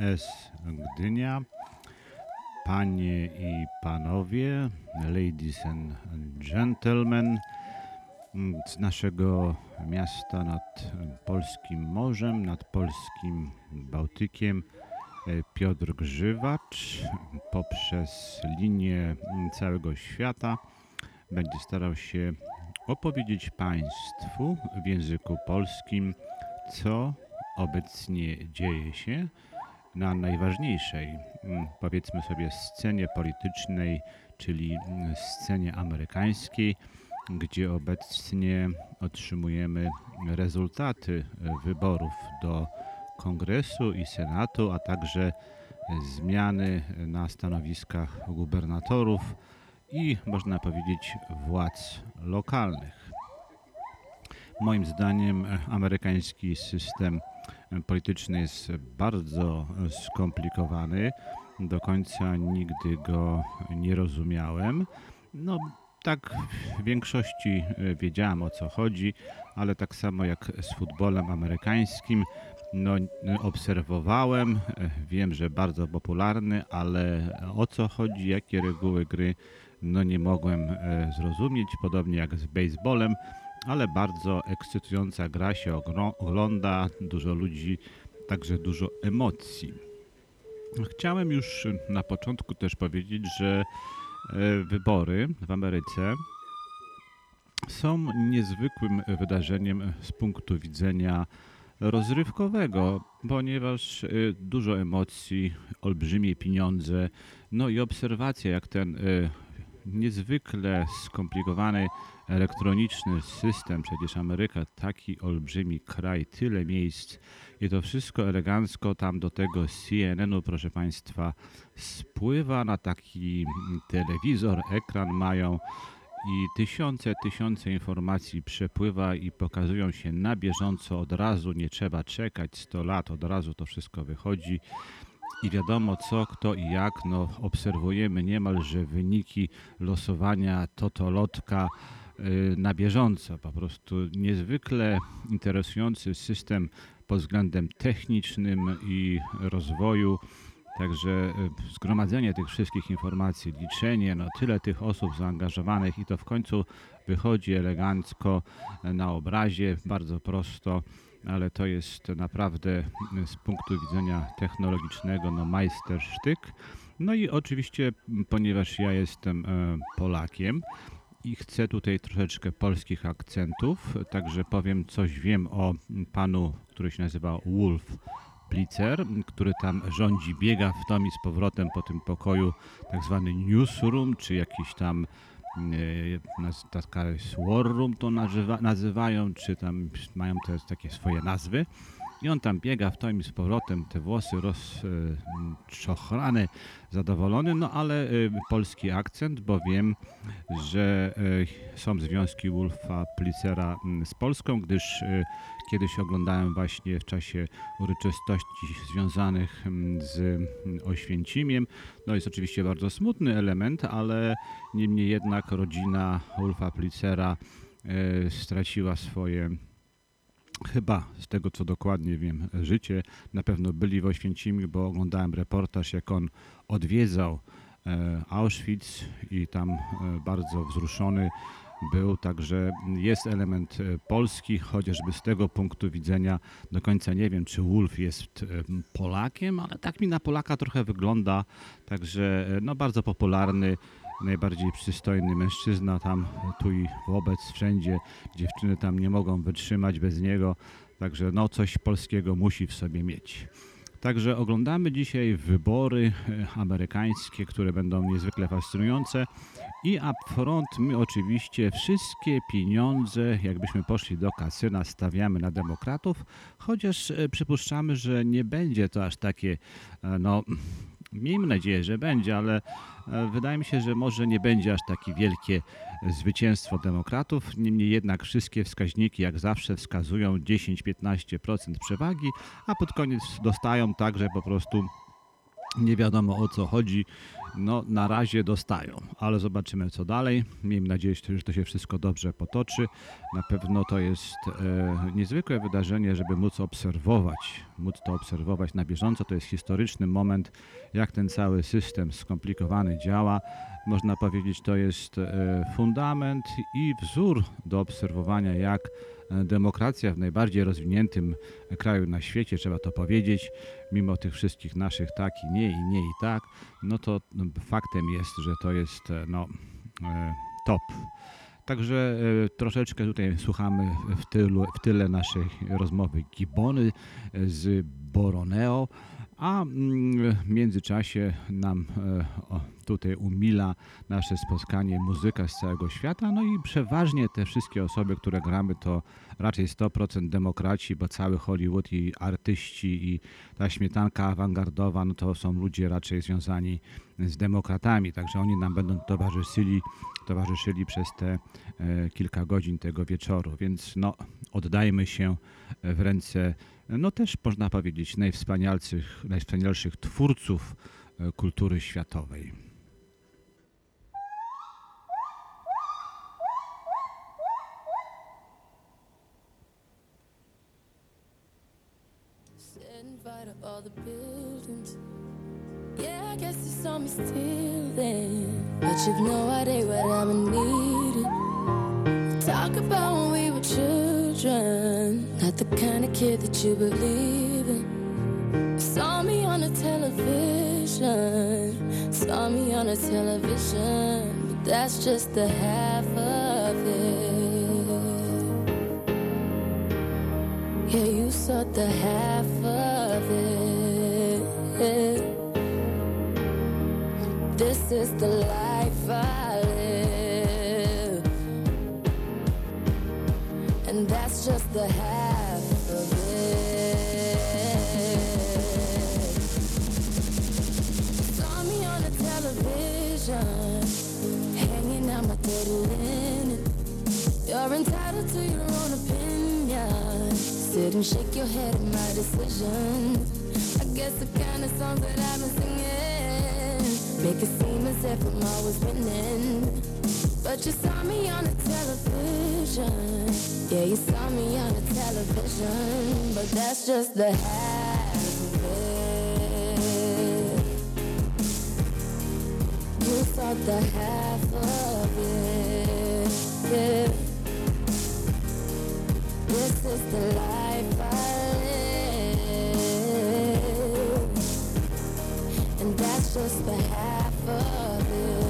FMS Gdynia. Panie i panowie, ladies and gentlemen, z naszego miasta nad polskim morzem, nad polskim Bałtykiem, Piotr Grzywacz poprzez linię całego świata będzie starał się opowiedzieć Państwu w języku polskim, co obecnie dzieje się na najważniejszej, mm, powiedzmy sobie, scenie politycznej, czyli mm, scenie amerykańskiej, gdzie obecnie otrzymujemy rezultaty wyborów do Kongresu i Senatu, a także zmiany na stanowiskach gubernatorów i można powiedzieć władz lokalnych. Moim zdaniem amerykański system polityczny jest bardzo skomplikowany. Do końca nigdy go nie rozumiałem. No, tak w większości wiedziałem o co chodzi, ale tak samo jak z futbolem amerykańskim, no, obserwowałem, wiem, że bardzo popularny, ale o co chodzi, jakie reguły gry, no nie mogłem zrozumieć, podobnie jak z baseballem, ale bardzo ekscytująca gra się ogląda, dużo ludzi, także dużo emocji. Chciałem już na początku też powiedzieć, że wybory w Ameryce są niezwykłym wydarzeniem z punktu widzenia rozrywkowego, ponieważ dużo emocji, olbrzymie pieniądze, no i obserwacja, jak ten niezwykle skomplikowany elektroniczny system, przecież Ameryka taki olbrzymi kraj, tyle miejsc. I to wszystko elegancko tam do tego CNN-u, proszę Państwa, spływa na taki telewizor, ekran mają i tysiące, tysiące informacji przepływa i pokazują się na bieżąco. Od razu, nie trzeba czekać 100 lat, od razu to wszystko wychodzi. I wiadomo co, kto i jak, no obserwujemy niemalże wyniki losowania totolotka na bieżąco. Po prostu niezwykle interesujący system pod względem technicznym i rozwoju. Także zgromadzenie tych wszystkich informacji, liczenie, no tyle tych osób zaangażowanych i to w końcu wychodzi elegancko na obrazie, bardzo prosto, ale to jest naprawdę z punktu widzenia technologicznego no majstersztyk. No i oczywiście, ponieważ ja jestem Polakiem, i chcę tutaj troszeczkę polskich akcentów, także powiem coś wiem o panu, który się nazywa Wolf Blitzer, który tam rządzi, biega w tom i z powrotem po tym pokoju, tak zwany newsroom, czy jakiś tam taka war room to nazywa, nazywają, czy tam mają te takie swoje nazwy. I on tam biega w to i z powrotem, te włosy rozczochrane, zadowolony, no ale polski akcent, bo wiem, że są związki Wolfa Plitzera z Polską, gdyż kiedyś oglądałem właśnie w czasie uroczystości związanych z Oświęcimiem. No jest oczywiście bardzo smutny element, ale niemniej jednak rodzina Wolfa Plitzera straciła swoje chyba z tego co dokładnie wiem życie. Na pewno byli w Oświęcimiu, bo oglądałem reportaż jak on odwiedzał Auschwitz i tam bardzo wzruszony był, także jest element polski, chociażby z tego punktu widzenia. Do końca nie wiem, czy Wolf jest Polakiem, ale tak mi na Polaka trochę wygląda, także no bardzo popularny, najbardziej przystojny mężczyzna tam, tu i wobec, wszędzie. Dziewczyny tam nie mogą wytrzymać bez niego, także no coś polskiego musi w sobie mieć. Także oglądamy dzisiaj wybory amerykańskie, które będą niezwykle fascynujące i up front my oczywiście wszystkie pieniądze, jakbyśmy poszli do kasyna, stawiamy na demokratów, chociaż przypuszczamy, że nie będzie to aż takie, no miejmy nadzieję, że będzie, ale wydaje mi się, że może nie będzie aż takie wielkie zwycięstwo demokratów. Niemniej jednak wszystkie wskaźniki jak zawsze wskazują 10-15% przewagi, a pod koniec dostają tak, że po prostu nie wiadomo o co chodzi. No, na razie dostają, ale zobaczymy co dalej. Miejmy nadzieję, że to się wszystko dobrze potoczy. Na pewno to jest e, niezwykłe wydarzenie, żeby móc obserwować, móc to obserwować na bieżąco. To jest historyczny moment, jak ten cały system skomplikowany działa. Można powiedzieć, to jest e, fundament i wzór do obserwowania, jak demokracja w najbardziej rozwiniętym kraju na świecie, trzeba to powiedzieć, mimo tych wszystkich naszych tak i nie, i nie, i tak, no to no, faktem jest, że to jest e, no, e, top. Także e, troszeczkę tutaj słuchamy w, tylu, w tyle naszej rozmowy Gibony z Boroneo, a mm, w międzyczasie nam tutaj umila nasze spotkanie muzyka z całego świata, no i przeważnie te wszystkie osoby, które gramy to raczej 100% demokraci, bo cały Hollywood i artyści i ta śmietanka awangardowa, no to są ludzie raczej związani z demokratami, także oni nam będą towarzyszyli, towarzyszyli przez te e, kilka godzin tego wieczoru, więc no oddajmy się w ręce, no też można powiedzieć najwspanialszych, najwspanialszych twórców e, kultury światowej. no. Talk about when we were children. Not the kind of kid that you believe in. saw me on the television. Saw me on the television. But that's just the half of it. Yeah, you saw the half of it. This is the life I and that's just the half of it. Saw me on the television, hanging out my dirty linen. You're entitled to your own opinion. Sit and shake your head at my decision. I guess the kind of songs that I've been singing make it seem as if I'm always winning. But you saw me on the television. Yeah, you saw me on the television. But that's just the half of it. You saw the half of it. Yeah. This is the life I live, and that's just the half of it.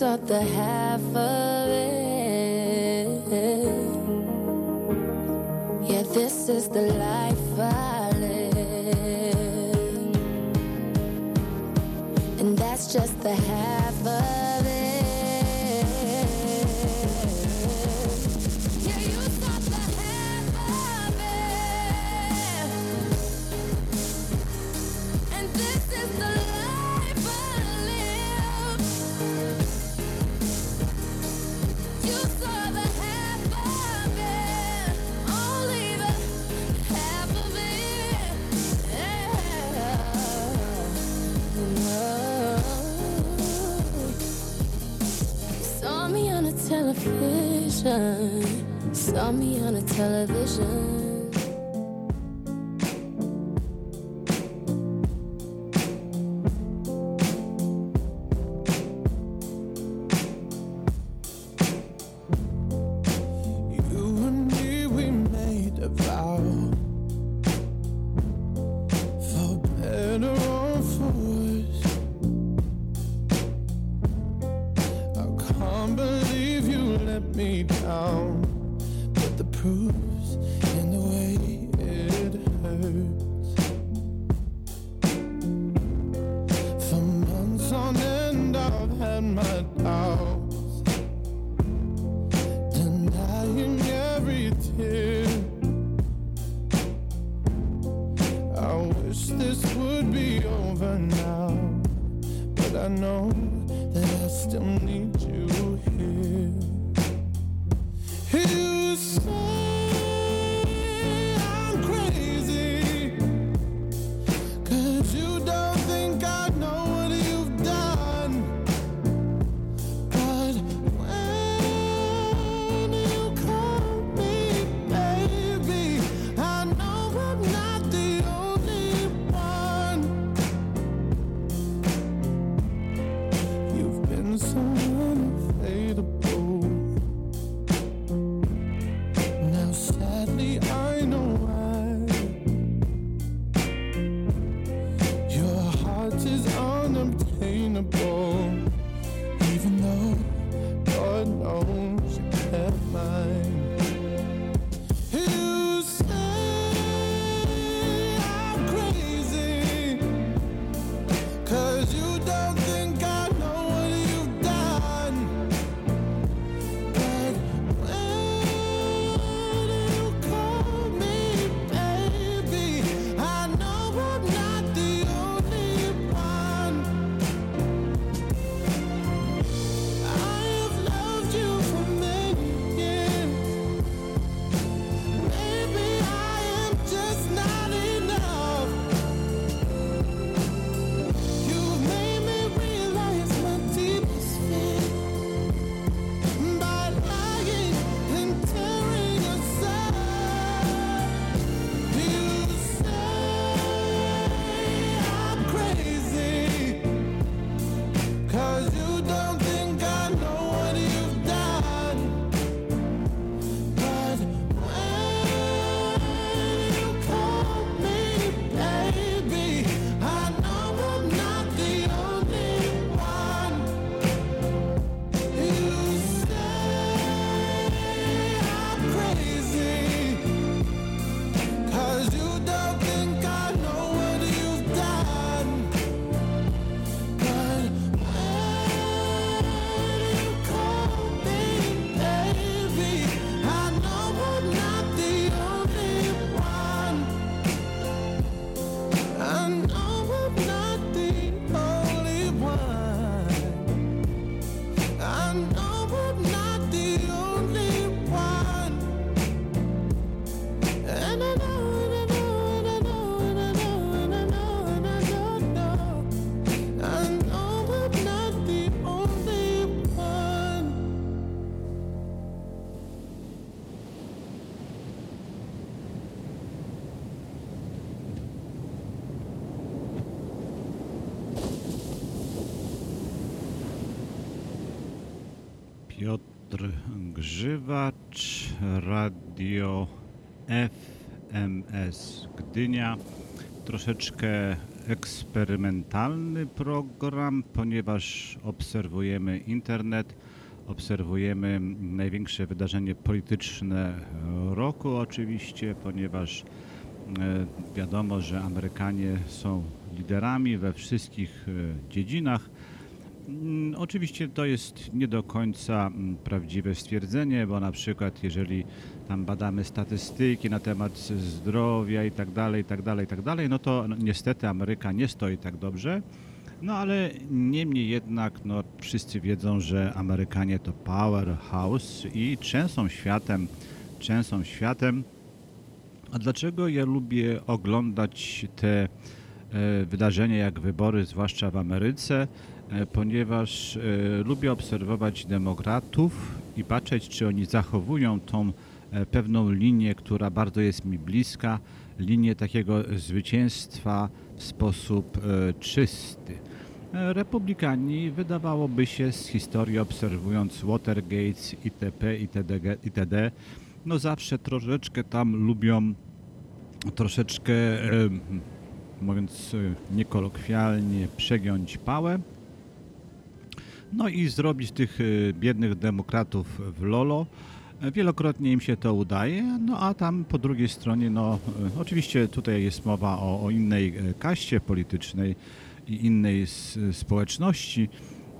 Saw the half of it. Yeah, this is the life I live. And that's just the half Saw me on a television. Grzywacz, radio FMS Gdynia. Troszeczkę eksperymentalny program, ponieważ obserwujemy internet, obserwujemy największe wydarzenie polityczne roku oczywiście, ponieważ e, wiadomo, że Amerykanie są liderami we wszystkich e, dziedzinach. Mm, Oczywiście to jest nie do końca mm, prawdziwe stwierdzenie, bo na przykład jeżeli tam badamy statystyki na temat zdrowia i tak dalej, i tak dalej, i tak dalej, no to niestety Ameryka nie stoi tak dobrze. No ale niemniej jednak no, wszyscy wiedzą, że Amerykanie to powerhouse i trzęsą światem, trzęsą światem. A dlaczego ja lubię oglądać te e, wydarzenia jak wybory, zwłaszcza w Ameryce? E, Ponieważ e, lubię obserwować demokratów i patrzeć, czy oni zachowują tą e, pewną linię, która bardzo jest mi bliska, linię takiego zwycięstwa w sposób czysty. Republikani, wydawałoby się z historii obserwując Watergate itp. itd., itd., no zawsze troszeczkę tam lubią troszeczkę, mówiąc niekolokwialnie, przegiąć pałę. No i zrobić tych e, biednych demokratów w lolo. Wielokrotnie im się to udaje, no a tam po drugiej stronie, no e, oczywiście tutaj jest mowa o, o innej e, kaście politycznej i innej społeczności,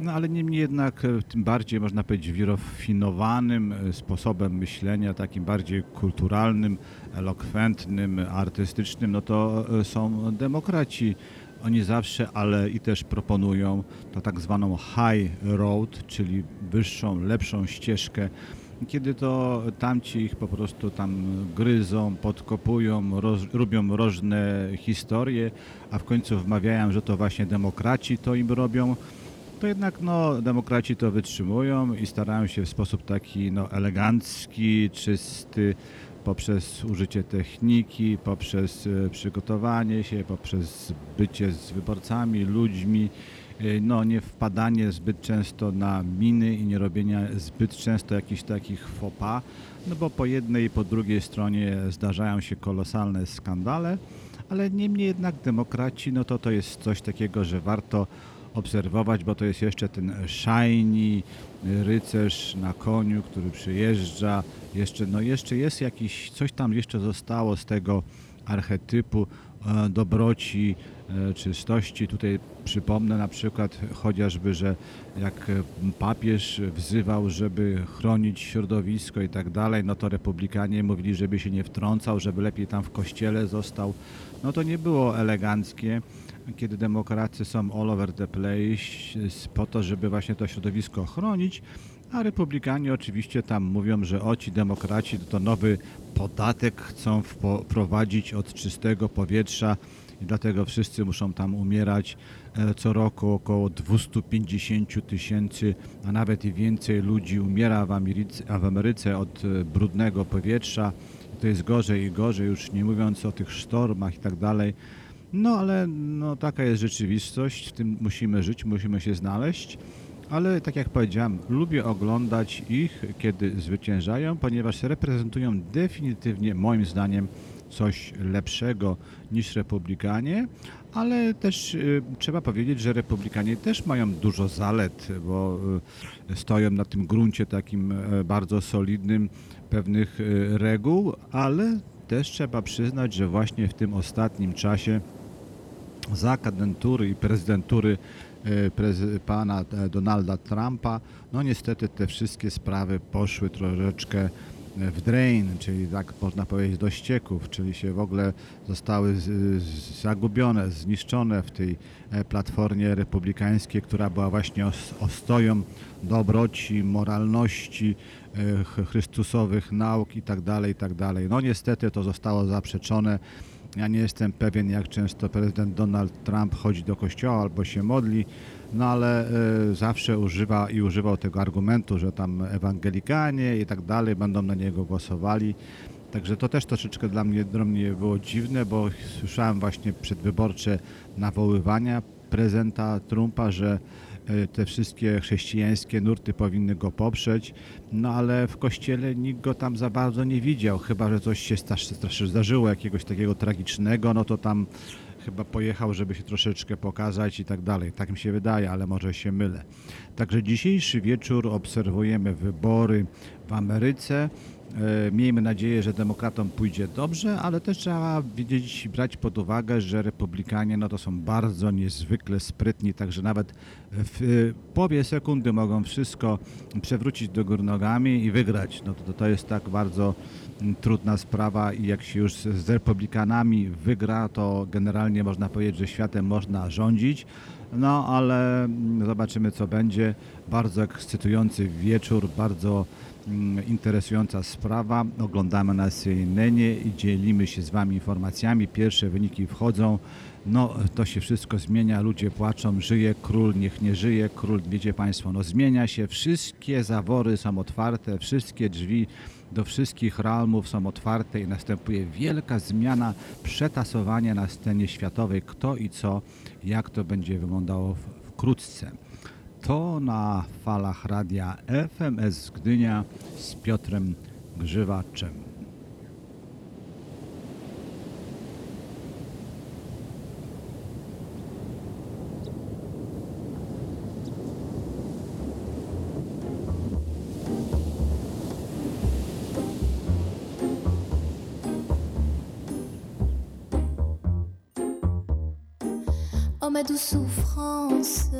no ale niemniej jednak e, tym bardziej można powiedzieć wyrafinowanym e, sposobem myślenia, takim bardziej kulturalnym, elokwentnym, artystycznym, no to e, są demokraci. Oni zawsze, ale i też proponują to tak zwaną high road, czyli wyższą, lepszą ścieżkę. Kiedy to tamci ich po prostu tam gryzą, podkopują, roz, robią różne historie, a w końcu wmawiają, że to właśnie demokraci to im robią, to jednak no, demokraci to wytrzymują i starają się w sposób taki no, elegancki, czysty, poprzez użycie techniki, poprzez e, przygotowanie się, poprzez bycie z wyborcami, ludźmi, e, no nie wpadanie zbyt często na miny i nie robienia zbyt często jakichś takich pas, no bo po jednej i po drugiej stronie zdarzają się kolosalne skandale, ale niemniej jednak demokraci, no to to jest coś takiego, że warto obserwować, bo to jest jeszcze ten shiny rycerz na koniu, który przyjeżdża. Jeszcze, no jeszcze jest jakiś, coś tam jeszcze zostało z tego archetypu e, dobroci, e, czystości. Tutaj przypomnę na przykład chociażby, że jak papież wzywał, żeby chronić środowisko i tak dalej, no to republikanie mówili, żeby się nie wtrącał, żeby lepiej tam w kościele został. No to nie było eleganckie kiedy demokracy są all over the place po to, żeby właśnie to środowisko chronić, a republikanie oczywiście tam mówią, że o ci demokraci to, nowy podatek chcą wprowadzić od czystego powietrza i dlatego wszyscy muszą tam umierać. E, Co roku około 250 tysięcy, a nawet i więcej ludzi umiera w Ameryce, w Ameryce od e, brudnego powietrza. To jest gorzej i gorzej, już nie mówiąc o tych sztormach i tak dalej. No ale no, taka jest rzeczywistość, w tym musimy żyć, musimy się znaleźć. Ale tak jak powiedziałem, lubię oglądać ich, kiedy zwyciężają, ponieważ reprezentują definitywnie, moim zdaniem, coś lepszego niż republikanie, ale też y, trzeba powiedzieć, że republikanie też mają dużo zalet, bo y, stoją na tym gruncie takim y, bardzo solidnym pewnych y, reguł, ale też trzeba przyznać, że właśnie w tym ostatnim czasie za kadentury i prezydentury e, pana e, Donalda Trumpa, no niestety te wszystkie sprawy poszły troszeczkę e, w drain, czyli tak można powiedzieć do ścieków, czyli się w ogóle zostały zagubione, zniszczone w tej platformie republikańskiej, która była właśnie os, ostoją dobroci, moralności, ch- chrystusowych nauk i tak dalej, i tak dalej. No niestety to zostało zaprzeczone. Ja nie jestem pewien, jak często prezydent Donald Trump chodzi do kościoła albo się modli, no ale e, zawsze używa i używał tego argumentu, że tam ewangelikanie i tak dalej będą na niego głosowali. Także to też troszeczkę dla mnie, dla mnie było dziwne, bo słyszałem właśnie przedwyborcze nawoływania prezydenta Trumpa, że te wszystkie chrześcijańskie nurty powinny go poprzeć, no ale w kościele nikt go tam za bardzo nie widział, chyba że coś się zdarzyło jakiegoś takiego tragicznego, no to tam chyba pojechał, żeby się troszeczkę pokazać i tak dalej. Tak mi się wydaje, ale może się mylę. Także dzisiejszy wieczór obserwujemy wybory w Ameryce. E, Miejmy nadzieję, że demokratom pójdzie dobrze, ale też trzeba wiedzieć, brać pod uwagę, że republikanie no to są bardzo niezwykle sprytni, także nawet w e, połowie sekundy mogą wszystko przewrócić do góry nogami i wygrać. No to, to jest tak bardzo mm, trudna sprawa i jak się już z republikanami wygra, to generalnie można powiedzieć, że światem można rządzić. No ale mm, zobaczymy co będzie. Bardzo ekscytujący wieczór, bardzo interesująca sprawa. Oglądamy na CNN i dzielimy się z Wami informacjami. Pierwsze wyniki wchodzą. No, to się wszystko zmienia, ludzie płaczą, żyje król, niech nie żyje król, wiecie Państwo, no zmienia się, wszystkie zawory są otwarte, wszystkie drzwi do wszystkich realmów są otwarte i następuje wielka zmiana, przetasowanie na scenie światowej, kto i co, jak to będzie wyglądało wkrótce to na falach radia FMS Gdynia z Piotrem Grzywaczem. Oh, Ma douce souffrance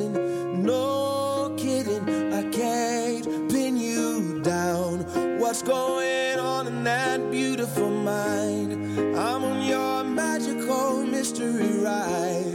kidding, no kidding. I can't pin you down. What's going on in that beautiful mind? I'm on your magical mystery ride.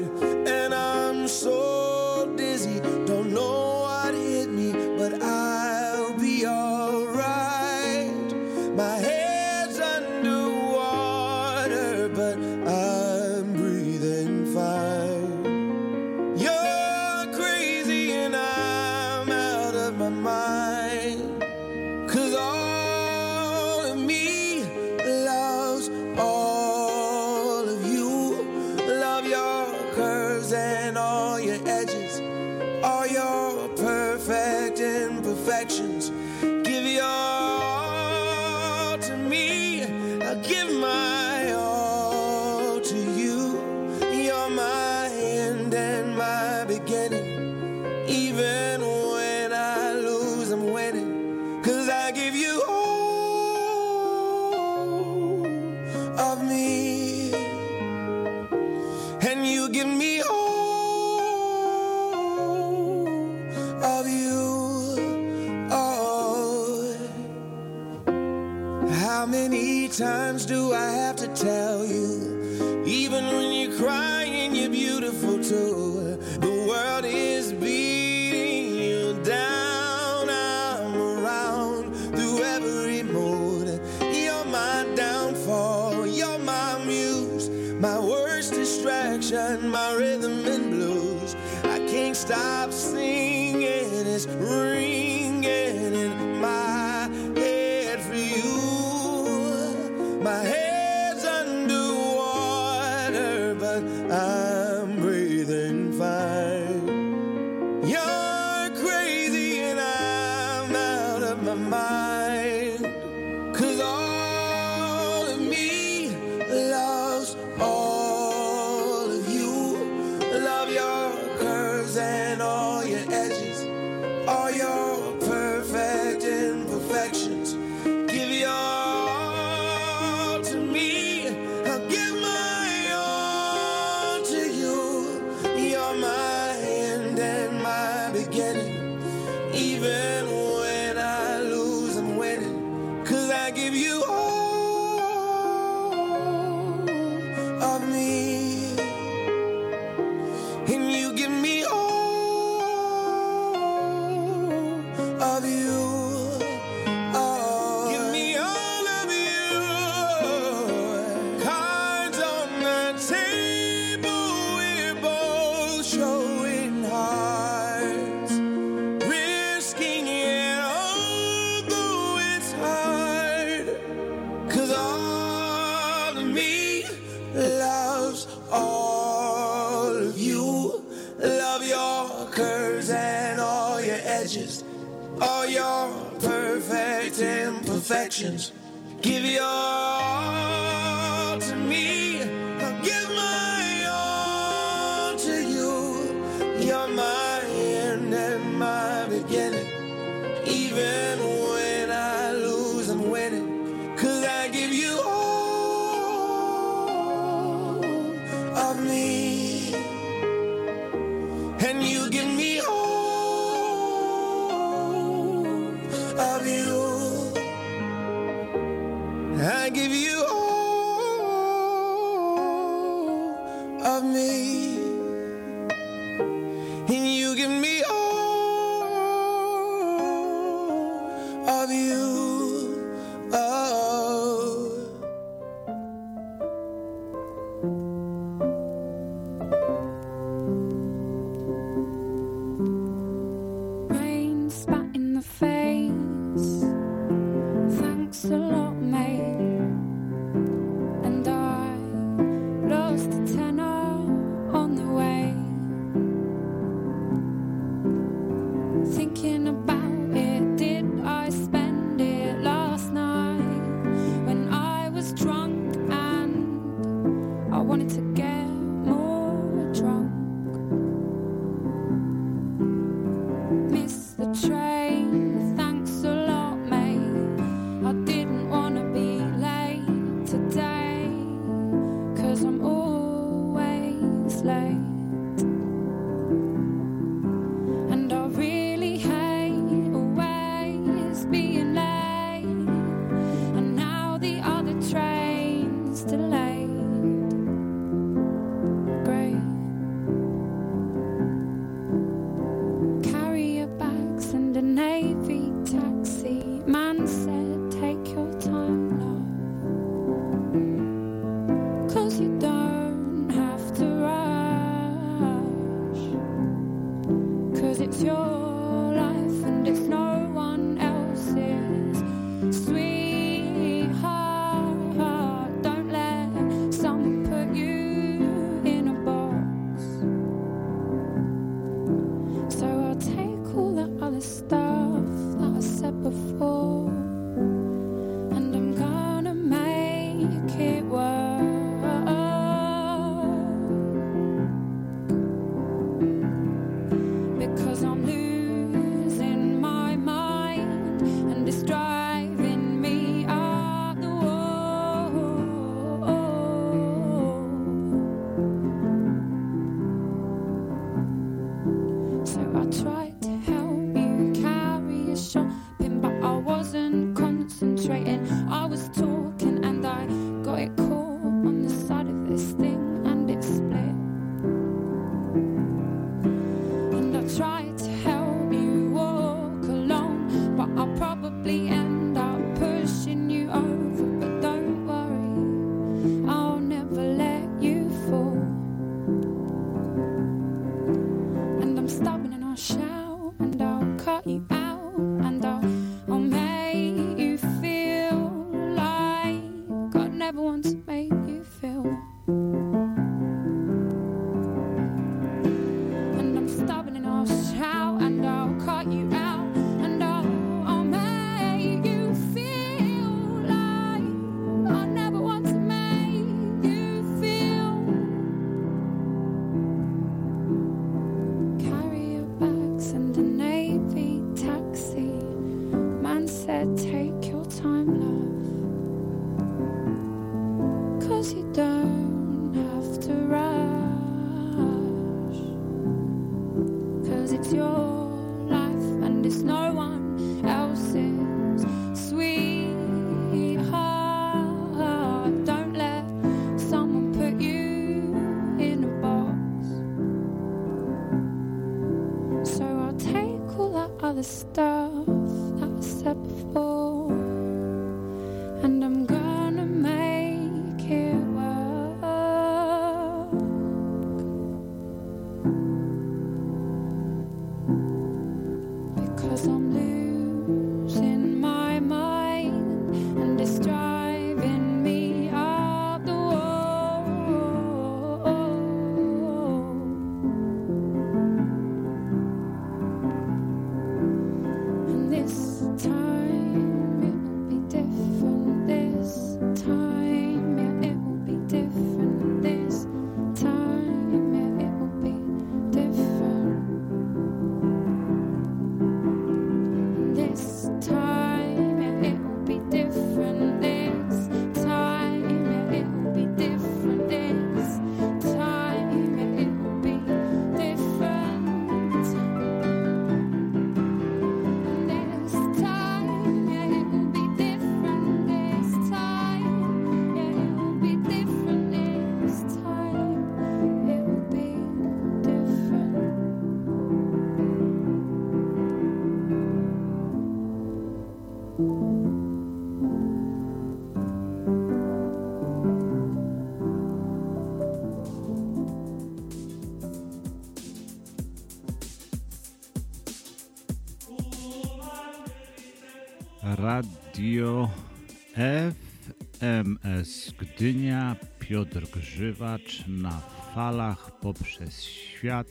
Gdynia, Piotr Grzywacz na falach poprzez świat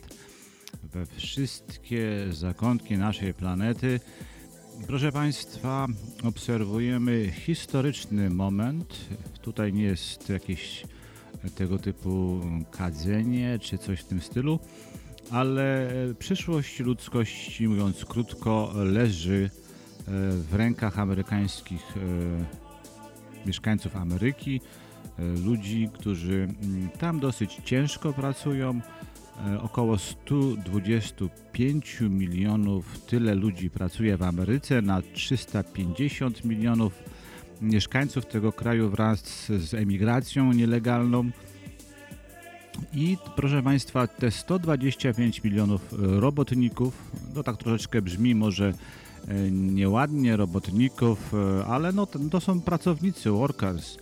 we wszystkie zakątki naszej planety. Proszę Państwa, obserwujemy historyczny moment. Tutaj nie jest jakieś tego typu kadzenie czy coś w tym stylu, ale przyszłość ludzkości, mówiąc krótko, leży e, w rękach amerykańskich e, mieszkańców Ameryki, ludzi, którzy mm, tam dosyć ciężko pracują. E, Około 125 milionów tyle ludzi pracuje w Ameryce na 350 milionów mieszkańców tego kraju wraz z emigracją nielegalną. I proszę Państwa, te 125 milionów e, robotników, no tak troszeczkę brzmi może e, nieładnie robotników, e, ale no to są pracownicy, workers.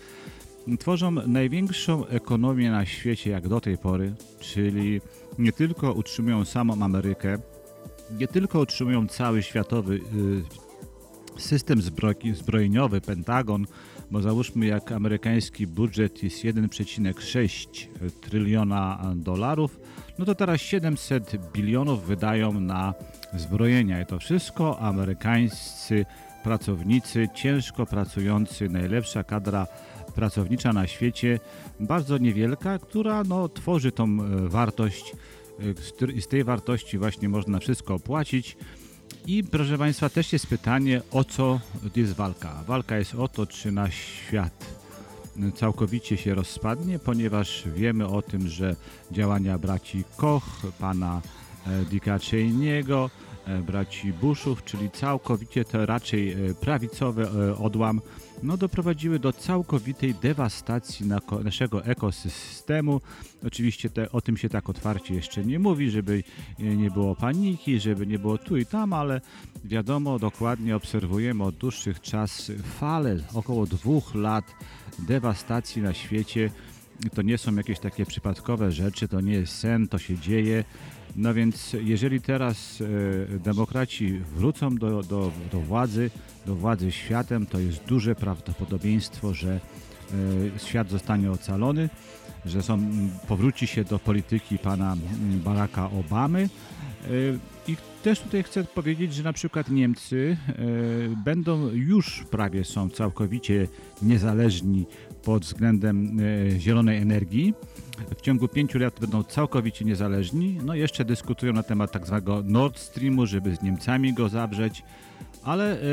Tworzą największą ekonomię na świecie jak do tej pory, czyli nie tylko utrzymują samą Amerykę, nie tylko utrzymują cały światowy y, system zbrojeniowy, Pentagon, bo załóżmy jak amerykański budżet jest 1,6 tryliona dolarów, no to teraz 700 bilionów wydają na zbrojenia. I to wszystko amerykańscy pracownicy, ciężko pracujący, najlepsza kadra pracownicza na świecie, bardzo niewielka, która no, tworzy tą e, wartość e, z której- z tej wartości właśnie można wszystko opłacić. I proszę Państwa, też jest pytanie, o co jest walka. Walka jest o to, czy nasz świat całkowicie się rozpadnie, ponieważ wiemy o tym, że działania braci Koch, pana e, Dicka braci Bushów, czyli całkowicie to raczej prawicowy odłam, no doprowadziły do całkowitej dewastacji naszego ekosystemu. Oczywiście te, o tym się tak otwarcie jeszcze nie mówi, żeby e, nie było paniki, żeby nie było tu i tam, ale wiadomo, dokładnie obserwujemy od dłuższych czas falę, około dwóch lat dewastacji na świecie. To nie są jakieś takie przypadkowe rzeczy, to nie jest sen, to się dzieje. No więc jeżeli teraz e, demokraci wrócą do, do, do władzy, do władzy światem, to jest duże prawdopodobieństwo, że e, świat zostanie ocalony, że są, powróci się do polityki pana mm, Baracka Obamy. E, I też tutaj chcę powiedzieć, że na przykład Niemcy e, będą już prawie są całkowicie niezależni pod względem e, zielonej energii. W ciągu pięciu lat będą całkowicie niezależni. No jeszcze dyskutują na temat tak zwanego Nord Streamu, żeby z Niemcami go zawrzeć. Ale e,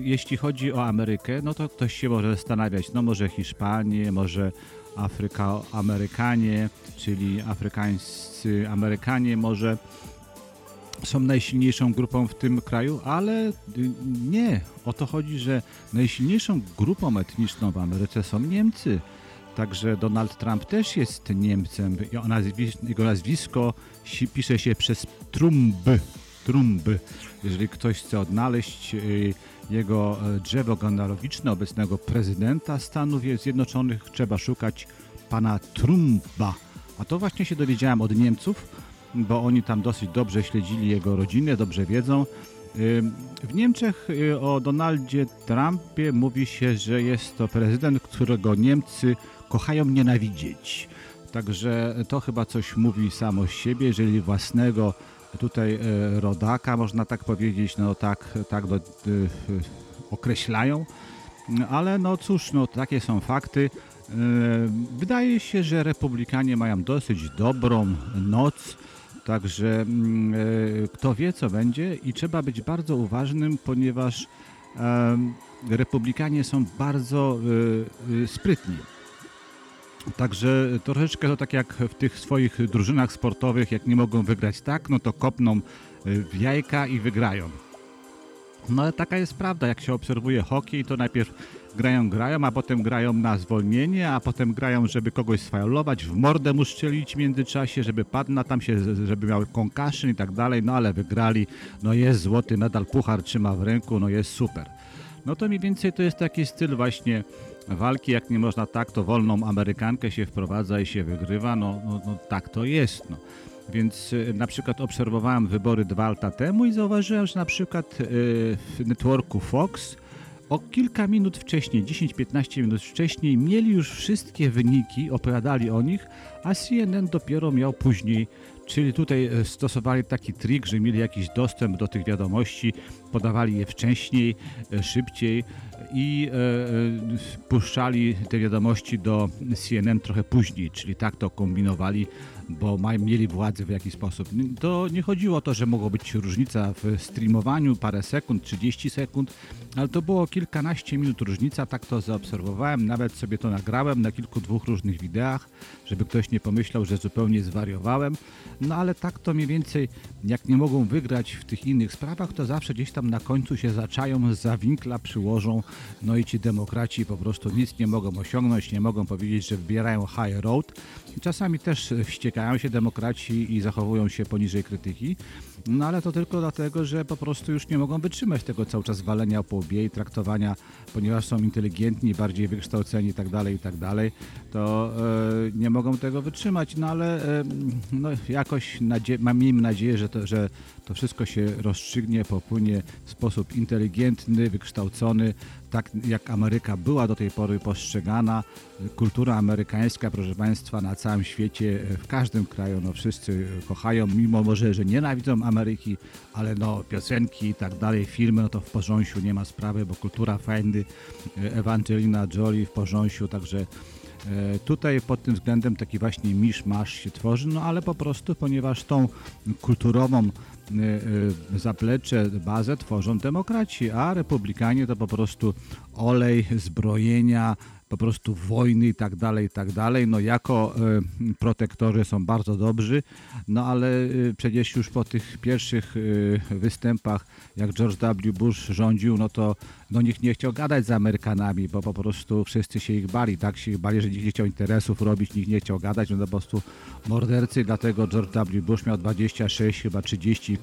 jeśli chodzi o Amerykę, no to ktoś się może zastanawiać, no może Hiszpanie, może Afryka, Amerykanie, czyli afrykańscy Amerykanie może są najsilniejszą grupą w tym kraju, ale nie. O to chodzi, że najsilniejszą grupą etniczną w Ameryce są Niemcy. Także Donald Trump też jest Niemcem. Jego nazwisko, pisze się przez Trumb. Trump. Jeżeli ktoś chce odnaleźć y, jego e, drzewo genealogiczne obecnego prezydenta Stanów Zjednoczonych, trzeba szukać pana Trumpa. A to właśnie się dowiedziałem od Niemców, bo oni tam dosyć dobrze śledzili jego rodzinę, dobrze wiedzą. Ym, W Niemczech y, o Donaldzie Trumpie mówi się, że jest to prezydent, którego Niemcy kochają nienawidzieć. Także to chyba coś mówi samo z siebie, jeżeli własnego tutaj e, rodaka, można tak powiedzieć, no tak, tak do, y, y, określają. Ale no cóż, no takie są fakty. E, Wydaje się, że republikanie mają dosyć dobrą noc, także mm, e, kto wie co będzie i trzeba być bardzo uważnym, ponieważ republikanie są bardzo e, e, sprytni. Także troszeczkę to tak jak w tych swoich drużynach sportowych, jak nie mogą wygrać tak, no to kopną e, w jajka i wygrają. No ale taka jest prawda, jak się obserwuje hokej, to najpierw grają, grają, a potem grają na zwolnienie, a potem grają, żeby kogoś sfaulować, w mordę mu strzelić w międzyczasie, żeby padł na tam się, żeby miał concussion i tak dalej, no ale wygrali, no jest złoty medal, puchar trzyma w ręku, no jest super. No to mniej więcej to jest taki styl właśnie walki, jak nie można tak, to wolną Amerykankę się wprowadza i się wygrywa, no, no, no tak to jest, no. Więc e, na przykład obserwowałem wybory dwa lata temu i zauważyłem, że na przykład e, w networku Fox o kilka minut wcześniej, 10-15 minut wcześniej, mieli już wszystkie wyniki, opowiadali o nich, a CNN dopiero miał później. Czyli tutaj e, stosowali taki trik, że mieli jakiś dostęp do tych wiadomości, podawali je wcześniej, e, szybciej i e, puszczali te wiadomości do CNN trochę później, czyli tak to kombinowali, bo mieli władzę w jakiś sposób. To nie chodziło o to, że mogła być różnica w streamowaniu, parę sekund, 30 sekund, ale to było kilkanaście minut różnica, tak to zaobserwowałem, nawet sobie to nagrałem na kilku, dwóch różnych wideach, żeby ktoś nie pomyślał, że zupełnie zwariowałem. No ale tak to mniej więcej, jak nie mogą wygrać w tych innych sprawach, to zawsze gdzieś tam na końcu się zaczają, za winkla przyłożą, no i ci demokraci po prostu nic nie mogą osiągnąć, nie mogą powiedzieć, że wybierają high road. Czasami też wściekają się demokraci i zachowują się poniżej krytyki, no ale to tylko dlatego, że po prostu już nie mogą wytrzymać tego cały czas walenia po łbie i traktowania, ponieważ są inteligentni, bardziej wykształceni i tak dalej, i tak to e, nie mogą tego wytrzymać, no ale e, no, jakoś nadzie- mam, miejmy nadzieję, że to, że to wszystko się rozstrzygnie, popłynie w sposób inteligentny, wykształcony, tak jak Ameryka była do tej pory postrzegana. Kultura amerykańska, proszę Państwa, na całym świecie, w każdym kraju, no wszyscy kochają, mimo może, że nienawidzą Ameryki, ale no piosenki i tak dalej, filmy, no to w porządku nie ma sprawy, bo kultura fajny, Ewangelina Jolie w porządku, także E, Tutaj pod tym względem taki właśnie misz-masz się tworzy, no ale po prostu, ponieważ tą kulturową e, e, zaplecze, bazę tworzą demokraci, a republikanie to po prostu olej, zbrojenia, po prostu wojny i tak dalej, i tak dalej. No jako e, protektorzy są bardzo dobrzy, no ale e, przecież już po tych pierwszych e, występach, jak George W. Bush rządził, no to no nikt nie chciał gadać z Amerykanami, bo po prostu wszyscy się ich bali, tak się ich bali, że nikt nie chciał interesów robić, nikt nie chciał gadać, no po prostu mordercy, dlatego George W. Bush miał 26, chyba 30%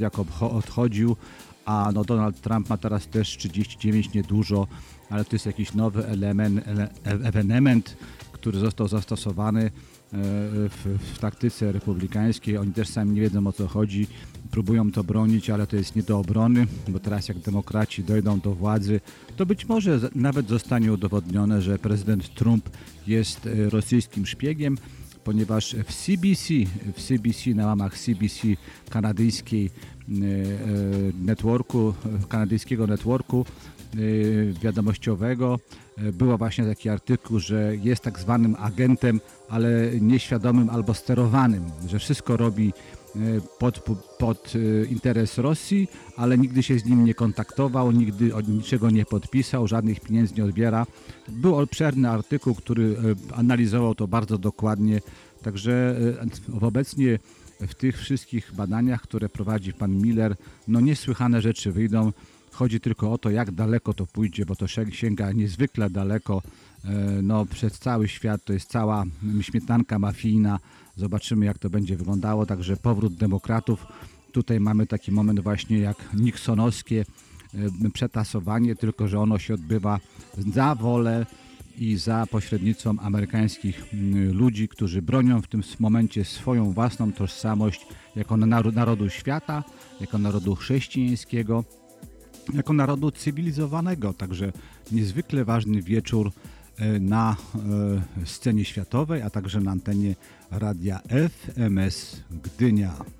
jak odchodził, a no Donald Trump ma teraz też 39, niedużo, ale to jest jakiś nowy element, ele, e- ewenement, który został zastosowany e, w, w taktyce republikańskiej. Oni też sami nie wiedzą o co chodzi, próbują to bronić, ale to jest nie do obrony, bo teraz jak demokraci dojdą do władzy, to być może nawet zostanie udowodnione, że prezydent Trump jest e, rosyjskim szpiegiem, ponieważ w CBC, w CBC na łamach CBC kanadyjskiej networku, e, kanadyjskiego networku e, wiadomościowego było właśnie taki artykuł, że jest tak zwanym agentem, ale nieświadomym albo sterowanym, że wszystko robi pod, pod interes Rosji, ale nigdy się z nim nie kontaktował, nigdy od niczego nie podpisał, żadnych pieniędzy nie odbiera. Był obszerny artykuł, który analizował to bardzo dokładnie, także obecnie w tych wszystkich badaniach, które prowadzi pan Miller, no niesłychane rzeczy wyjdą. Chodzi tylko o to, jak daleko to pójdzie, bo to się- sięga niezwykle daleko, e, no przez cały świat, to jest cała śmietanka mafijna. Zobaczymy, jak to będzie wyglądało. Także powrót demokratów Tutaj mamy taki moment właśnie jak Nixonowskie przetasowanie, tylko że ono się odbywa za wolę i za pośrednictwem amerykańskich mm, ludzi, którzy bronią w tym momencie swoją własną tożsamość jako narodu świata, jako narodu chrześcijańskiego, jako narodu cywilizowanego. Także niezwykle ważny wieczór e, na e, scenie światowej, a także na antenie radia FMS Gdynia.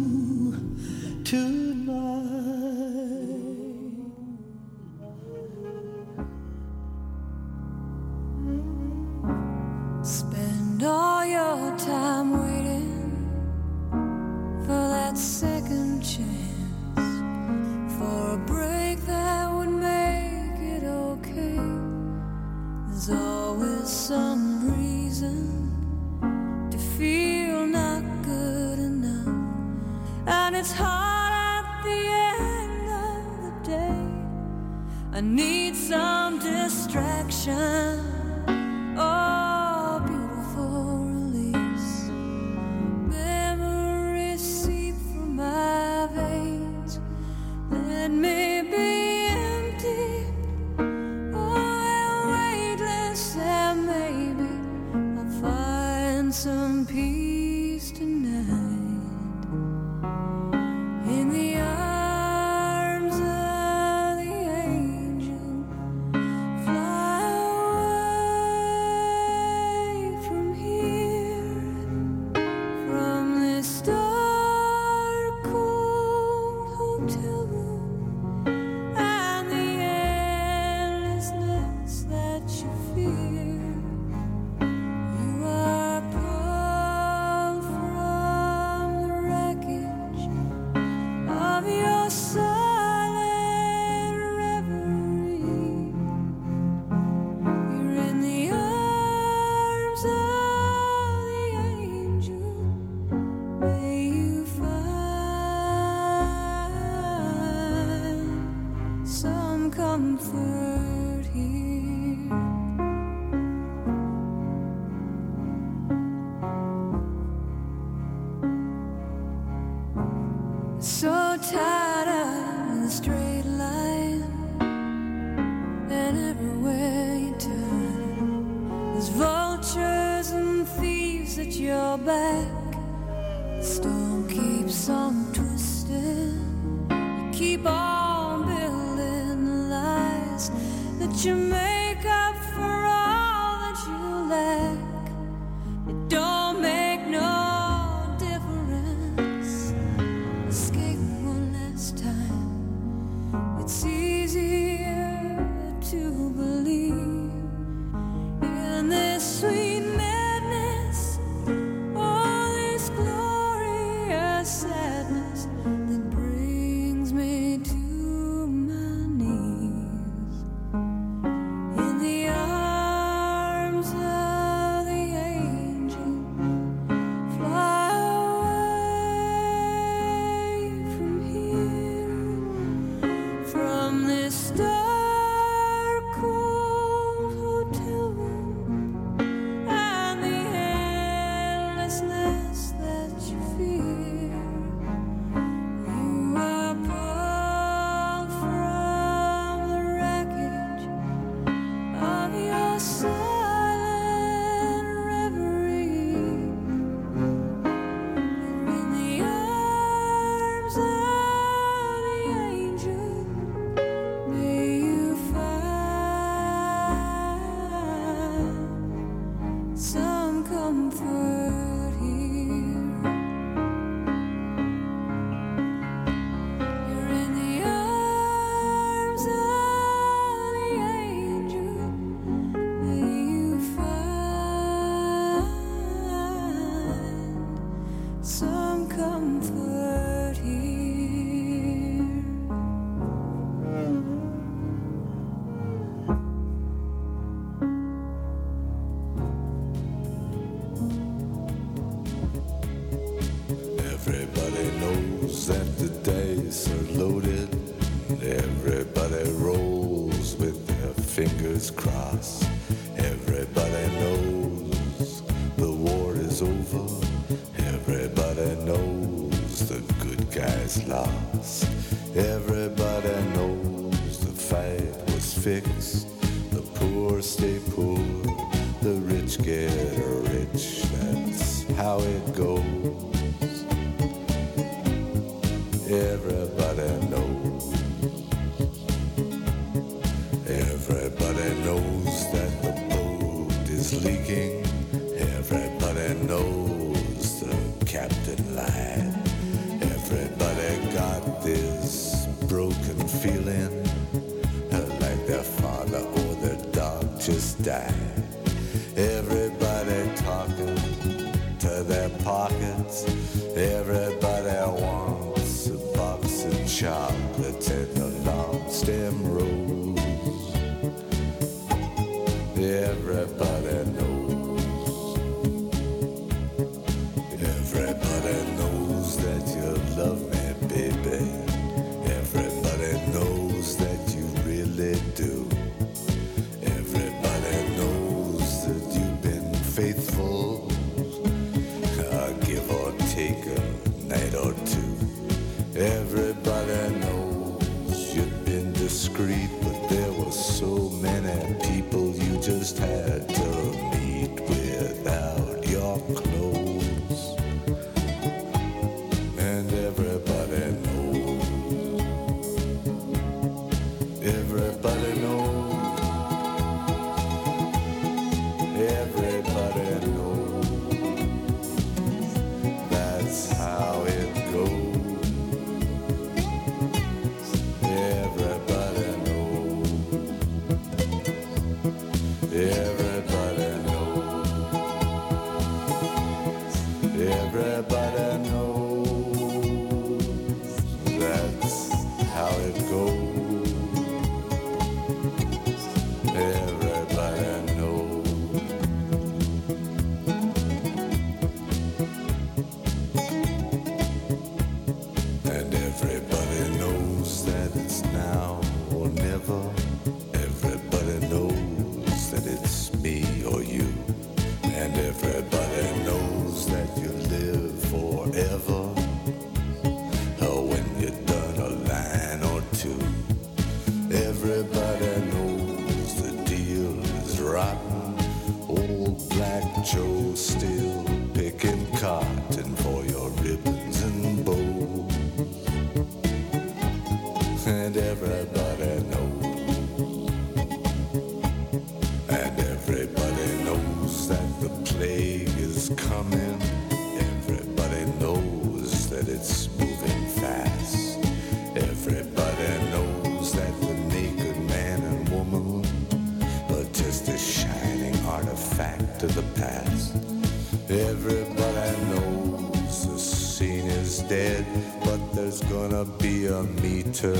there's gonna be a meter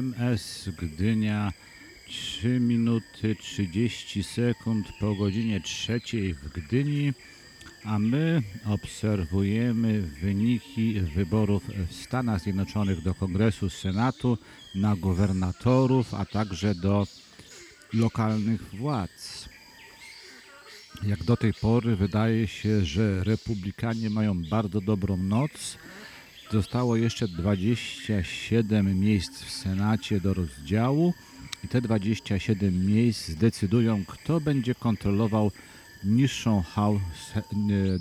FMS Gdynia 3 minuty 30 sekund po godzinie trzeciej w Gdyni, a my obserwujemy wyniki wyborów w Stanach Zjednoczonych do Kongresu, Senatu, na gubernatorów, a także do lokalnych władz. Jak do tej pory wydaje się, że republikanie mają bardzo dobrą noc. Zostało jeszcze 27 miejsc w Senacie do rozdziału i te 27 miejsc zdecydują, kto będzie kontrolował niższą house,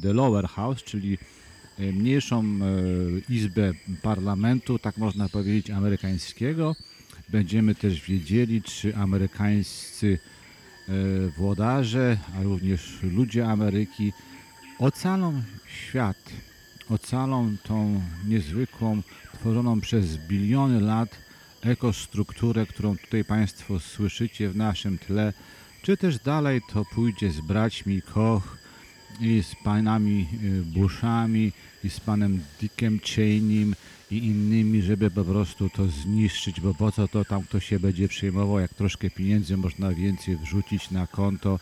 the lower house, czyli e, mniejszą e, izbę parlamentu, tak można powiedzieć, amerykańskiego. Będziemy też wiedzieli, czy amerykańscy e, włodarze, a również ludzie Ameryki ocalą świat, ocalą tą niezwykłą, tworzoną przez biliony lat ekostrukturę, którą tutaj Państwo słyszycie w naszym tle, czy też dalej to pójdzie z braćmi Koch i z panami y, Bushami i z panem Dickiem Cheneym i innymi, żeby po prostu to zniszczyć, bo po co to tam ktoś się będzie przejmował, jak troszkę pieniędzy można więcej wrzucić na konto.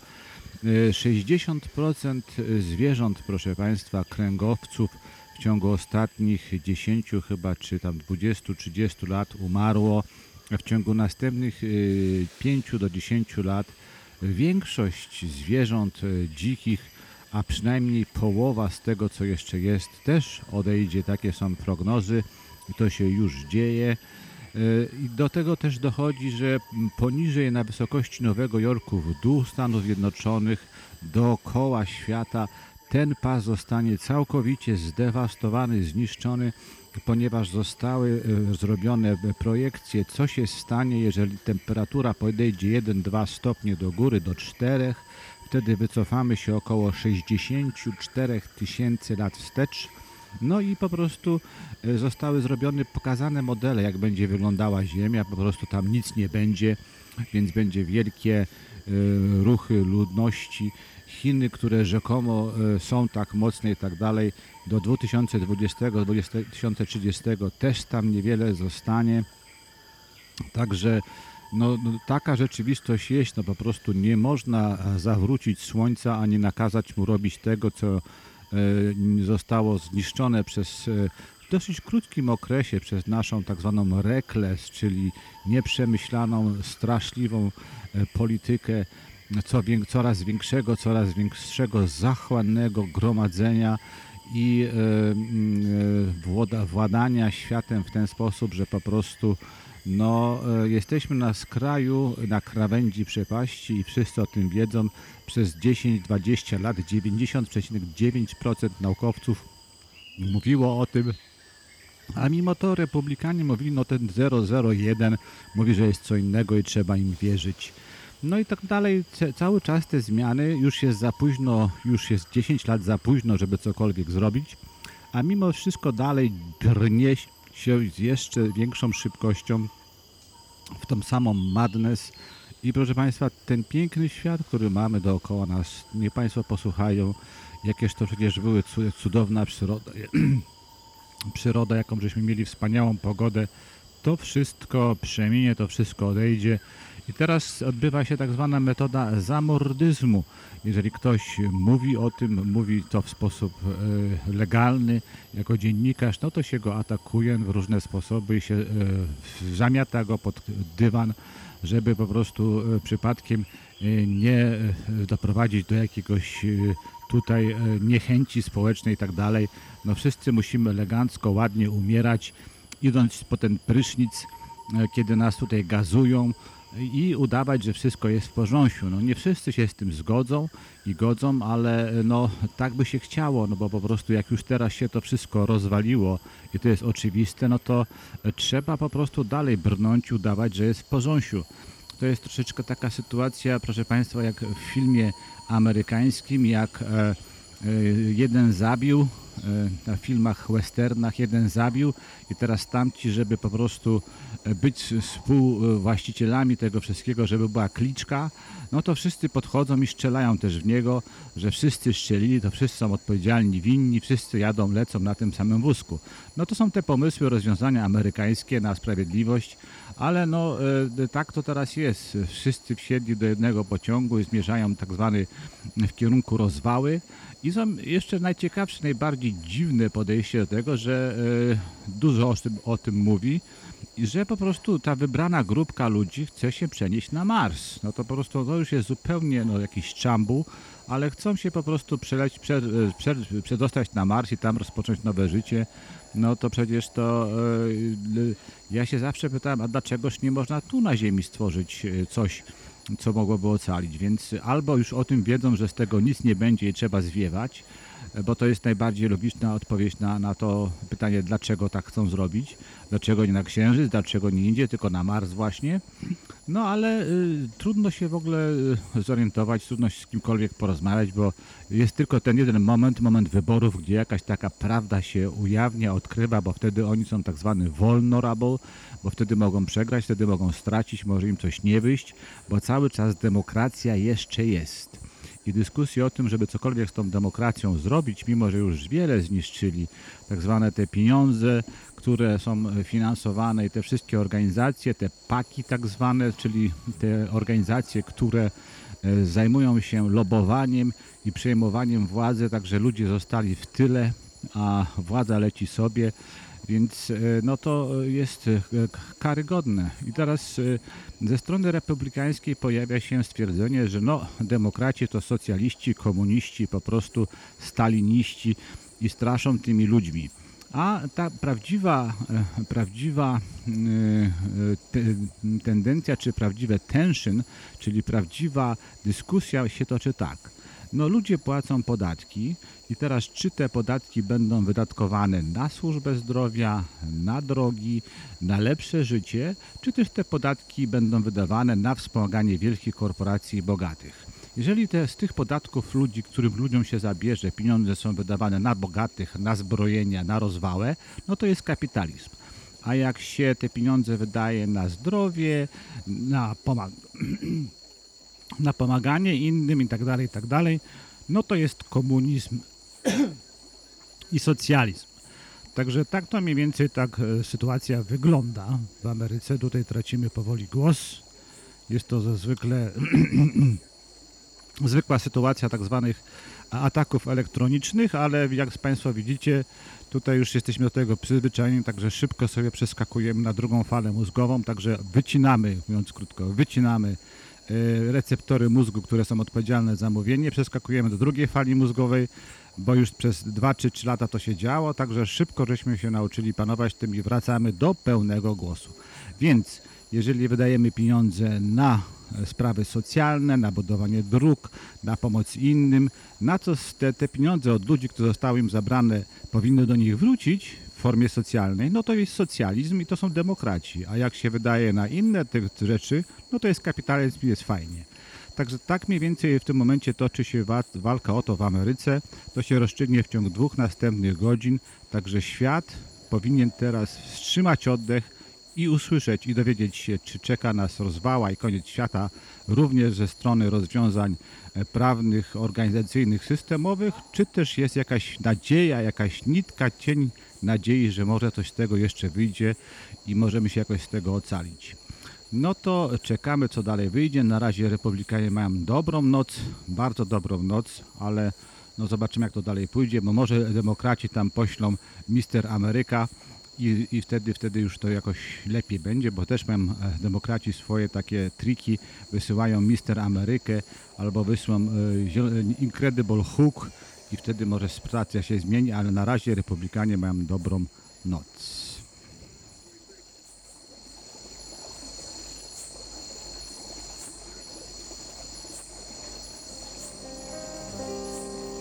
Y, 60% zwierząt, proszę Państwa, kręgowców w ciągu ostatnich 10 chyba, czy tam 20-30 lat umarło. W ciągu następnych y, 5 do 10 lat większość zwierząt y, dzikich, a przynajmniej połowa z tego, co jeszcze jest, też odejdzie. Takie są prognozy i to się już dzieje. Y, I do tego też dochodzi, że poniżej na wysokości Nowego Jorku w dół Stanów Zjednoczonych dookoła świata ten pas zostanie całkowicie zdewastowany, zniszczony, ponieważ zostały e, zrobione projekcje, co się stanie, jeżeli temperatura podejdzie 1-2 stopnie do góry, do 4. Wtedy wycofamy się około 64 tysięcy lat wstecz. No i po prostu e, zostały zrobione, pokazane modele, jak będzie wyglądała Ziemia. Po prostu tam nic nie będzie, więc będzie wielkie e, ruchy ludności. Chiny, które rzekomo e, są tak mocne i tak dalej, do 2020-2030 też tam niewiele zostanie. Także no, no, taka rzeczywistość jest, no po prostu nie można e, zawrócić słońca ani nakazać mu robić tego, co e, zostało zniszczone przez w dosyć krótkim okresie przez naszą tak zwaną rekles, czyli nieprzemyślaną, straszliwą politykę co, coraz większego, coraz większego zachłannego gromadzenia i e, mm, e, władania światem w ten sposób, że po prostu no, e, jesteśmy na skraju, na krawędzi przepaści i wszyscy o tym wiedzą. Przez 10-20 lat 90,9% naukowców mówiło o tym, a mimo to republikanie mówili, no ten 001 mówi, że jest co innego i trzeba im wierzyć. No i tak dalej, cały czas te zmiany, już jest za późno, już jest 10 lat za późno, żeby cokolwiek zrobić, a mimo wszystko dalej brnie się z jeszcze większą szybkością w tą samą madness. I proszę Państwa, ten piękny świat, który mamy dookoła nas, niech Państwo posłuchają, jakież to przecież były cu- cudowna przyroda, przyroda, jaką żeśmy mieli wspaniałą pogodę, to wszystko przeminie, to wszystko odejdzie. I teraz odbywa się tak zwana metoda zamordyzmu. Jeżeli ktoś mówi o tym, mówi to w sposób e, legalny, jako dziennikarz, no to się go atakuje w różne sposoby się e, zamiata go pod dywan, żeby po prostu e, przypadkiem nie doprowadzić do jakiegoś tutaj niechęci społecznej i tak dalej. No wszyscy musimy elegancko, ładnie umierać, idąc po ten prysznic, kiedy nas tutaj gazują i udawać, że wszystko jest w porządku. No nie wszyscy się z tym zgodzą i godzą, ale no tak by się chciało, no bo po prostu jak już teraz się to wszystko rozwaliło i to jest oczywiste, no to trzeba po prostu dalej brnąć, udawać, że jest w porządku. To jest troszeczkę taka sytuacja, proszę Państwa, jak w filmie amerykańskim, jak e, e, jeden zabił, na filmach westernach jeden zabił i teraz tamci, żeby po prostu e, być współwłaścicielami tego wszystkiego, żeby była kliczka, no to wszyscy podchodzą i strzelają też w niego, że wszyscy strzelili, to wszyscy są odpowiedzialni, winni, wszyscy jadą, lecą na tym samym wózku. No to są te pomysły, rozwiązania amerykańskie na sprawiedliwość, ale no e, tak to teraz jest. Wszyscy wsiedli do jednego pociągu i zmierzają tak zwany w kierunku rozwały. I są jeszcze najciekawsze, najbardziej dziwne podejście do tego, że e, dużo o tym, mówi że po prostu ta wybrana grupka ludzi chce się przenieść na Mars. No to po prostu to już jest zupełnie no, jakiś czambu, ale chcą się po prostu przeleć, prze, prze, przedostać na Mars i tam rozpocząć nowe życie. No to przecież to e, ja się zawsze pytałem, a dlaczegoż nie można tu na Ziemi stworzyć e, coś, co mogłoby ocalić? Więc albo już o tym wiedzą, że z tego nic nie będzie i trzeba zwiewać, bo to jest najbardziej logiczna odpowiedź na, na to pytanie, dlaczego tak chcą zrobić, dlaczego nie na Księżyc, dlaczego nie indziej, tylko na Mars właśnie. No ale y, trudno się w ogóle y, zorientować, trudno się z kimkolwiek porozmawiać, bo jest tylko ten jeden moment, moment wyborów, gdzie jakaś taka prawda się ujawnia, odkrywa, bo wtedy oni są tak zwany vulnerable, bo wtedy mogą przegrać, wtedy mogą stracić, może im coś nie wyjść, bo cały czas demokracja jeszcze jest. I dyskusje o tym, żeby cokolwiek z tą demokracją zrobić, mimo że już wiele zniszczyli, tak zwane te pieniądze, które są finansowane i te wszystkie organizacje, te paki tak zwane, czyli te organizacje, które e, zajmują się lobowaniem i przejmowaniem władzy, także ludzie zostali w tyle, a władza leci sobie, więc e, no to jest e, karygodne. I teraz e, ze strony republikańskiej pojawia się stwierdzenie, że no demokraci to socjaliści, komuniści, po prostu staliniści i straszą tymi ludźmi. A ta prawdziwa, prawdziwa te, tendencja, czy prawdziwe tension, czyli prawdziwa dyskusja się toczy tak. No ludzie płacą podatki i teraz czy te podatki będą wydatkowane na służbę zdrowia, na drogi, na lepsze życie, czy też te podatki będą wydawane na wspomaganie wielkich korporacji i bogatych. Jeżeli te, z tych podatków ludzi, którym ludziom się zabierze, pieniądze są wydawane na bogatych, na zbrojenia, na rozwałę, no to jest kapitalizm. A jak się te pieniądze wydaje na zdrowie, na, pomag na pomaganie innym i tak dalej, i tak dalej, no to jest komunizm i socjalizm. Także tak to mniej więcej tak e, sytuacja wygląda w Ameryce. Tutaj tracimy powoli głos. Jest to zwykle zwykła sytuacja tak zwanych ataków elektronicznych, ale jak Państwo widzicie, tutaj już jesteśmy do tego przyzwyczajeni, także szybko sobie przeskakujemy na drugą falę mózgową, także wycinamy, mówiąc krótko, wycinamy receptory mózgu, które są odpowiedzialne za mówienie, przeskakujemy do drugiej fali mózgowej, bo już przez 2 czy 3 lata to się działo, także szybko żeśmy się nauczyli panować tym i wracamy do pełnego głosu. Więc jeżeli wydajemy pieniądze na sprawy socjalne, na budowanie dróg, na pomoc innym, na co te, te pieniądze od ludzi, które zostały im zabrane, powinny do nich wrócić formie socjalnej, no to jest socjalizm i to są demokraci. A jak się wydaje na inne tych rzeczy, no to jest kapitalizm i jest fajnie. Także tak mniej więcej w tym momencie toczy się wa- walka o to w Ameryce. To się rozstrzygnie w ciągu dwóch następnych godzin. Także świat powinien teraz wstrzymać oddech i usłyszeć i dowiedzieć się, czy czeka nas rozwała i koniec świata, również ze strony rozwiązań e, prawnych, organizacyjnych, systemowych, czy też jest jakaś nadzieja, jakaś nitka, cień nadziei, że może coś z tego jeszcze wyjdzie i możemy się jakoś z tego ocalić. No to czekamy, co dalej wyjdzie. Na razie Republikanie mają dobrą noc, bardzo dobrą noc, ale no zobaczymy, jak to dalej pójdzie, bo może demokraci tam poślą Mister Ameryka i, i wtedy, wtedy już to jakoś lepiej będzie, bo też mają e, demokraci swoje takie triki, wysyłają Mister Amerykę albo wysyłą e, Incredible Hook i wtedy może sytuacja się zmieni, ale na razie Republikanie mają dobrą noc.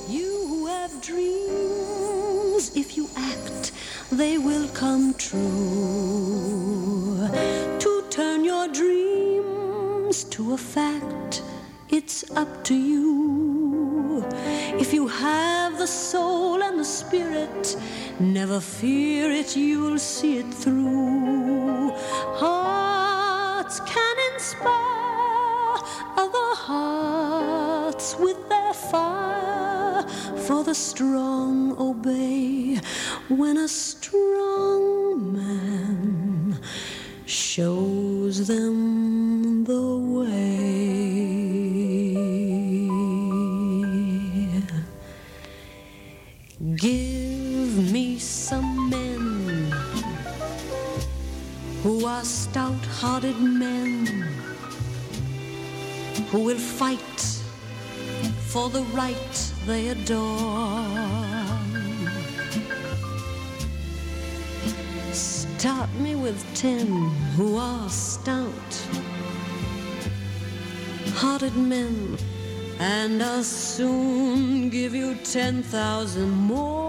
You who have dreams, if you act, they will come true. To turn your dreams to a fact, it's up to you. If you have the soul and the spirit, never fear it, you'll see it through. Hearts can inspire other hearts with their fire, for the strong obey when a strong man shows them for the right they adore. Start me with ten who are stout hearted men, and I'll soon give you ten thousand more.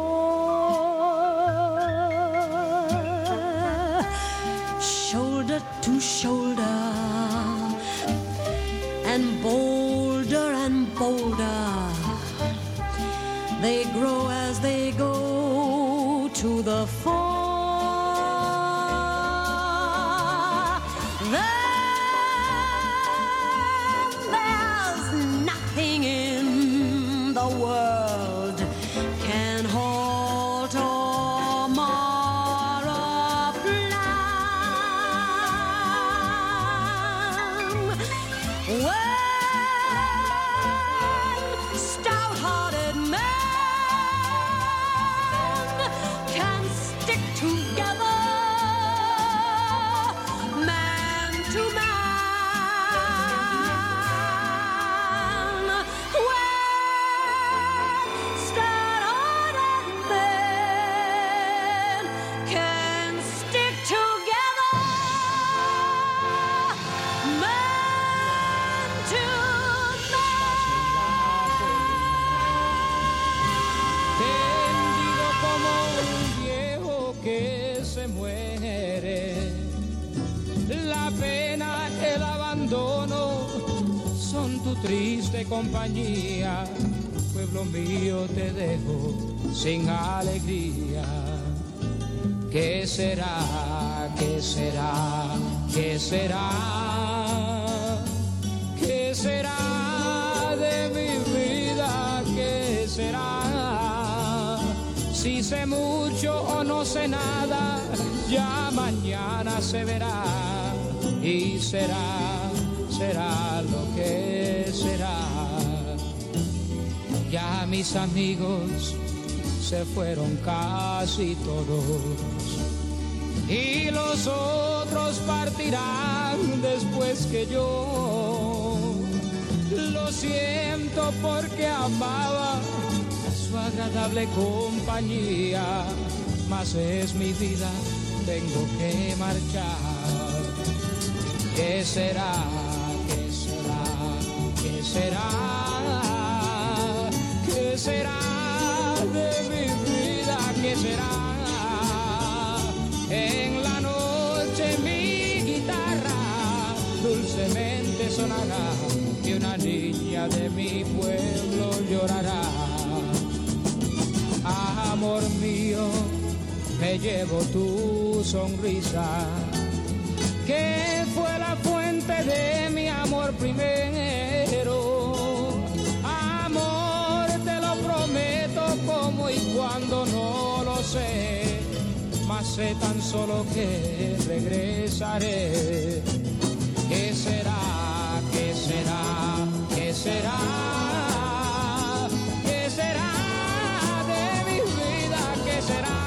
Amigos se fueron casi todos y los otros partirán después que yo. Lo siento porque amaba su agradable compañía, mas es mi vida, tengo que marchar. ¿Qué será? ¿Qué será? ¿Qué será? ¿Qué será de mi vida? ¿Qué será? En la noche mi guitarra dulcemente sonará y una niña de mi pueblo llorará. Amor mío, me llevo tu sonrisa, que fue la fuente de mi amor primero. Solo que regresaré. ¿Qué será? ¿Qué será? ¿Qué será? ¿Qué será de mi vida? ¿Qué será?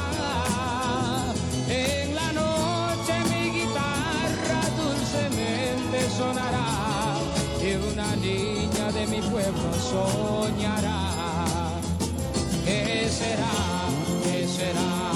En la noche mi guitarra dulcemente sonará y una niña de mi pueblo soñará. ¿Qué será? ¿Qué será?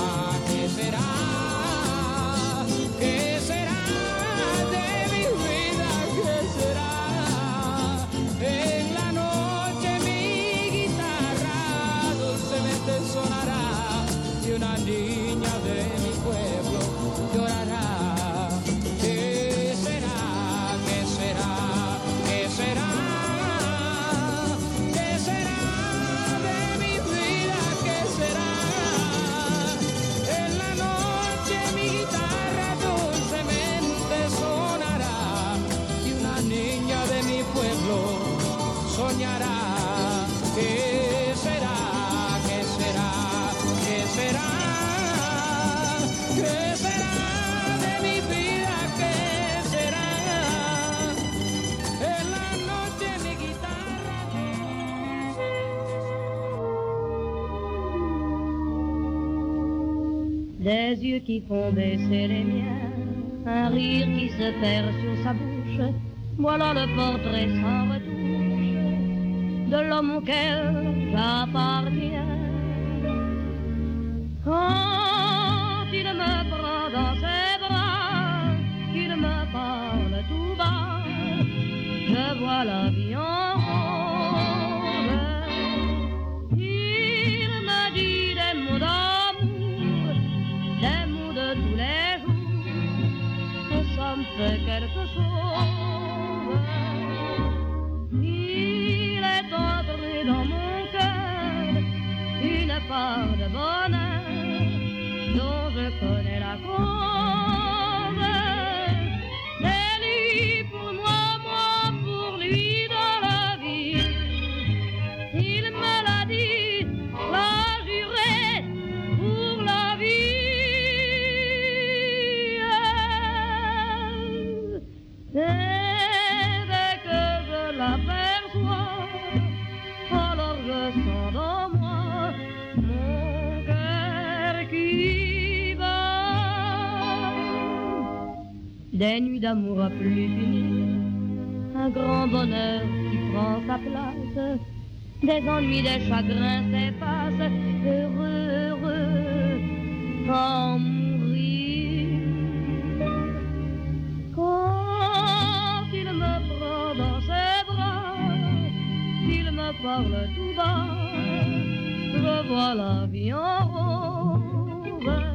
Qui font baisser les miens, un rire qui se perd sur sa bouche. Voilà le portrait sans retouche de l'homme auquel j'appartiens. Quand il me prend Des nuits d'amour à plus finir, un grand bonheur qui prend sa place, des ennuis, des chagrins s'effacent, heureux, heureux, en mourir. Quand il me prend dans ses bras, il me parle tout bas, je vois la vie en rose.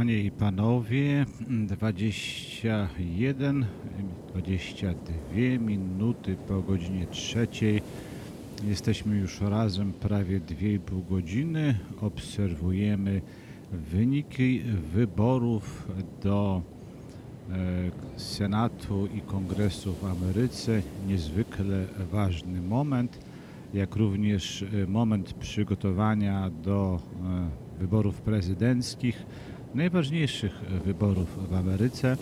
Panie i panowie, 21, 22 minuty po godzinie trzeciej. Jesteśmy już razem prawie 2,5 godziny. Obserwujemy wyniki wyborów do e, Senatu i Kongresu w Ameryce. Niezwykle ważny moment, jak również e, moment przygotowania do e, wyborów prezydenckich, najważniejszych wyborów w Ameryce,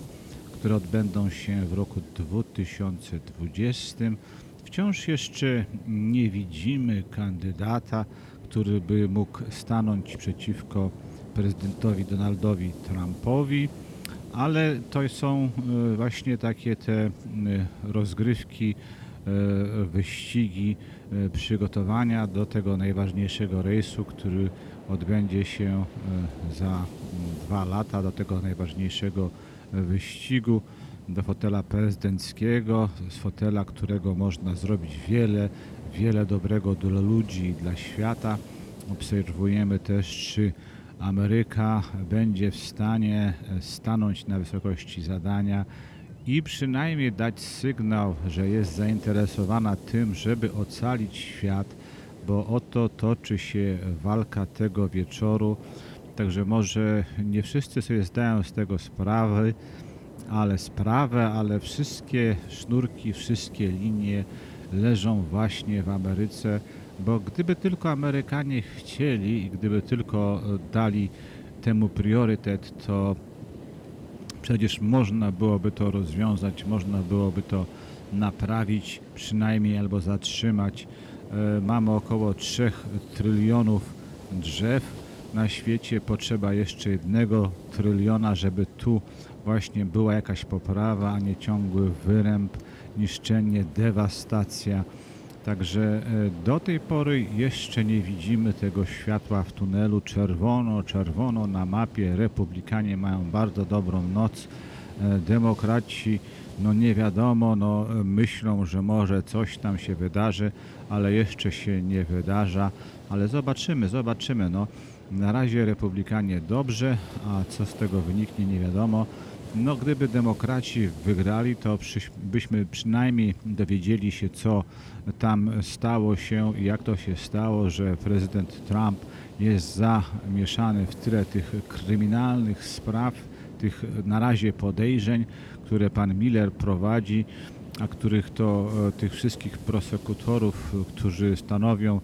które odbędą się w roku 2020. Wciąż jeszcze nie widzimy kandydata, który by mógł stanąć przeciwko prezydentowi Donaldowi Trumpowi, ale to są e, właśnie takie te e, rozgrywki, e, wyścigi, przygotowania do tego najważniejszego rejsu, który odbędzie się e, za mm, dwa lata, do tego najważniejszego e, wyścigu do fotela prezydenckiego, z fotela, którego można zrobić wiele, wiele dobrego dla ludzi i dla świata. Obserwujemy też, czy Ameryka będzie w stanie e, stanąć na wysokości zadania i przynajmniej dać sygnał, że jest zainteresowana tym, żeby ocalić świat, bo oto toczy się walka tego wieczoru. Także może nie wszyscy sobie zdają z tego sprawy, ale sprawę, ale wszystkie sznurki, wszystkie linie leżą właśnie w Ameryce, bo gdyby tylko Amerykanie chcieli i gdyby tylko dali temu priorytet, to przecież można byłoby to rozwiązać, można byłoby to naprawić przynajmniej albo zatrzymać. E, Mamy około 3 trylionów drzew na świecie, potrzeba jeszcze jednego tryliona, żeby tu właśnie była jakaś poprawa, a nie ciągły wyręb, niszczenie, dewastacja. Także e, do tej pory jeszcze nie widzimy tego światła w tunelu. Czerwono, czerwono na mapie. Republikanie mają bardzo dobrą noc. E, Demokraci, no nie wiadomo, no myślą, że może coś tam się wydarzy, ale jeszcze się nie wydarza. Ale zobaczymy, zobaczymy. No, na razie Republikanie dobrze, a co z tego wyniknie nie wiadomo. No, gdyby demokraci wygrali, to przyś- byśmy przynajmniej dowiedzieli się, co tam stało się i jak to się stało, że prezydent Trump jest zamieszany w tyle tych kryminalnych spraw, tych na razie podejrzeń, które pan Miller prowadzi, a których to e, tych wszystkich prosekutorów, e, którzy stanowią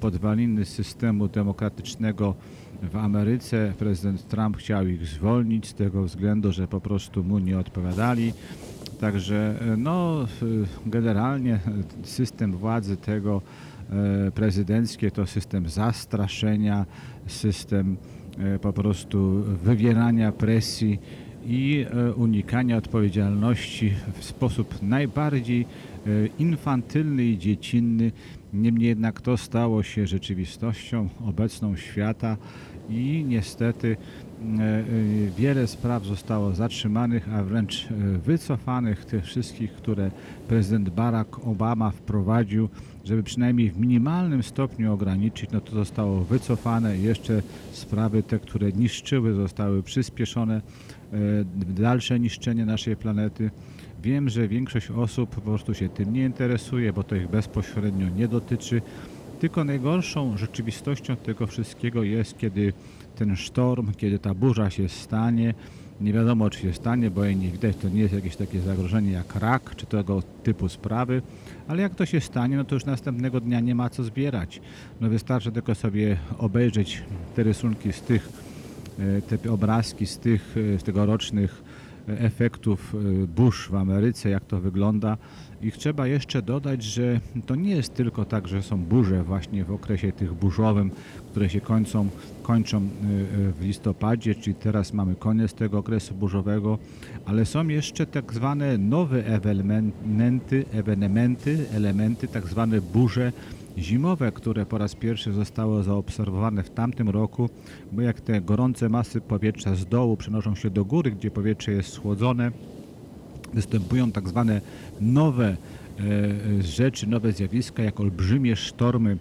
podwaliny systemu demokratycznego w Ameryce. Prezydent Trump chciał ich zwolnić z tego względu, że po prostu mu nie odpowiadali. Także e, no, generalnie system władzy tego prezydenckie to system zastraszenia, system po prostu wywierania presji i e, unikania odpowiedzialności w sposób najbardziej e, infantylny i dziecinny. Niemniej jednak to stało się rzeczywistością obecną świata i niestety e, wiele spraw zostało zatrzymanych, a wręcz wycofanych, tych wszystkich, które prezydent Barack Obama wprowadził, żeby przynajmniej w minimalnym stopniu ograniczyć, no to zostało wycofane. Jeszcze sprawy te, które niszczyły, zostały przyspieszone. E, Dalsze niszczenie naszej planety. Wiem, że większość osób po prostu się tym nie interesuje, bo to ich bezpośrednio nie dotyczy. Tylko najgorszą rzeczywistością tego wszystkiego jest, kiedy ten sztorm, kiedy ta burza się stanie. Nie wiadomo, czy się stanie, bo jej nie widać. To nie jest jakieś takie zagrożenie jak rak, czy tego typu sprawy. Ale jak to się stanie, no to już następnego dnia nie ma co zbierać. No wystarczy tylko sobie obejrzeć te rysunki z tych, te obrazki z tych e, z tegorocznych efektów e, burz w Ameryce, jak to wygląda. I trzeba jeszcze dodać, że to nie jest tylko tak, że są burze właśnie w okresie tych burzowym, które się kończą, kończą e, e, w listopadzie, czyli teraz mamy koniec tego okresu burzowego, ale są jeszcze tak zwane nowe ewenementy, ewenementy elementy, tak zwane burze zimowe, które po raz pierwszy zostały zaobserwowane w tamtym roku, bo jak te gorące masy powietrza z dołu przenoszą się do góry, gdzie powietrze jest schłodzone, występują tak zwane nowe e, rzeczy, nowe zjawiska, jak olbrzymie sztormy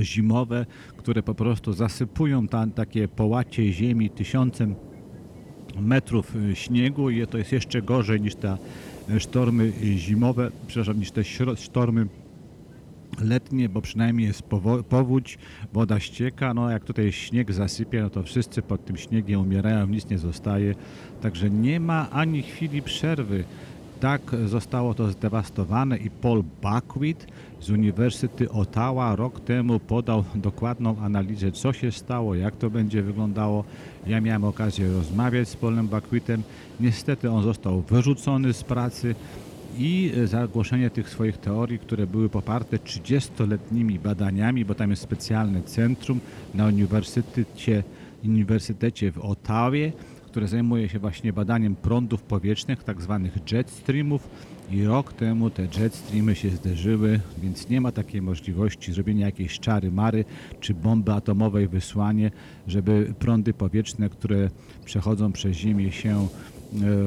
zimowe, które po prostu zasypują tam takie połacie ziemi tysiącem metrów e, śniegu. I to jest jeszcze gorzej niż te sztormy zimowe, przepraszam, niż te sztormy letnie, bo przynajmniej jest powódź, woda ścieka, no jak tutaj śnieg zasypie, no to wszyscy pod tym śniegiem umierają, nic nie zostaje, także nie ma ani chwili przerwy. Tak zostało to zdewastowane i Paul Buckwheat z Uniwersytetu Ottawa rok temu podał dokładną analizę, co się stało, jak to będzie wyglądało. Ja miałem okazję rozmawiać z Paulem Buckwheatem. Niestety on został wyrzucony z pracy i zagłoszenie tych swoich teorii, które były poparte 30-letnimi badaniami, bo tam jest specjalne centrum na uniwersytecie, uniwersytecie w Ottawie, które zajmuje się właśnie badaniem prądów powietrznych, tak zwanych jet streamów. I rok temu te jet streamy się zderzyły, więc nie ma takiej możliwości zrobienia jakiejś czary mary czy bomby atomowej wysłanie, żeby prądy powietrzne, które przechodzą przez Ziemię się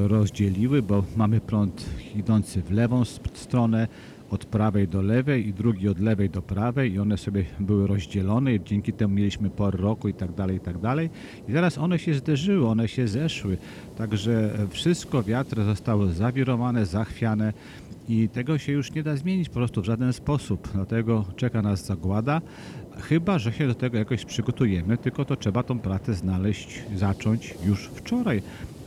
rozdzieliły, bo mamy prąd idący w lewą stronę, od prawej do lewej i drugi od lewej do prawej i one sobie były rozdzielone i dzięki temu mieliśmy pory roku i tak dalej, i tak dalej. I zaraz one się zderzyły, one się zeszły. Także e, wszystko, wiatry zostały zawirowane, zachwiane i tego się już nie da zmienić po prostu w żaden sposób. Dlatego czeka nas zagłada, chyba że się do tego jakoś przygotujemy, tylko to trzeba tą pracę znaleźć, zacząć już wczoraj.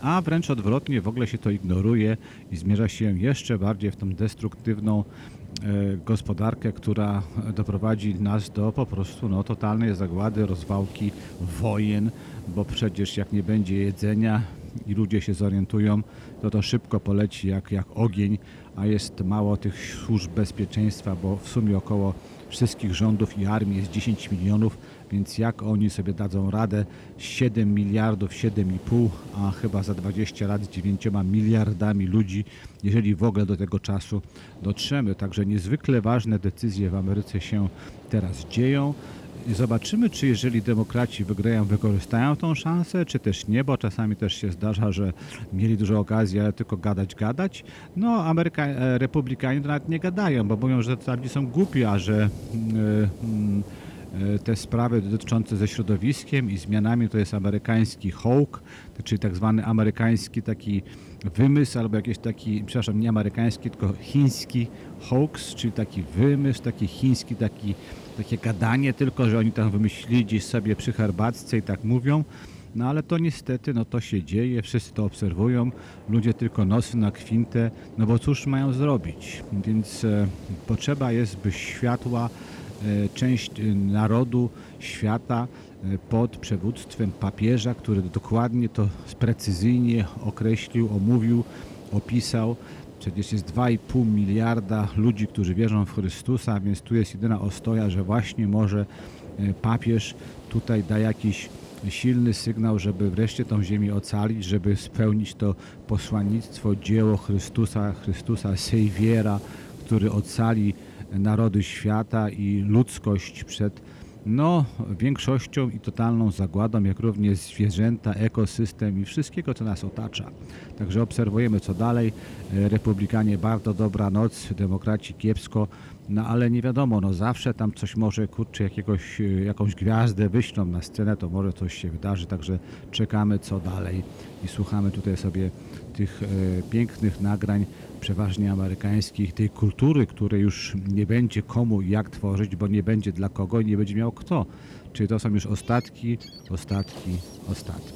A wręcz odwrotnie, w ogóle się to ignoruje i zmierza się jeszcze bardziej w tą destruktywną e, gospodarkę, która doprowadzi nas do po prostu no, totalnej zagłady, rozwałki, wojen, bo przecież jak nie będzie jedzenia i ludzie się zorientują, to to szybko poleci jak, jak ogień, a jest mało tych służb bezpieczeństwa, bo w sumie około wszystkich rządów i armii jest 10 milionów, więc jak oni sobie dadzą radę 7 miliardów, 7,5, a chyba za 20 lat z 9 miliardami ludzi, jeżeli w ogóle do tego czasu dotrzemy. Także niezwykle ważne decyzje w Ameryce się teraz dzieją. I zobaczymy, czy jeżeli demokraci wygrają, wykorzystają tą szansę, czy też nie, bo czasami też się zdarza, że mieli dużo okazji, ale tylko gadać, gadać. No, Ameryka, e, republikanie to nawet nie gadają, bo mówią, że tam są głupi, a że mm, e, te sprawy dotyczące ze środowiskiem i zmianami to jest amerykański hołk, czyli tak zwany amerykański taki wymysł, albo jakiś taki, przepraszam, nie amerykański, tylko chiński hoax, czyli taki wymysł, taki chiński, taki, takie gadanie tylko, że oni tam wymyślili gdzieś sobie przy herbatce i tak mówią. No ale to niestety, no to się dzieje, wszyscy to obserwują, ludzie tylko nosy na kwintę, no bo cóż mają zrobić? Więc e, potrzeba jest, by światła e, część e, narodu, świata e, pod przewództwem papieża, który dokładnie to precyzyjnie określił, omówił, opisał. Przecież jest 2,5 miliarda ludzi, którzy wierzą w Chrystusa, więc tu jest jedyna ostoja, że właśnie może e, papież tutaj da jakiś silny sygnał, żeby wreszcie tą ziemię ocalić, żeby spełnić to posłannictwo, dzieło Chrystusa, Chrystusa Sejwiera, który ocali narody świata i ludzkość przed no, większością i totalną zagładą, jak również zwierzęta, ekosystem i wszystkiego, co nas otacza. Także obserwujemy, co dalej. E, Republikanie bardzo dobra noc, demokraci kiepsko, no ale nie wiadomo, no zawsze tam coś może, kurczę, jakiegoś, e, jakąś gwiazdę wyślą na scenę, to może coś się wydarzy, także czekamy, co dalej i słuchamy tutaj sobie tych e, pięknych nagrań, przeważnie amerykańskich, tej kultury, której już nie będzie komu i jak tworzyć, bo nie będzie dla kogo i nie będzie miał kto. Czyli to są już ostatki, ostatki, ostatki.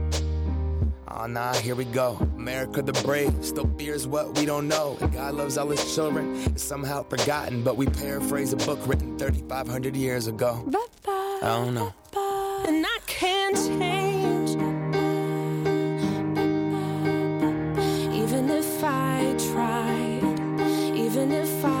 Oh nah, here we go. America the brave still fears what we don't know. God loves all his children. It's somehow forgotten, but we paraphrase a book written 3,500 years ago. I don't know. And I can't change. Even if I tried, even if I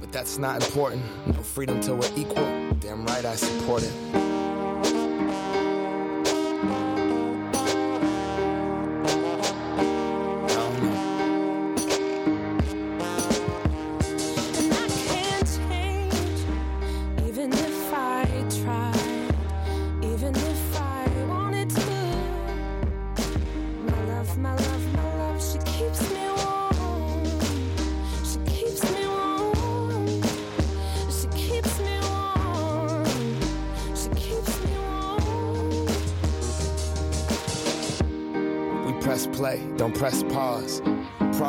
but that's not important. No freedom till we're equal. Damn right I support it.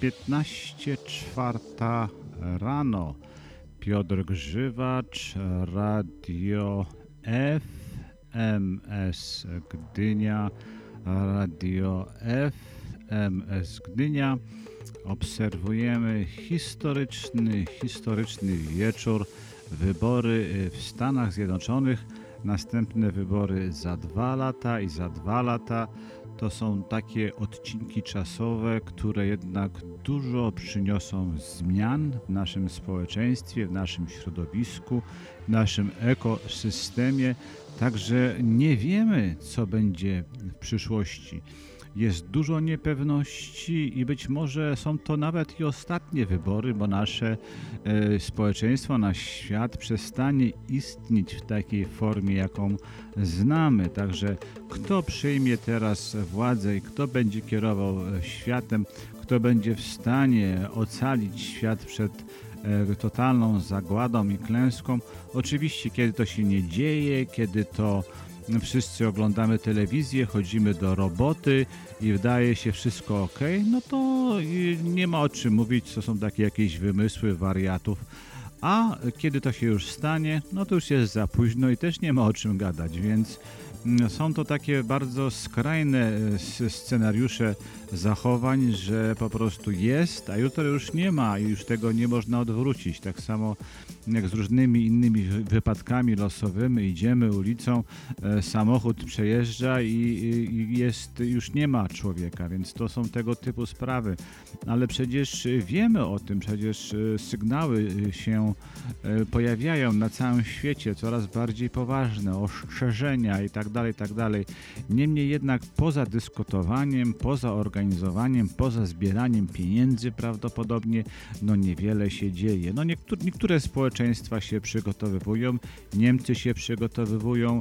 15 czwarta rano. Piotr Grzywacz, Radio FMS Gdynia, Radio FMS Gdynia. Obserwujemy historyczny, historyczny wieczór. Wybory w Stanach Zjednoczonych, następne wybory za dwa lata i za dwa lata. To są takie odcinki czasowe, które jednak dużo przyniosą zmian w naszym społeczeństwie, w naszym środowisku, w naszym ekosystemie. Także nie wiemy, co będzie w przyszłości. Jest dużo niepewności i być może są to nawet i ostatnie wybory, bo nasze e, społeczeństwo, nasz świat przestanie istnieć w takiej formie, jaką znamy. Także kto przyjmie teraz władzę i kto będzie kierował e, światem, kto będzie w stanie ocalić świat przed e, totalną zagładą i klęską. Oczywiście, kiedy to się nie dzieje, kiedy to wszyscy oglądamy telewizję, chodzimy do roboty i wydaje się wszystko ok, no to y, nie ma o czym mówić, to są takie jakieś wymysły wariatów. A kiedy to się już stanie, no to już jest za późno i też nie ma o czym gadać, więc mm, są to takie bardzo skrajne s- scenariusze zachowań, że po prostu jest, a jutro już nie ma i już tego nie można odwrócić. Tak samo jak z różnymi innymi wy- wypadkami losowymi, idziemy ulicą, e, samochód przejeżdża i, jest, już nie ma człowieka, więc to są tego typu sprawy. Ale przecież wiemy o tym, przecież e, sygnały e, się pojawiają na całym świecie, coraz bardziej poważne, ostrzeżenia tak tak dalej. Niemniej jednak poza dyskutowaniem, poza organizowaniem, poza zbieraniem pieniędzy prawdopodobnie, no niewiele się dzieje. No niektóre, niektóre społeczeństwa się przygotowywują, Niemcy się przygotowywują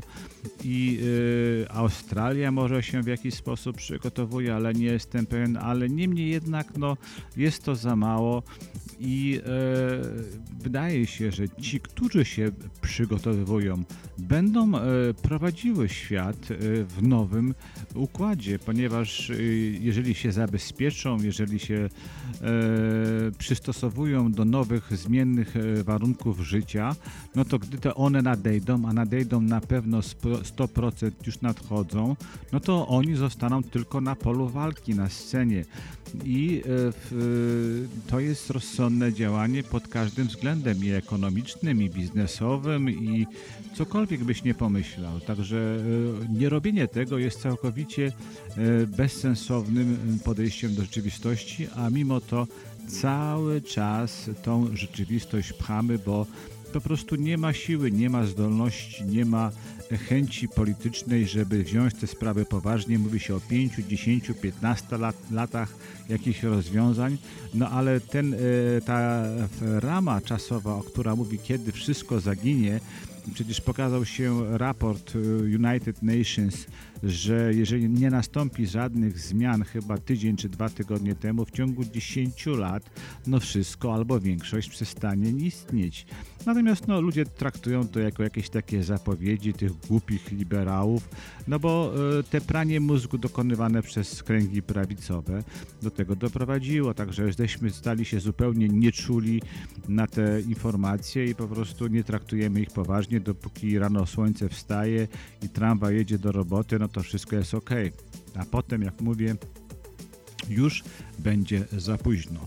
i y, Australia może się w jakiś sposób przygotowuje, ale nie jestem pewien, ale niemniej jednak no, jest to za mało i e, wydaje się, że ci, którzy się przygotowywują, będą e, prowadziły świat e, w nowym układzie, ponieważ e, jeżeli się zabezpieczą, jeżeli się e, przystosowują do nowych, zmiennych e, warunków życia, no to gdy te one nadejdą, a nadejdą na pewno spo- 100% już nadchodzą, no to oni zostaną tylko na polu walki, na scenie. I e, to jest rozsądne działanie pod każdym względem i ekonomicznym, i biznesowym, i cokolwiek byś nie pomyślał. Także e, nierobienie tego jest całkowicie e, bezsensownym podejściem do rzeczywistości, a mimo to cały czas tą rzeczywistość pchamy, bo po prostu nie ma siły, nie ma zdolności, nie ma chęci politycznej, żeby wziąć te sprawy poważnie. Mówi się o 5, 10, 15 lat, latach jakichś rozwiązań, no ale ten, e, ta rama czasowa, która mówi, kiedy wszystko zaginie, przecież pokazał się raport e, United Nations, że jeżeli nie nastąpi żadnych zmian, chyba tydzień czy dwa tygodnie temu, w ciągu 10 lat, no wszystko albo większość przestanie istnieć. Natomiast no, ludzie traktują to jako jakieś takie zapowiedzi tych głupich liberałów, no bo e, te pranie mózgu dokonywane przez kręgi prawicowe do tego doprowadziło, także żeśmy stali się zupełnie nieczuli na te informacje i po prostu nie traktujemy ich poważnie, dopóki rano słońce wstaje i tramwa jedzie do roboty, no to wszystko jest ok. A potem, jak mówię, już będzie za późno.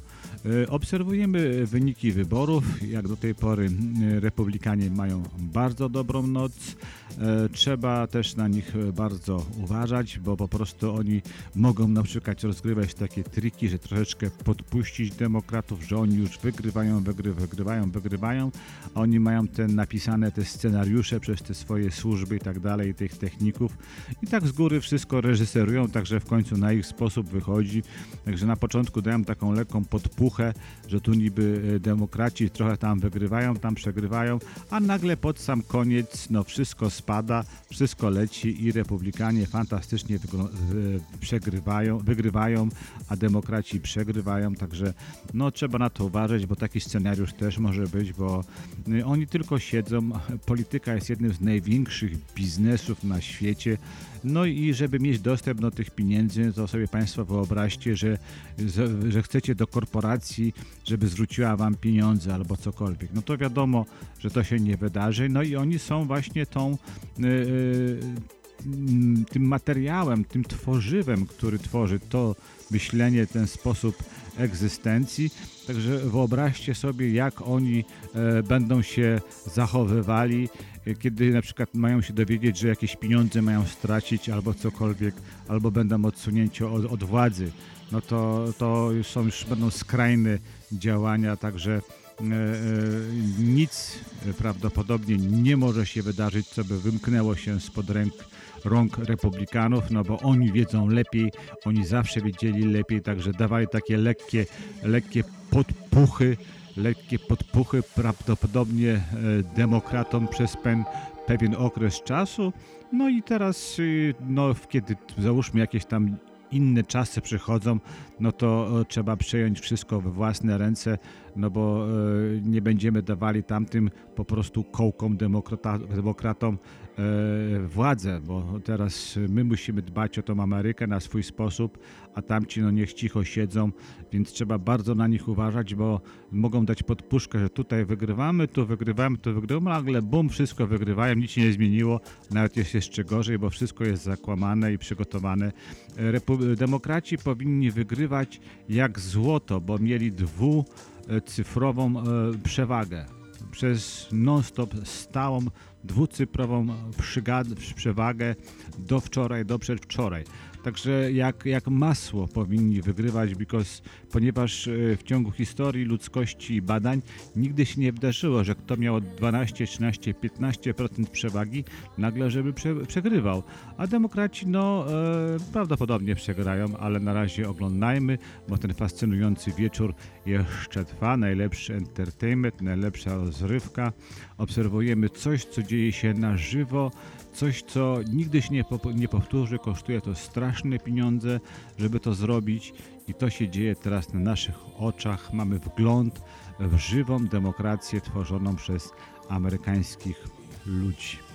E, Obserwujemy wyniki wyborów. Jak do tej pory e, republikanie mają bardzo dobrą noc. E, Trzeba też na nich bardzo uważać, bo po prostu oni mogą na przykład rozgrywać takie triki, że troszeczkę podpuścić demokratów, że oni już wygrywają, wygry, wygrywają, wygrywają, oni mają te napisane te scenariusze przez te swoje służby i tak dalej, tych techników i tak z góry wszystko reżyserują, także w końcu na ich sposób wychodzi. Także na początku dają taką lekką podpuchę, że tu niby e, demokraci trochę tam wygrywają, tam przegrywają, a nagle pod sam koniec no wszystko spada, wszystko leci i republikanie fantastycznie e, przegrywają, wygrywają, a demokraci przegrywają, także no trzeba na to uważać, bo taki scenariusz też może być, bo y, oni tylko siedzą, polityka jest jednym z największych biznesów na świecie, no i żeby mieć dostęp do tych pieniędzy, to sobie Państwo wyobraźcie, że, że, chcecie do korporacji, żeby zwróciła Wam pieniądze albo cokolwiek. No to wiadomo, że to się nie wydarzy. No i oni są właśnie tą, y, y, mm, tym materiałem, tym tworzywem, który tworzy to myślenie, ten sposób egzystencji. Także wyobraźcie sobie, jak oni e, będą się zachowywali, kiedy na przykład mają się dowiedzieć, że jakieś pieniądze mają stracić albo cokolwiek, albo będą odsunięci od, od władzy. No to, to są już będą skrajne działania, także e, e, nic prawdopodobnie nie może się wydarzyć, co by wymknęło się spod ręk rąk republikanów, no bo oni wiedzą lepiej, oni zawsze wiedzieli lepiej, także dawali takie lekkie, lekkie podpuchy, lekkie podpuchy prawdopodobnie e, demokratom przez pen, pewien okres czasu. No i teraz, y, no, kiedy załóżmy jakieś tam inne czasy przychodzą, no to trzeba przejąć wszystko we własne ręce, no bo e, nie będziemy dawali tamtym po prostu kołkom demokrata, demokratom władzę, bo teraz my musimy dbać o tą Amerykę na swój sposób, a tamci no niech cicho siedzą, więc trzeba bardzo na nich uważać, bo mogą dać podpuszkę, że tutaj wygrywamy, tu wygrywamy, tu wygrywamy, nagle bum, wszystko wygrywają, nic się nie zmieniło, nawet jest jeszcze gorzej, bo wszystko jest zakłamane i przygotowane. E, demokraci powinni wygrywać jak złoto, bo mieli dwucyfrową e, przewagę. Przez non-stop stałą dwucyfrową przewagę do wczoraj, do przedwczoraj. Także jak, jak masło powinni wygrywać, because, ponieważ e, w ciągu historii ludzkości i badań nigdy się nie wydarzyło, że kto miał 12, 13, 15% przewagi, nagle żeby prze, przegrywał. A demokraci no e, prawdopodobnie przegrają, ale na razie oglądajmy, bo ten fascynujący wieczór jeszcze trwa. Najlepszy entertainment, najlepsza rozrywka. Obserwujemy coś, co dzieje się na żywo, coś, co nigdy się nie, nie powtórzy. Kosztuje to straszne pieniądze, żeby to zrobić i to się dzieje teraz na naszych oczach. Mamy wgląd w żywą demokrację tworzoną przez amerykańskich ludzi.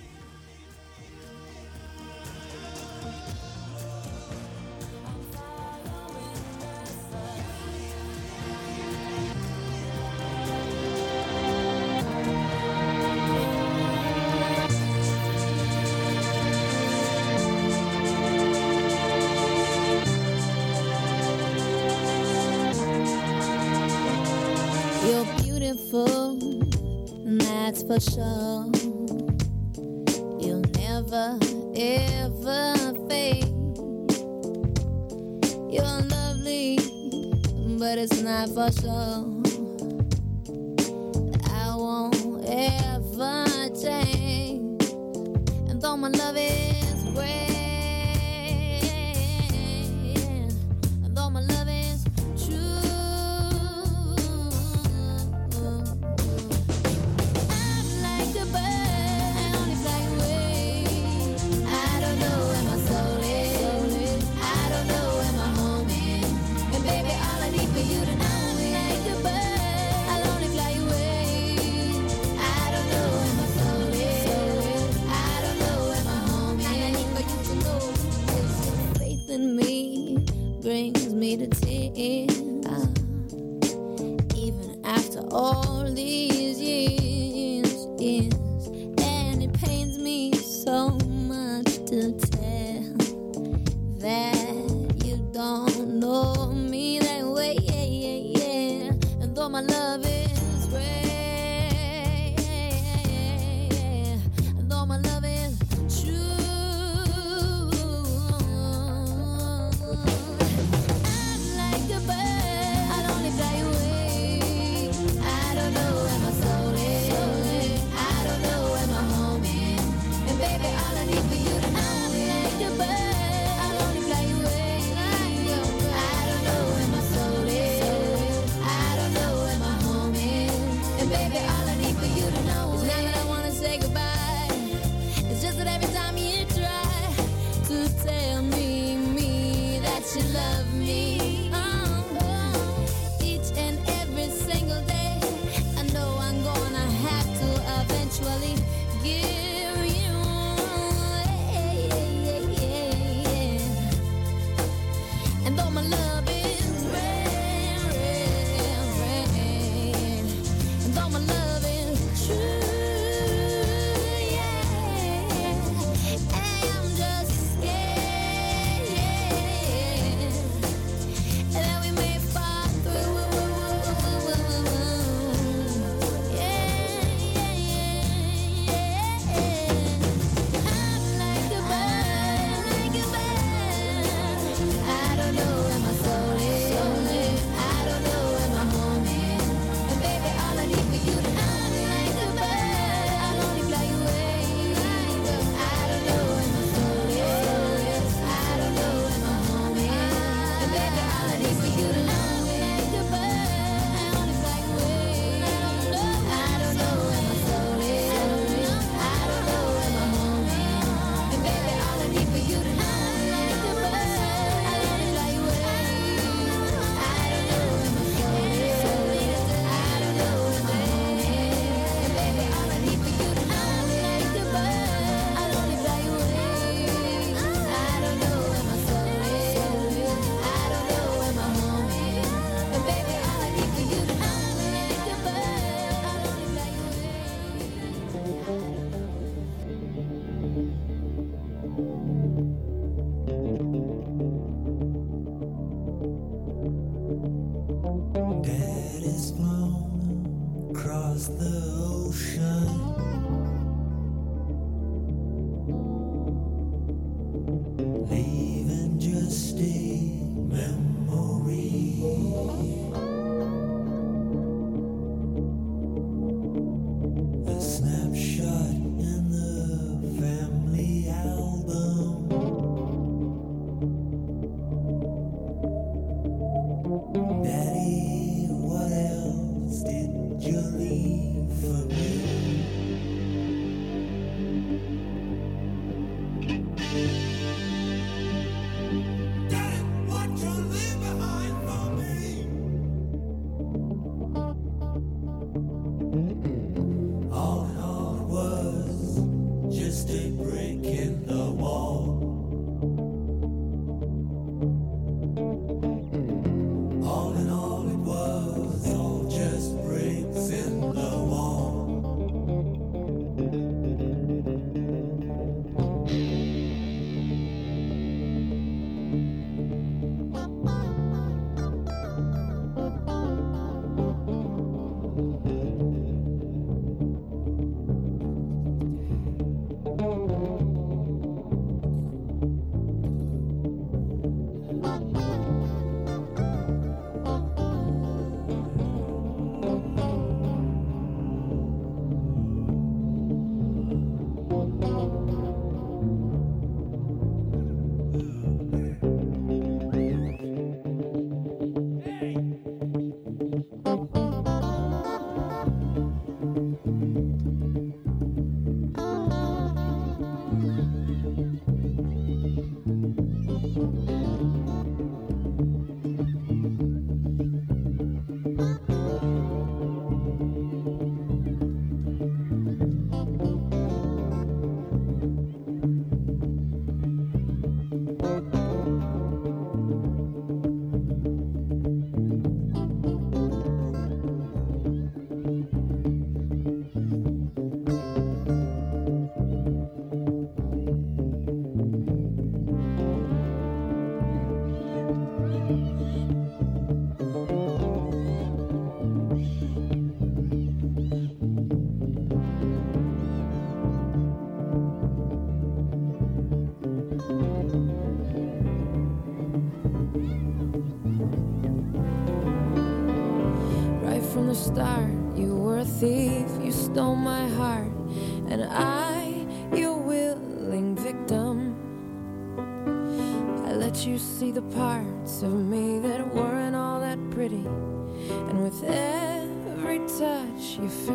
You fixed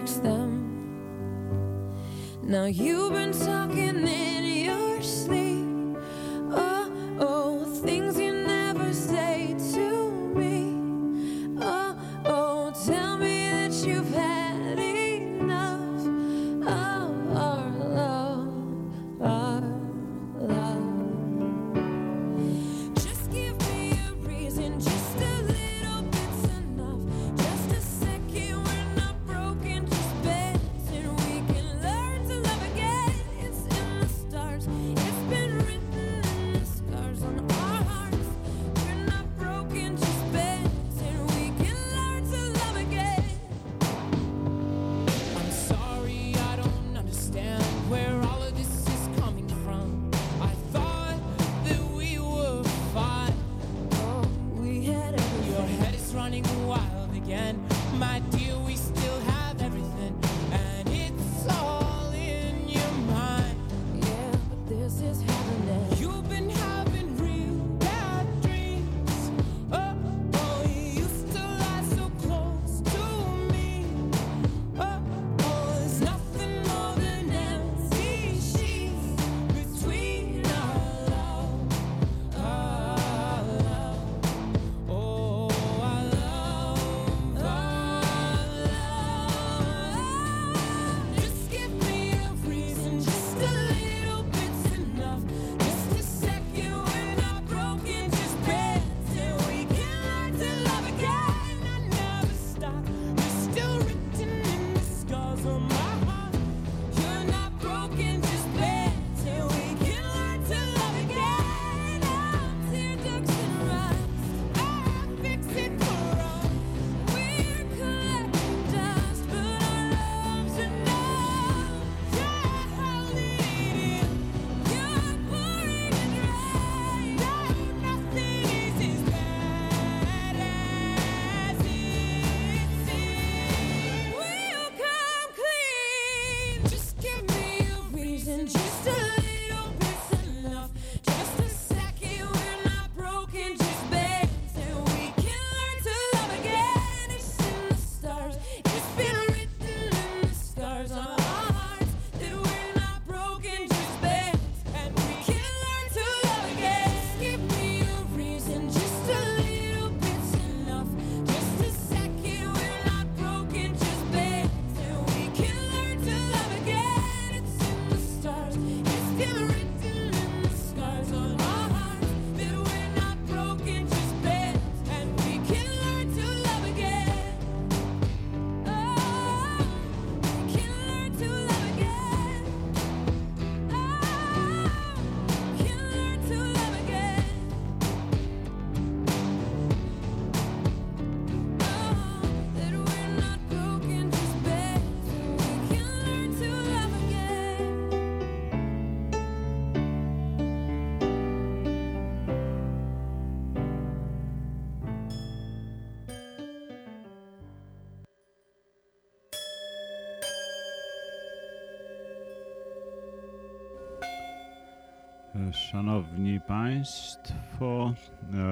Szanowni Państwo,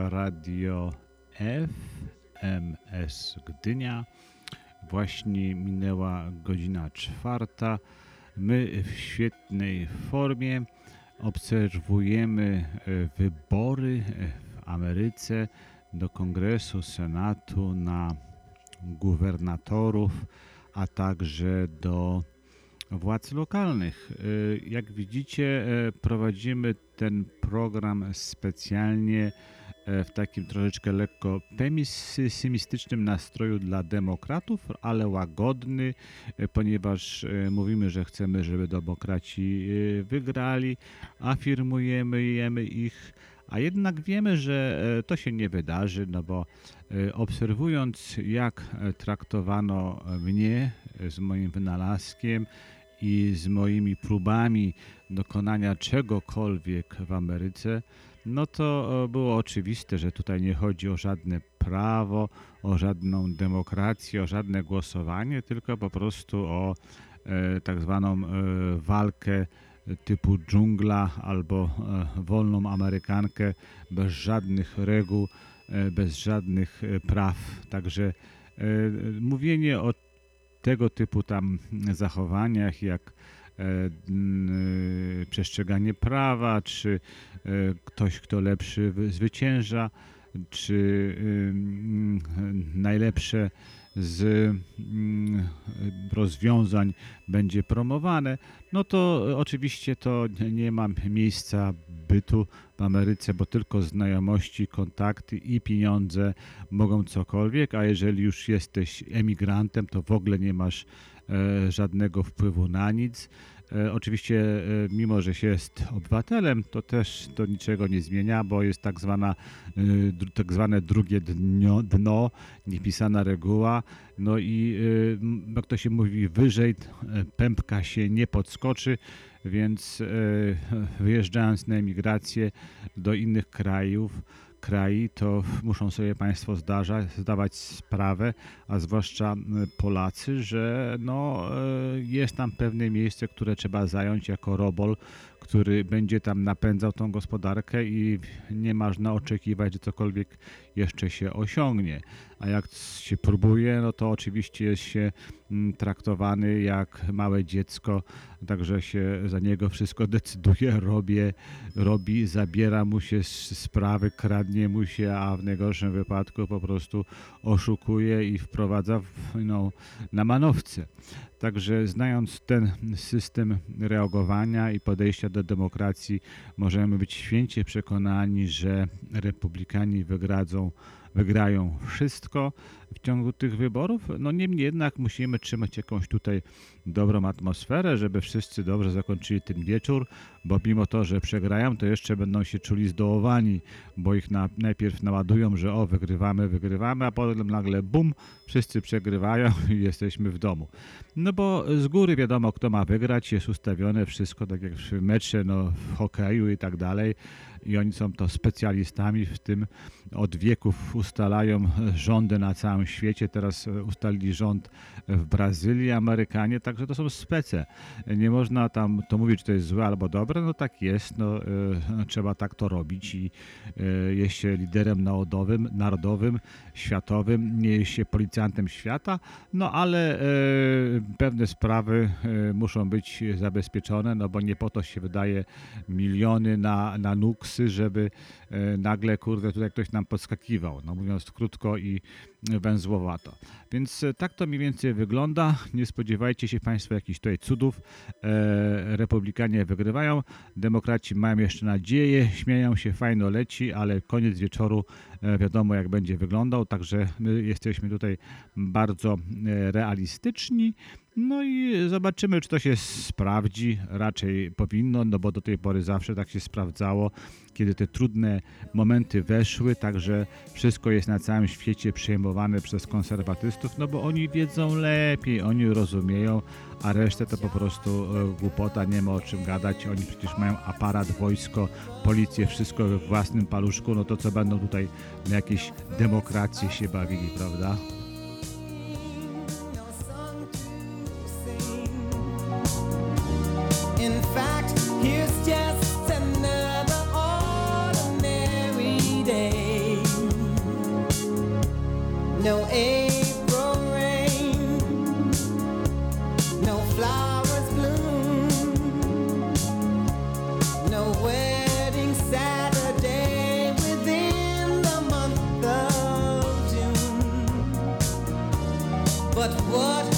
radio FMS Gdynia. Właśnie minęła godzina czwarta. My w świetnej formie obserwujemy e, wybory w Ameryce do Kongresu, Senatu, na gubernatorów, a także do władz lokalnych. Y, Jak widzicie, e, prowadzimy ten program specjalnie e, w takim troszeczkę lekko pesymistycznym nastroju dla demokratów, ale łagodny, ponieważ mówimy, że chcemy, żeby demokraci wygrali, afirmujemy jemy ich, a jednak wiemy, że to się nie wydarzy, no bo obserwując jak traktowano mnie z moim wynalazkiem i z moimi próbami dokonania czegokolwiek w Ameryce, no to e, było oczywiste, że tutaj nie chodzi o żadne prawo, o żadną demokrację, o żadne głosowanie, tylko po prostu o e, tak zwaną e, walkę typu dżungla albo e, wolną Amerykankę bez żadnych reguł, e, bez żadnych e, praw. Także mówienie o tego typu tam zachowaniach jak e, y, przestrzeganie prawa, czy e, ktoś, kto lepszy wy- zwycięża, czy najlepsze z mm, rozwiązań będzie promowane, no to oczywiście to nie ma miejsca bytu w Ameryce, bo tylko znajomości, kontakty i pieniądze mogą cokolwiek, a jeżeli już jesteś emigrantem, to w ogóle nie masz e, żadnego wpływu na nic. E, oczywiście, e, mimo że się jest obywatelem, to też to niczego nie zmienia, bo jest tak, zwana, e, tak zwane drugie dno, dno, niepisana reguła. No i jak to się mówi, wyżej pępka się nie podskoczy, więc wyjeżdżając na emigrację do innych krajów, kraj, to muszą sobie Państwo zdarza, zdawać sprawę, a zwłaszcza m, Polacy, że no, e, jest tam pewne miejsce, które trzeba zająć jako robol, który będzie tam napędzał tą gospodarkę i nie można oczekiwać, że cokolwiek jeszcze się osiągnie. A jak się próbuje, no to oczywiście jest się mm, traktowany jak małe dziecko, także się za niego wszystko decyduje, robię, robi, zabiera mu się sprawy, kradnie mu się, a w najgorszym wypadku po prostu oszukuje i wprowadza w, no, na manowce. Także znając ten system reagowania i podejścia do demokracji, możemy być święcie przekonani, że republikanie wygradzą, wygrają wszystko w ciągu tych wyborów. No niemniej jednak musimy trzymać jakąś tutaj dobrą atmosferę, żeby wszyscy dobrze zakończyli ten wieczór, bo mimo to, że przegrają, to jeszcze będą się czuli zdołowani, bo ich na, najpierw naładują, że o, wygrywamy, wygrywamy, a potem nagle bum, wszyscy przegrywają i jesteśmy w domu. No bo z góry wiadomo, kto ma wygrać, jest ustawione wszystko, tak jak w mecze, no, w hokeju i tak dalej. I oni są to specjalistami w tym. Od wieków ustalają rządy na całym świecie. Teraz e, ustalili rząd w Brazylii, Amerykanie, także to są spece. Nie można tam to mówić, czy to jest złe albo dobre, no tak jest, no, e, trzeba tak to robić i e, jest się liderem narodowym, narodowym, światowym, nie jest się policjantem świata, no ale e, pewne sprawy e, muszą być zabezpieczone, no bo nie po to się wydaje miliony na, na nuksy, żeby e, nagle, kurde, tutaj ktoś nam podskakiwał, no mówiąc krótko i węzłowato. Więc e, tak to mniej więcej wygląda. Nie spodziewajcie się Państwo jakichś tutaj cudów. E, republikanie wygrywają, demokraci mają jeszcze nadzieję, śmieją się, fajno leci, ale koniec wieczoru e, wiadomo jak będzie wyglądał, także my jesteśmy tutaj bardzo e, realistyczni. No i zobaczymy, czy to się sprawdzi. Raczej powinno, no bo do tej pory zawsze tak się sprawdzało, kiedy te trudne momenty weszły, także wszystko jest na całym świecie przejmowane przez konserwatystów, no bo oni wiedzą lepiej, oni rozumieją, a resztę to po prostu e, głupota, nie ma o czym gadać. Oni przecież mają aparat, wojsko, policję, wszystko we własnym paluszku, no to co będą tutaj na jakieś demokracje się bawili, prawda? No April rain, no flowers bloom, no wedding Saturday within the month of June. But what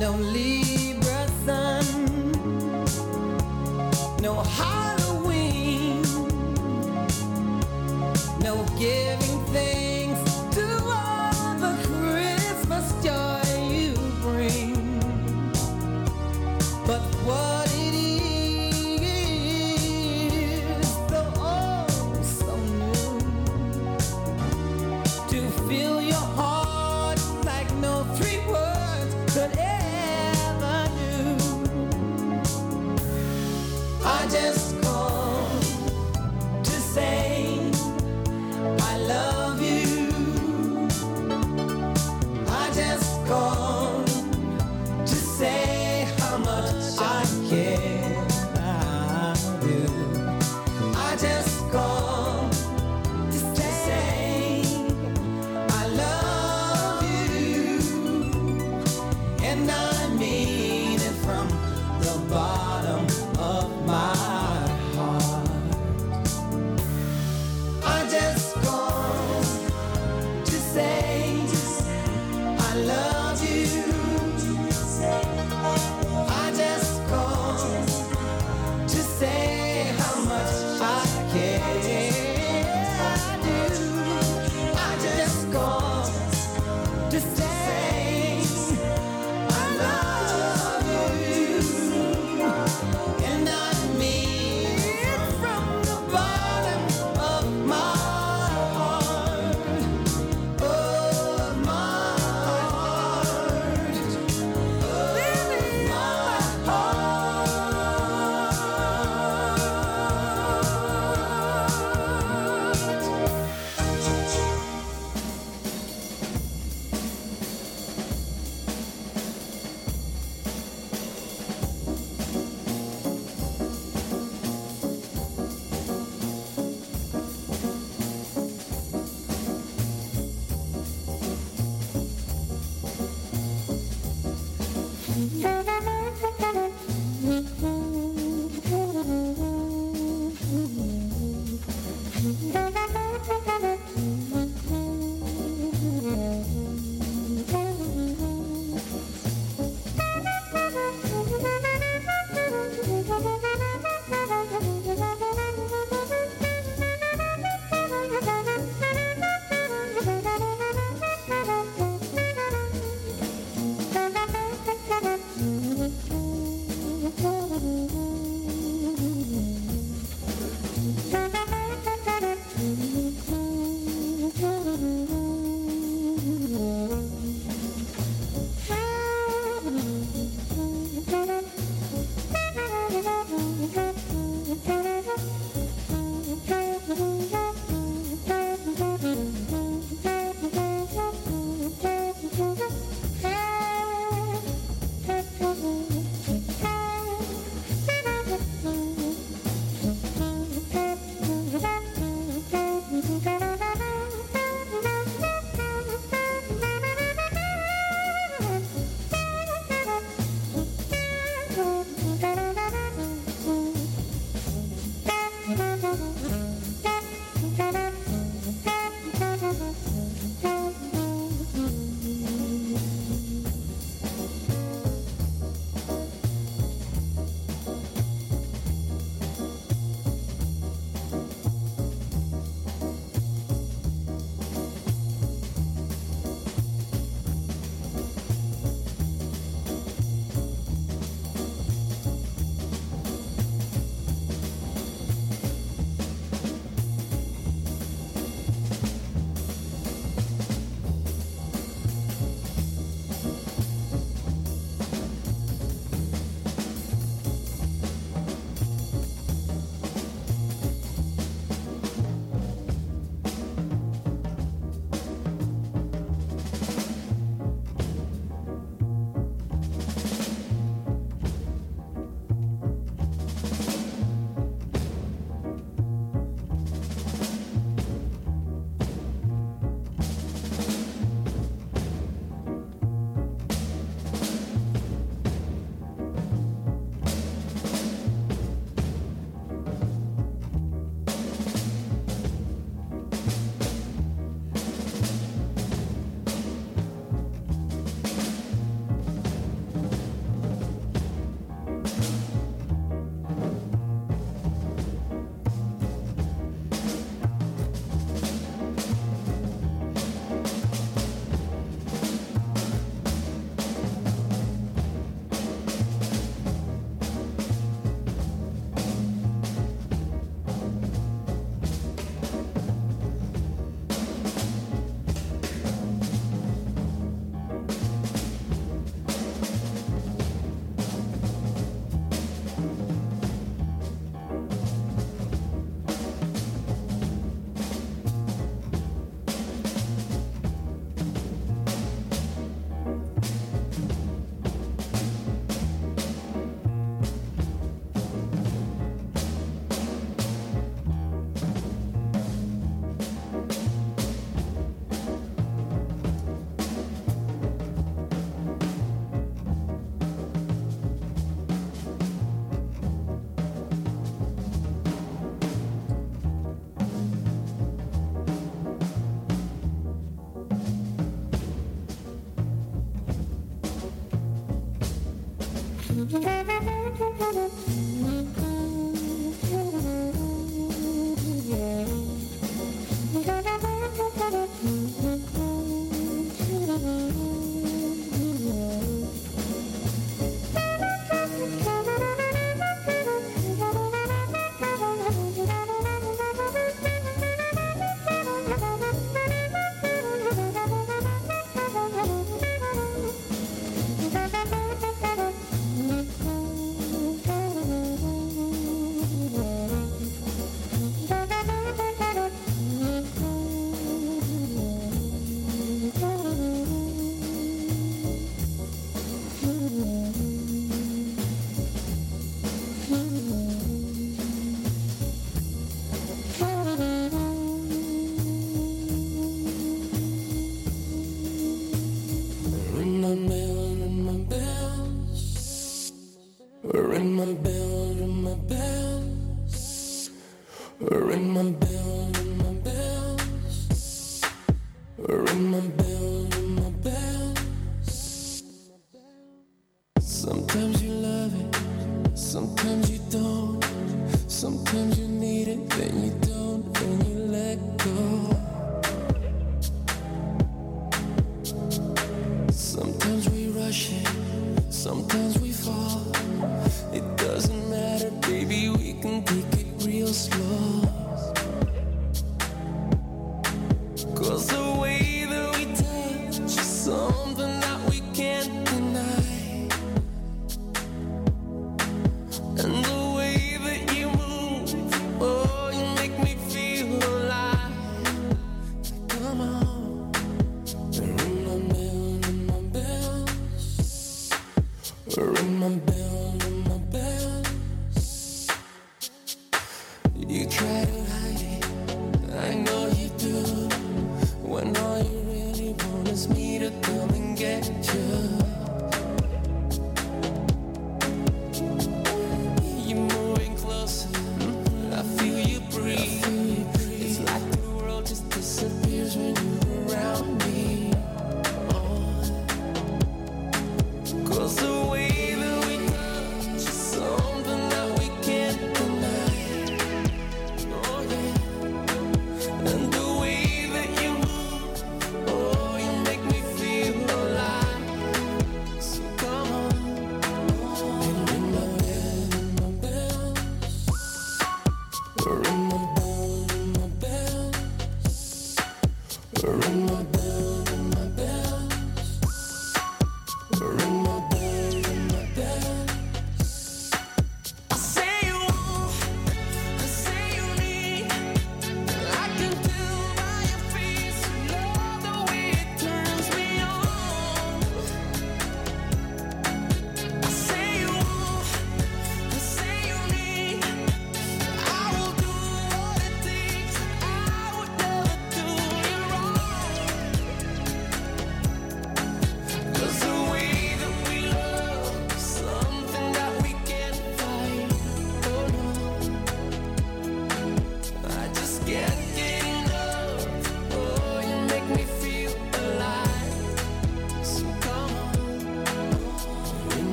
lonely.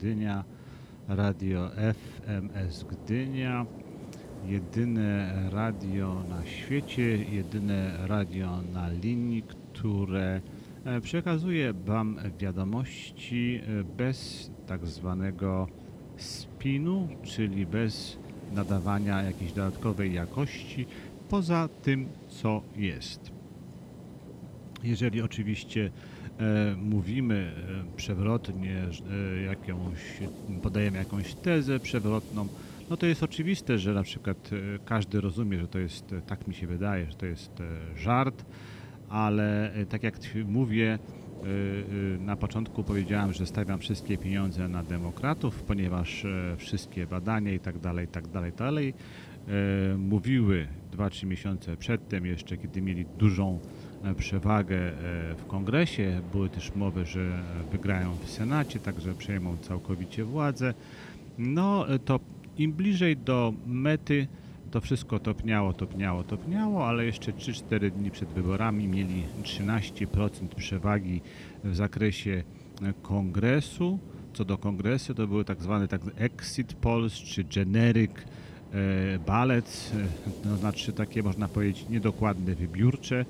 Gdynia, Radio FMS Gdynia, jedyne radio na świecie, jedyne radio na linii, które E, Przekazuję Wam wiadomości e, bez tak zwanego spinu, czyli bez nadawania jakiejś dodatkowej jakości, poza tym, co jest. Jeżeli oczywiście mówimy e, przewrotnie, e, jakąś, podajemy jakąś tezę przewrotną, no to jest oczywiste, że na przykład e, każdy rozumie, że to jest, e, tak mi się wydaje, że to jest e, żart, ale e, tak jak mówię, e, e, na początku powiedziałem, że stawiam wszystkie pieniądze na demokratów, ponieważ e, wszystkie badania i tak dalej, i tak dalej, i tak dalej. E, mówiły 2-3 miesiące przedtem jeszcze, kiedy mieli dużą e, przewagę e, w kongresie, były też mowy, że e, wygrają w senacie, także przejmą całkowicie władzę. No e, to im bliżej do mety, to wszystko topniało, topniało, topniało, ale jeszcze 3-4 dni przed wyborami mieli 13% przewagi w zakresie e, kongresu. Co do kongresu, to były tak zwane tak exit polls czy generic e, e, to znaczy takie można powiedzieć niedokładne, wybiórcze.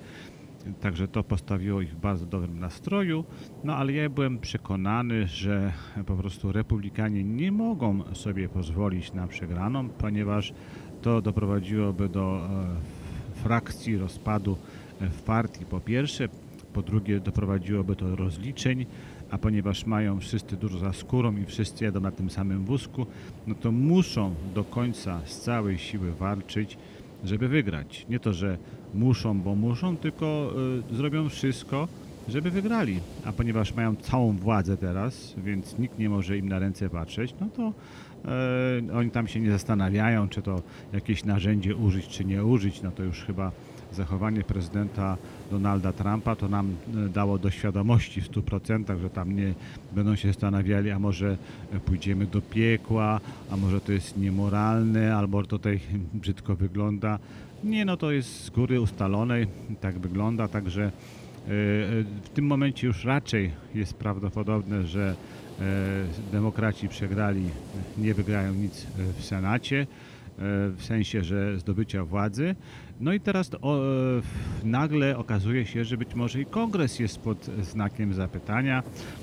Także to postawiło ich w bardzo dobrym nastroju. No ale ja byłem przekonany, że po prostu republikanie nie mogą sobie pozwolić na przegraną, ponieważ to doprowadziłoby do e, frakcji rozpadu e, w partii po pierwsze, po drugie doprowadziłoby to do rozliczeń, a ponieważ mają wszyscy dużo za skórą i wszyscy jadą na tym samym wózku, no to muszą do końca z całej siły walczyć, żeby wygrać. Nie to, że muszą, bo muszą, tylko y, zrobią wszystko, żeby wygrali. A ponieważ mają całą władzę teraz, więc nikt nie może im na ręce patrzeć, no to e, oni tam się nie zastanawiają, czy to jakieś narzędzie użyć, czy nie użyć. No to już chyba zachowanie prezydenta Donalda Trumpa to nam e, dało do świadomości w 100%, że tam nie będą się zastanawiali, a może e, pójdziemy do piekła, a może to jest niemoralne, albo tutaj brzydko wygląda. Nie, no to jest z góry ustalone, tak wygląda, także e, w tym momencie już raczej jest prawdopodobne, że demokraci przegrali, nie wygrają nic w Senacie, w sensie, że zdobycia władzy. No i teraz o, nagle okazuje się, że być może i kongres jest pod znakiem zapytania,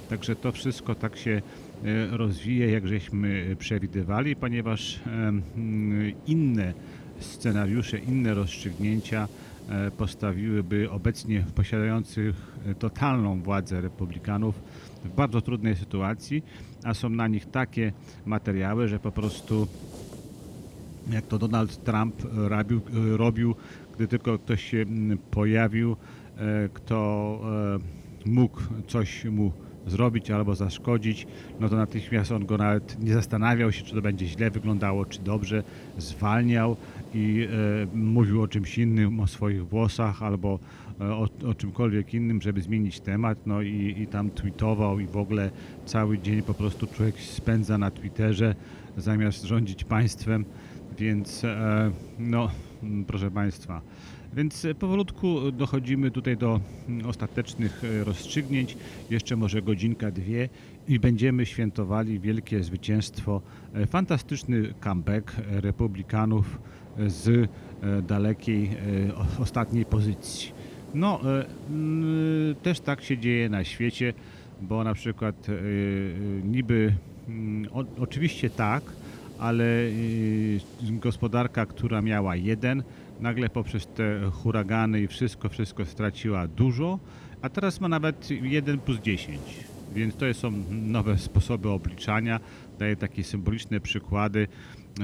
także to wszystko tak się e, rozwije, jak żeśmy przewidywali, ponieważ inne scenariusze, inne rozstrzygnięcia e, postawiłyby obecnie posiadających totalną władzę republikanów w bardzo trudnej sytuacji, a są na nich takie materiały, że po prostu jak to Donald Trump e, robił, e, robił gdy tylko ktoś się pojawił, e, kto mógł coś mu zrobić albo zaszkodzić, no to natychmiast on go nawet nie zastanawiał się, czy to będzie źle wyglądało, czy dobrze, zwalniał i e, mówił o czymś innym, o swoich włosach albo e, o, o czymkolwiek innym, żeby zmienić temat, no i, i tam tweetował i w ogóle cały dzień po prostu człowiek spędza na Twitterze zamiast rządzić państwem, więc e, no, proszę Państwa, więc e, powolutku dochodzimy tutaj do mm, ostatecznych e, rozstrzygnięć. Jeszcze może godzinka, dwie i będziemy świętowali wielkie zwycięstwo, fantastyczny comeback republikanów z dalekiej ostatniej pozycji. No, też tak się dzieje na świecie, bo na przykład niby mm, oczywiście tak, ale y, gospodarka, która miała jeden, nagle poprzez te huragany i wszystko, wszystko straciła dużo, a teraz ma nawet 1 plus 10. Więc to są nowe sposoby obliczania. Daję takie symboliczne przykłady,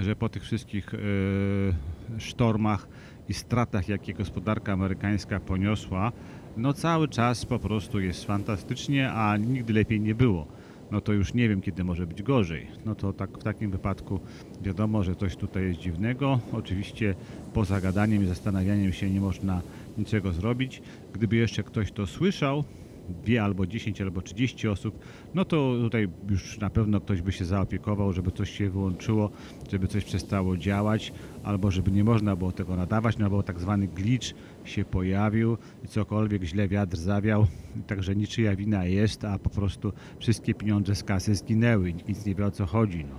że po tych wszystkich e, sztormach i stratach, jakie gospodarka amerykańska poniosła, no cały czas po prostu jest fantastycznie, a nigdy lepiej nie było no to już nie wiem, kiedy może być gorzej. No to tak w takim wypadku wiadomo, że coś tutaj jest dziwnego. Oczywiście poza gadaniem i zastanawianiem się nie można niczego zrobić. Gdyby jeszcze ktoś to słyszał, dwie albo 10 albo 30 osób, no to tutaj już na pewno ktoś by się zaopiekował, żeby coś się wyłączyło, żeby coś przestało działać, albo żeby nie można było tego nadawać, no bo tak zwany glitch się pojawił i cokolwiek źle wiatr zawiał, także niczyja wina jest, a po prostu wszystkie pieniądze z kasy zginęły nic nie wie o co chodzi. No.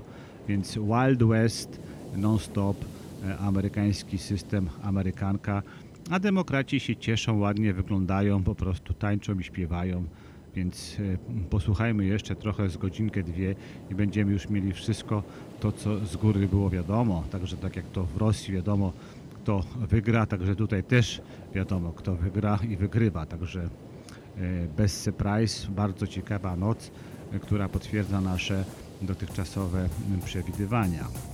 Więc Wild West non-stop, e, amerykański system, amerykanka, a demokraci się cieszą, ładnie wyglądają, po prostu tańczą i śpiewają. Więc e, posłuchajmy jeszcze trochę z godzinkę, dwie i będziemy już mieli wszystko to, co z góry było wiadomo. Także tak jak to w Rosji wiadomo, kto wygra, także tutaj też wiadomo, kto wygra i wygrywa. Także e, bez surprise, bardzo ciekawa noc, e, która potwierdza nasze dotychczasowe przewidywania.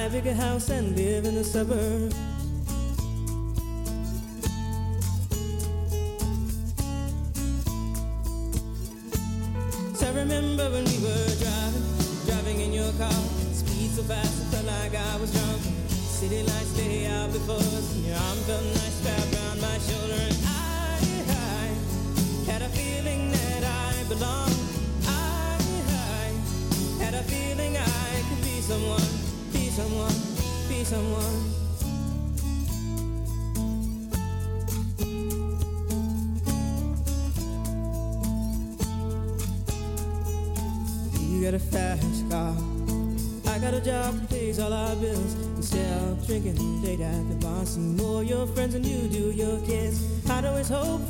Buy a bigger house and live in the suburbs. At the bar, see more your friends than you do your kids. I'd always hope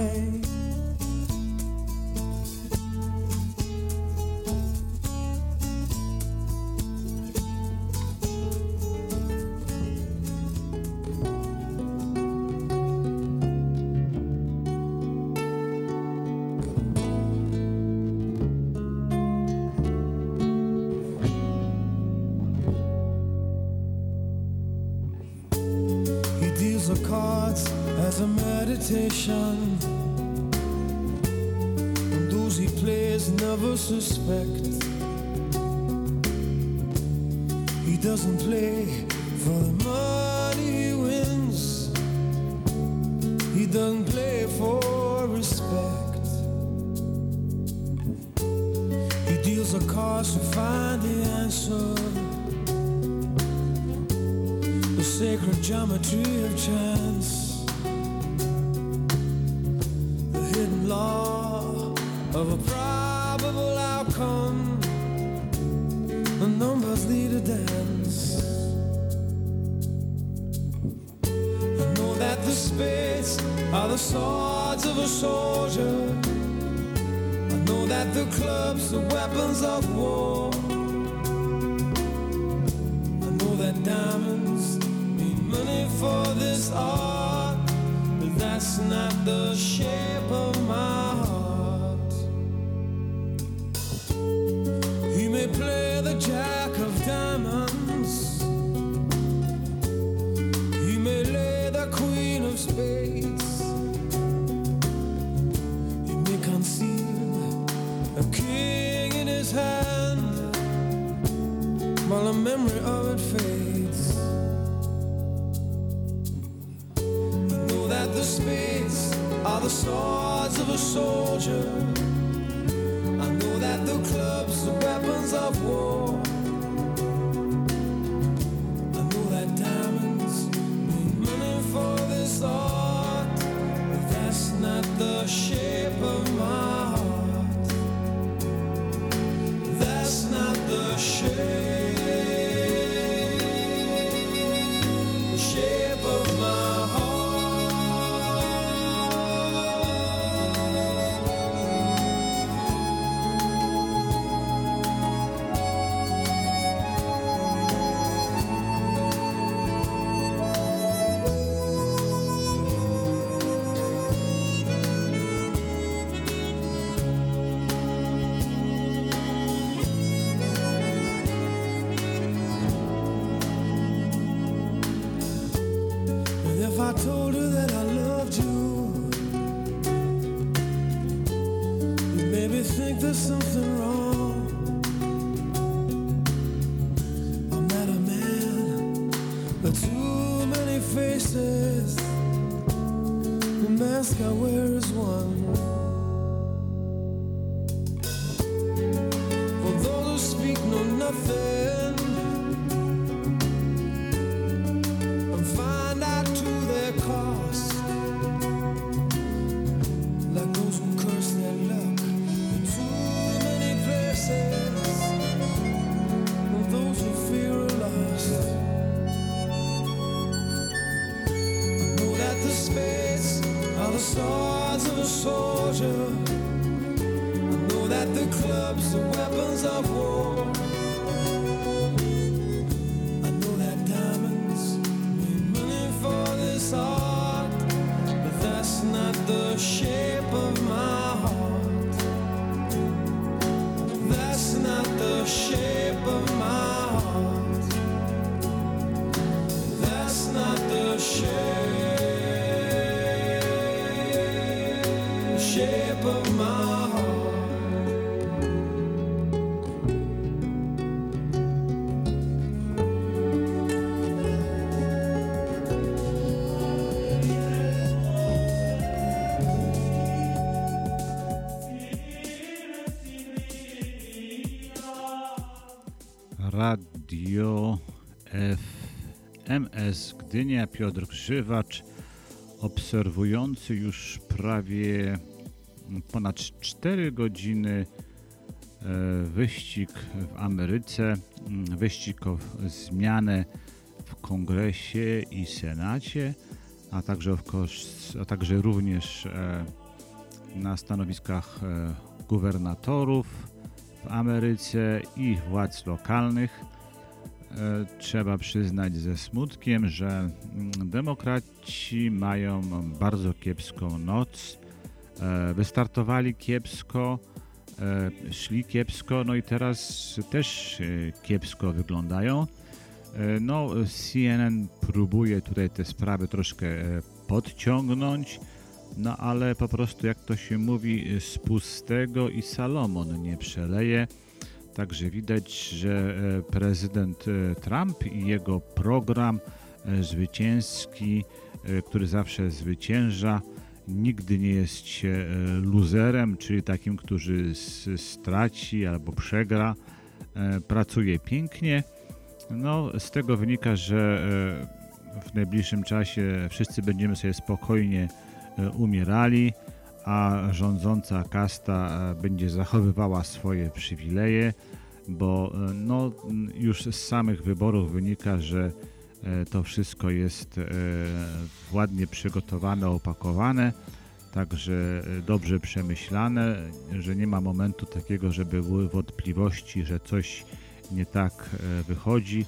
And those he plays never suspect. He doesn't play I know that the clubs are weapons of war. Gdynia, Piotr Grzywacz, obserwujący już prawie ponad 4 godziny e, wyścig w Ameryce, mm, wyścig o zmianę w Kongresie i Senacie, a także, a także również e, na stanowiskach e, gubernatorów w Ameryce i władz lokalnych. E, trzeba przyznać ze smutkiem, że mm, demokraci mają bardzo kiepską noc. E, wystartowali kiepsko, e, szli kiepsko, no i teraz też kiepsko wyglądają. No, CNN próbuje tutaj te sprawy troszkę podciągnąć, no ale po prostu, jak to się mówi, z pustego i Salomon nie przeleje. Także widać, że e, prezydent e, Trump i jego program e, zwycięski, który zawsze zwycięża, nigdy nie jest luzerem, czyli takim, który straci albo przegra. Pracuje pięknie. No, z tego wynika, że w najbliższym czasie wszyscy będziemy sobie spokojnie umierali a rządząca kasta e, będzie zachowywała swoje przywileje, bo e, no, już z samych wyborów wynika, że e, to wszystko jest ładnie przygotowane, opakowane, także dobrze przemyślane, że nie ma momentu takiego, żeby były wątpliwości, że coś nie tak wychodzi,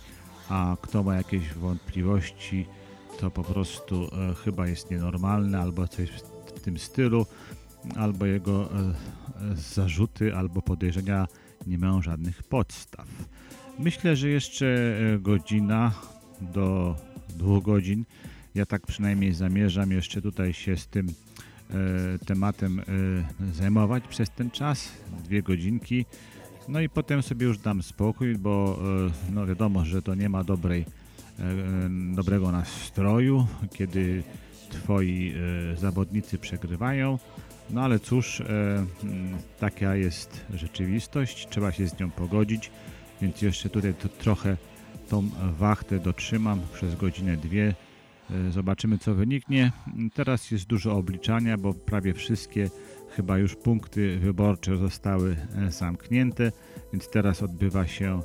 a kto ma jakieś wątpliwości, to po prostu chyba jest nienormalny albo coś tym stylu, albo jego e, zarzuty albo podejrzenia nie mają żadnych podstaw. Myślę, że jeszcze e, godzina do dwóch godzin. Ja tak przynajmniej zamierzam jeszcze tutaj się z tym e, tematem zajmować przez ten czas, dwie godzinki. No i potem sobie już dam spokój, bo no wiadomo, że to nie ma dobrej, dobrego nastroju, kiedy twoi e, zawodnicy przegrywają. No ale cóż, e, mm, taka jest rzeczywistość, trzeba się z nią pogodzić, więc jeszcze tutaj to trochę tą wachtę dotrzymam przez godzinę, dwie. E, Zobaczymy, co wyniknie. Teraz jest dużo obliczania, bo prawie wszystkie chyba już punkty wyborcze zostały zamknięte, więc teraz odbywa się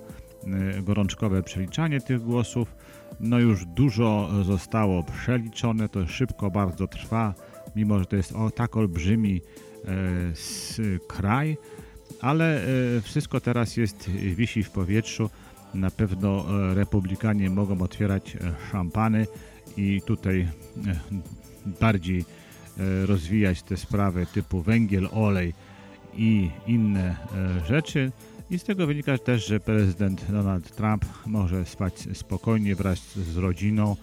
gorączkowe przeliczanie tych głosów. No już dużo zostało przeliczone, to szybko bardzo trwa, mimo że to jest o tak olbrzymi e, kraj, ale e, wszystko teraz jest, wisi w powietrzu. Na pewno e, republikanie mogą otwierać e, szampany i tutaj e, bardziej rozwijać te sprawy typu węgiel, olej i inne rzeczy. I z tego wynika też, że prezydent Donald Trump może spać spokojnie wraz z rodziną,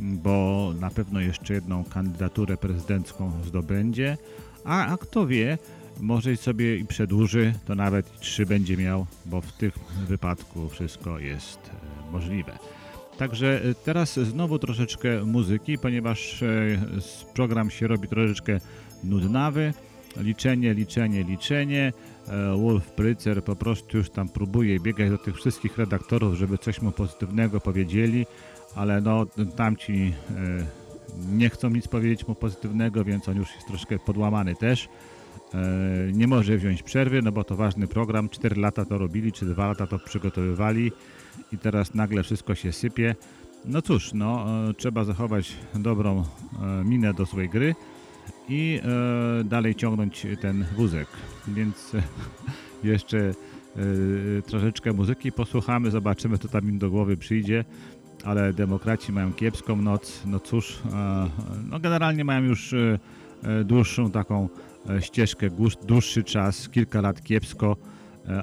bo na pewno jeszcze jedną kandydaturę prezydencką zdobędzie, a, a kto wie, może sobie i przedłuży, to nawet trzy będzie miał, bo w tym wypadku wszystko jest e, możliwe. Także e, teraz znowu troszeczkę muzyki, ponieważ e, program się robi troszeczkę nudnawy. Liczenie, liczenie, liczenie. E, Wolf Prycer po prostu już tam próbuje biegać do tych wszystkich redaktorów, żeby coś mu pozytywnego powiedzieli, ale no tamci e, nie chcą nic powiedzieć mu pozytywnego, więc on już jest troszkę podłamany też. E, Nie może wziąć przerwy, no bo to ważny program. 4 lata to robili, czy 2 lata to przygotowywali i teraz nagle wszystko się sypie. No cóż, no, trzeba zachować dobrą minę do swojej gry i dalej ciągnąć ten wózek. Więc e, jeszcze e, troszeczkę muzyki posłuchamy, zobaczymy, co tam im do głowy przyjdzie. Ale demokraci mają kiepską noc. No cóż, no generalnie mają już e, dłuższą taką ścieżkę, dłuższy czas, kilka lat kiepsko,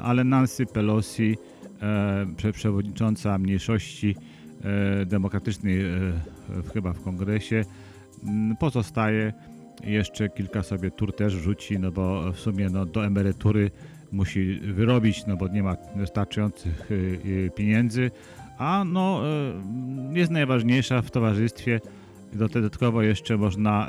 ale Nancy Pelosi, prze- przewodnicząca mniejszości demokratycznej chyba w kongresie, pozostaje. Jeszcze kilka sobie tur też rzuci, no bo w sumie no, do emerytury musi wyrobić, no bo nie ma wystarczających y, y, pieniędzy, a no y, jest najważniejsza w towarzystwie. Dodatkowo jeszcze można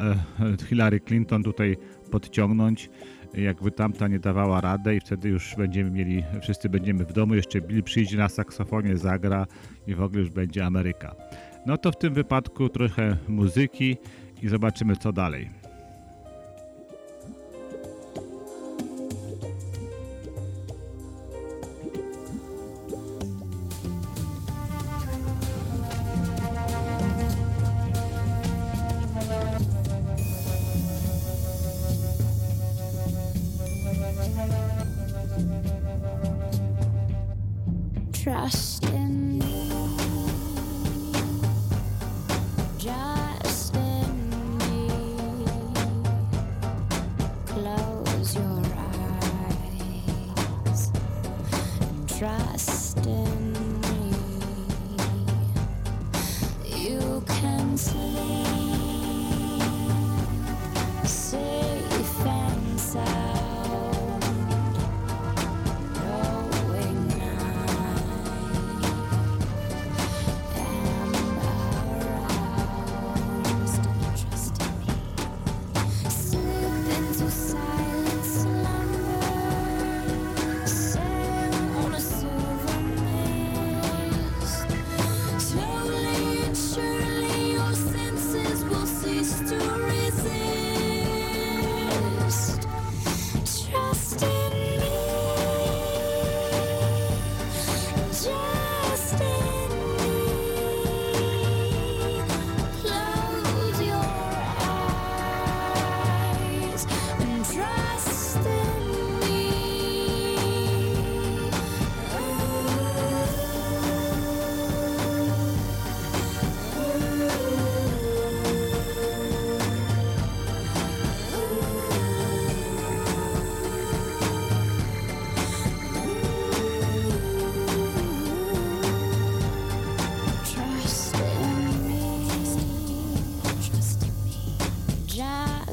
Hillary Clinton tutaj podciągnąć, jakby tamta nie dawała radę i wtedy już będziemy mieli, wszyscy będziemy w domu, jeszcze Bill przyjdzie na saksofonie, zagra i w ogóle już będzie Ameryka. No to w tym wypadku trochę muzyki i zobaczymy co dalej. podcast.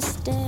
stay.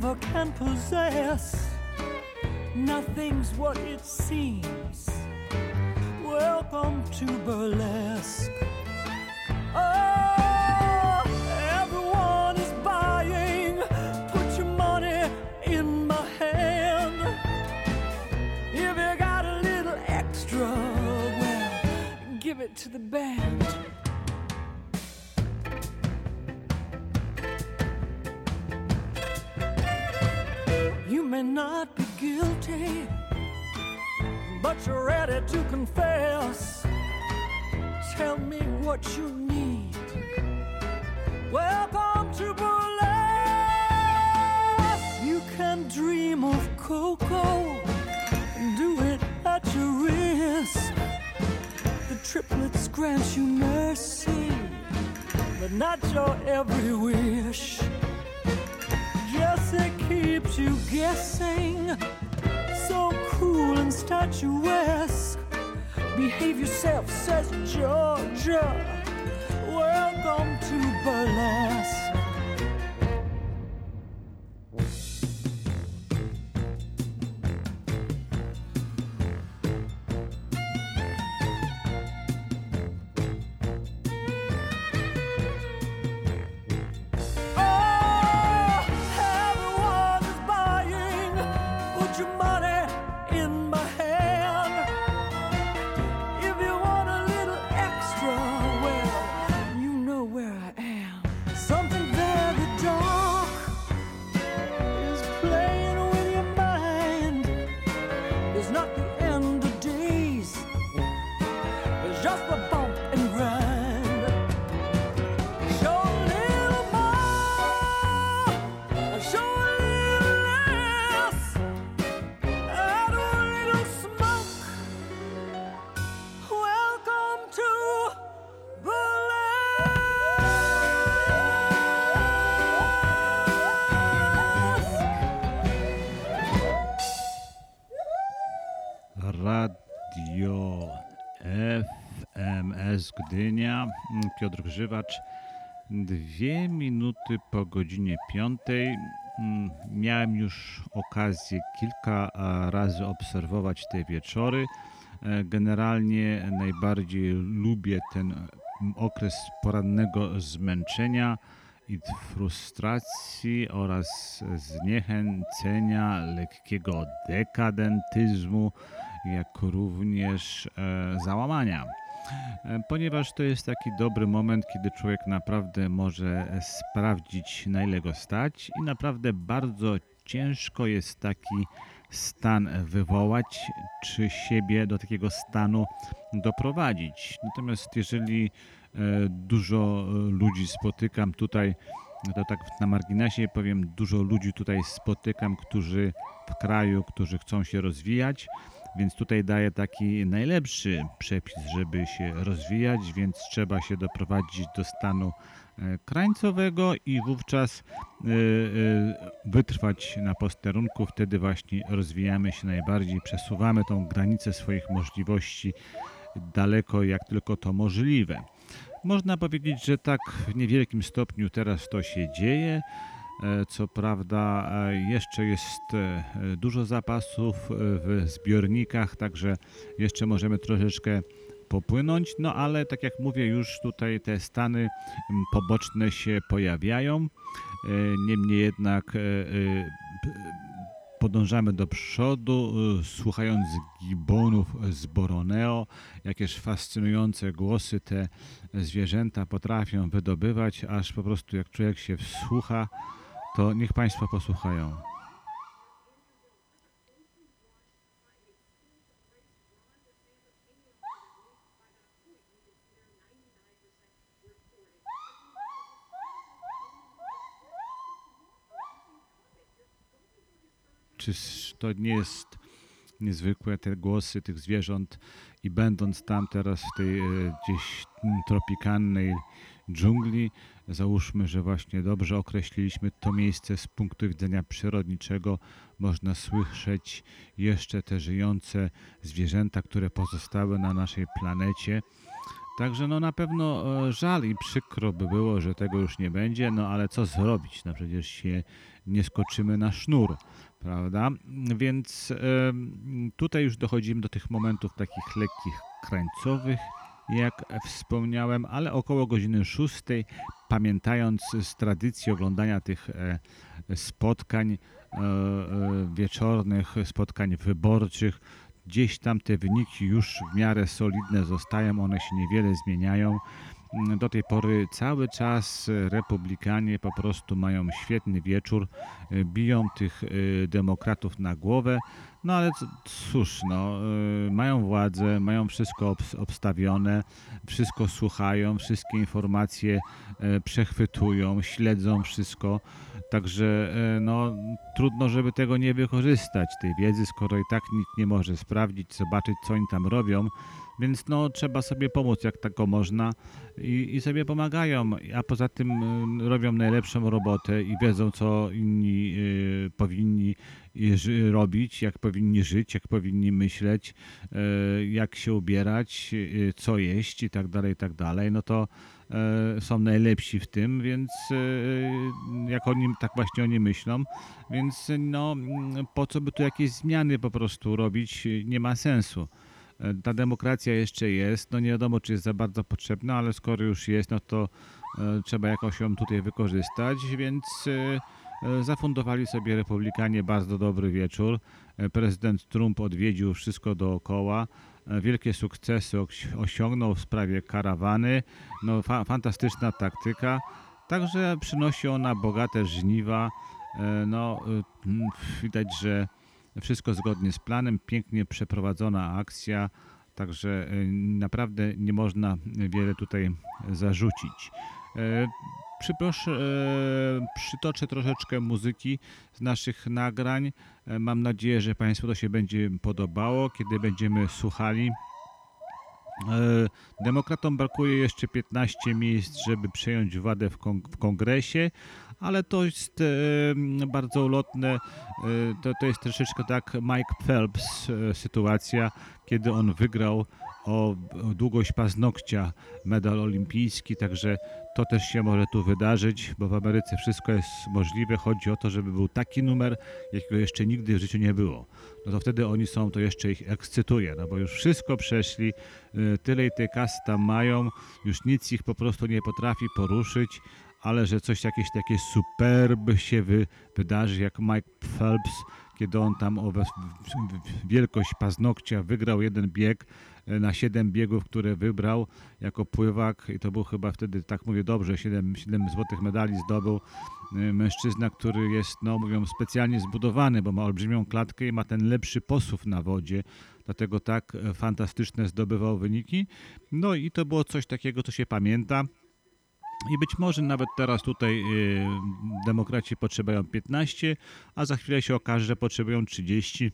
never can possess. Nothing's what it seems. Welcome to birth. every wish. Jesse keeps you guessing, so cool and statuesque. Behave yourself, says Georgia. Gdynia, Piotr Grzywacz. Dwie minuty po godzinie piątej. Mm, Miałem już okazję kilka razy obserwować te wieczory. E, Generalnie najbardziej lubię ten mm, okres porannego zmęczenia i frustracji oraz zniechęcenia, lekkiego dekadentyzmu, jak również e, załamania. E, Ponieważ to jest taki dobry moment, kiedy człowiek naprawdę może sprawdzić, na ile go stać, i naprawdę bardzo ciężko jest taki stan wywołać, czy siebie do takiego stanu doprowadzić. Natomiast jeżeli e, dużo e, ludzi spotykam tutaj, to tak na marginesie powiem, dużo ludzi tutaj spotykam, którzy w kraju, którzy chcą się rozwijać, więc tutaj daję taki najlepszy przepis, żeby się rozwijać, więc trzeba się doprowadzić do stanu e, krańcowego i wówczas e, e, wytrwać na posterunku. Wtedy właśnie rozwijamy się najbardziej, przesuwamy tą granicę swoich możliwości daleko, jak tylko to możliwe. Można powiedzieć, że tak w niewielkim stopniu teraz to się dzieje. E, Co prawda, e, jeszcze jest e, dużo zapasów w zbiornikach, także jeszcze możemy troszeczkę popłynąć, no ale tak jak mówię, już tutaj te stany poboczne się pojawiają. Niemniej jednak podążamy do przodu, słuchając gibonów z Boroneo, jakież fascynujące głosy te zwierzęta potrafią wydobywać, aż po prostu jak człowiek się wsłucha, to niech Państwo posłuchają. Czy s- to nie jest niezwykłe, te głosy tych zwierząt i będąc tam teraz w tej e, gdzieś tropikalnej dżungli, załóżmy, że właśnie dobrze określiliśmy to miejsce z punktu widzenia przyrodniczego, można słyszeć jeszcze te żyjące zwierzęta, które pozostały na naszej planecie. Także no na pewno e, żal i przykro by było, że tego już nie będzie, no ale co zrobić? No przecież się nie skoczymy na sznur, prawda? Więc tutaj już dochodzimy do tych momentów takich lekkich krańcowych, jak wspomniałem, ale około godziny 6, pamiętając z tradycji oglądania tych e, spotkań e, e, wieczornych, spotkań wyborczych, gdzieś tam te wyniki już w miarę solidne zostają, one się niewiele zmieniają. Do tej pory cały czas republikanie po prostu mają świetny wieczór, biją tych demokratów na głowę, no ale cóż, no, e, mają władzę, mają wszystko obs- obstawione, wszystko słuchają, wszystkie informacje e, przechwytują, śledzą wszystko. Także e, no, trudno, żeby tego nie wykorzystać, tej wiedzy, skoro i tak nikt nie może sprawdzić, zobaczyć, co oni tam robią. Więc no, trzeba sobie pomóc, jak tako można i, i sobie pomagają, a poza tym y, robią najlepszą robotę i wiedzą, co inni y, powinni y, robić, jak powinni żyć, jak powinni myśleć, y, jak się ubierać, y, co jeść i tak dalej, i tak dalej. No to e, są najlepsi w tym, więc e, jak oni, tak właśnie oni myślą, więc no po co by tu jakieś zmiany po prostu robić, nie ma sensu. E, Ta demokracja jeszcze jest, no nie wiadomo czy jest za bardzo potrzebna, ale skoro już jest, no to e, trzeba jakoś ją tutaj wykorzystać, więc e, e, zafundowali sobie republikanie bardzo dobry wieczór. E, Prezydent Trump odwiedził wszystko dookoła. E, Wielkie sukcesy osiągnął w sprawie karawany. No, fa- fantastyczna taktyka. Także przynosi ona bogate żniwa. E, No, e, widać, że wszystko zgodnie z planem, pięknie przeprowadzona akcja. Także e, naprawdę nie można wiele tutaj zarzucić. Przyproszę, e, przytoczę troszeczkę muzyki z naszych nagrań. E, Mam nadzieję, że Państwu to się będzie podobało, kiedy będziemy słuchali. E, Demokratom brakuje jeszcze 15 miejsc, żeby przejąć władzę w, kong- w kongresie, ale to jest e, bardzo ulotne. E, to, to jest troszeczkę tak Mike Phelps e, sytuacja, kiedy on wygrał o, długość paznokcia medal olimpijski, także to też się może tu wydarzyć, bo w Ameryce wszystko jest możliwe. Chodzi o to, żeby był taki numer, jakiego jeszcze nigdy w życiu nie było. No to wtedy oni są, to jeszcze ich ekscytuje, no bo już wszystko przeszli, tyle i tej kasy tam mają, już nic ich po prostu nie potrafi poruszyć, ale że coś jakieś takie superb się wy, wydarzy, jak Mike Phelps, kiedy on tam o wielkość paznokcia wygrał jeden bieg e, na 7 biegów, które wybrał jako pływak i to był chyba wtedy, tak mówię dobrze, 7, 7 złotych medali zdobył e, mężczyzna, który jest, no mówią, specjalnie zbudowany, bo ma olbrzymią klatkę i ma ten lepszy posuw na wodzie, dlatego tak e, fantastyczne zdobywał wyniki. No i to było coś takiego, co się pamięta. I być może nawet teraz tutaj y, demokraci potrzebują 15, a za chwilę się okaże, że potrzebują 30.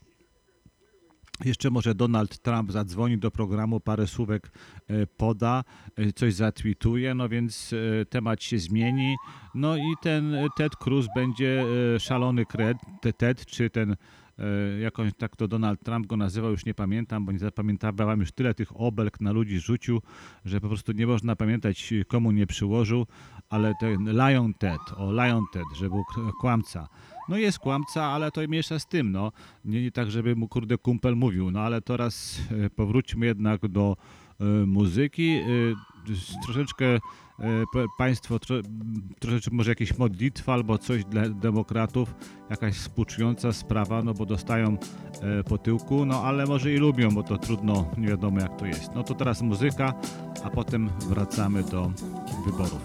Jeszcze może Donald Trump zadzwoni do programu, parę słówek e, poda, e, coś zatwituje, no więc temat się zmieni. No i ten Ted Cruz będzie szalony kred, te- Ted, czy ten e, jakąś tak to Donald Trump go nazywał, już nie pamiętam, bo nie zapamiętałem już tyle tych obelg na ludzi rzucił, że po prostu nie można pamiętać komu nie przyłożył, ale ten Lion Ted, o Lion Ted, że był kłamca. No jest kłamca, ale to mniejsza z tym, no. Nie, nie tak, żeby mu kurde kumpel mówił, no ale teraz e, powróćmy jednak do muzyki. E, s- troszeczkę p- Państwo, troszeczkę może jakieś modlitwa albo coś dla demokratów, jakaś współczująca sprawa, no bo dostają po tyłku, no ale może i lubią, bo to trudno, nie wiadomo jak to jest. No to teraz muzyka, a potem wracamy do wyborów.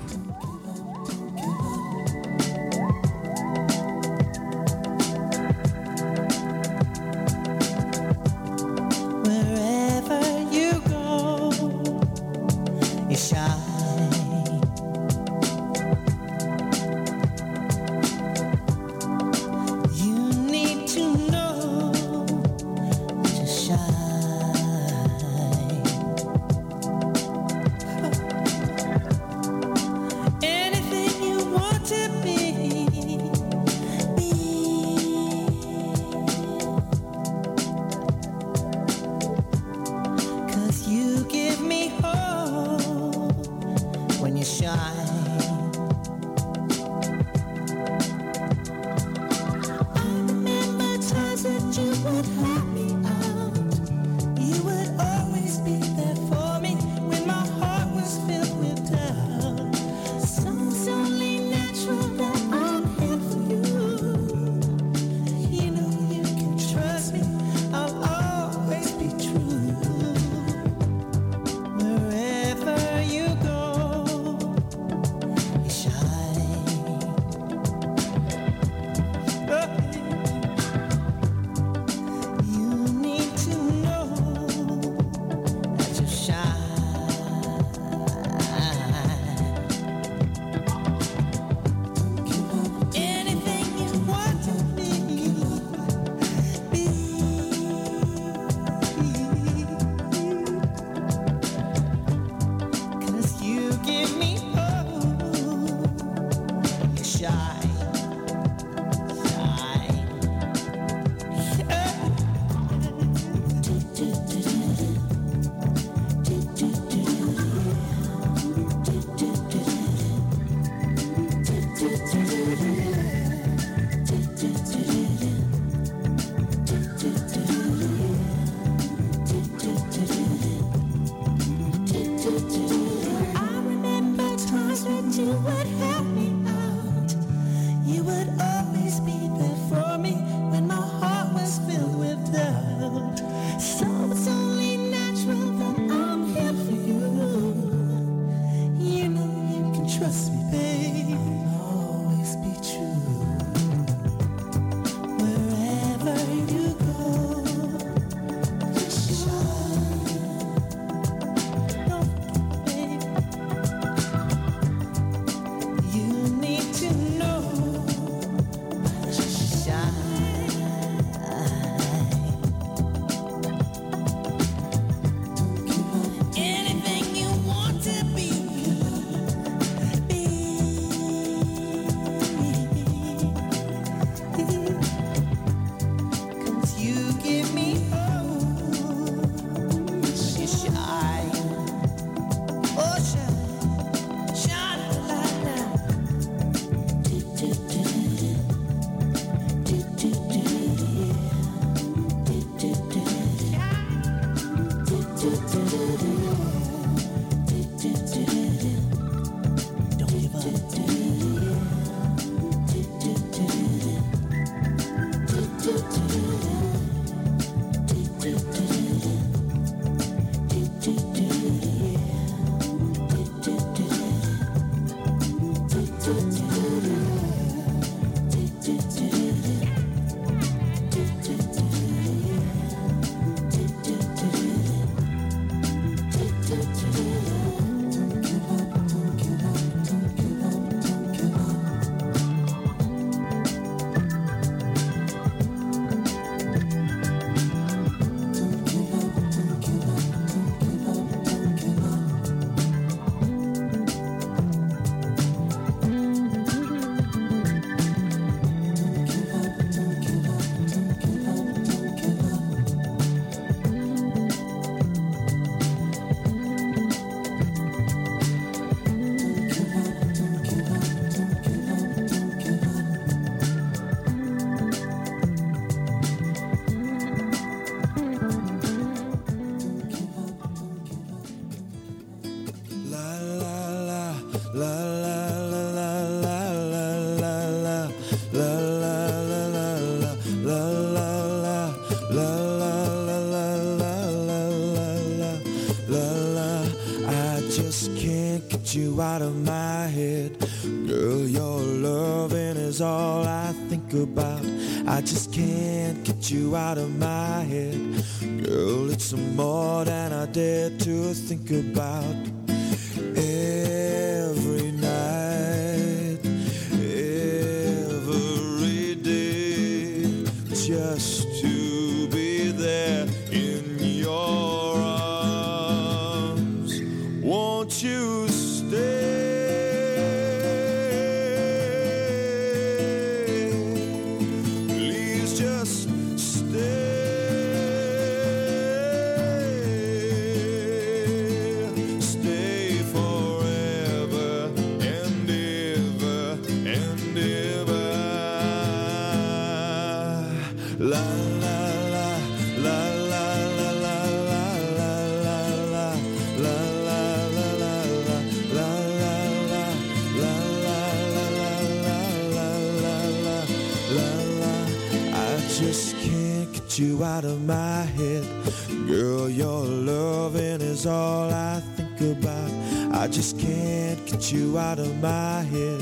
Just can't get you out of my head.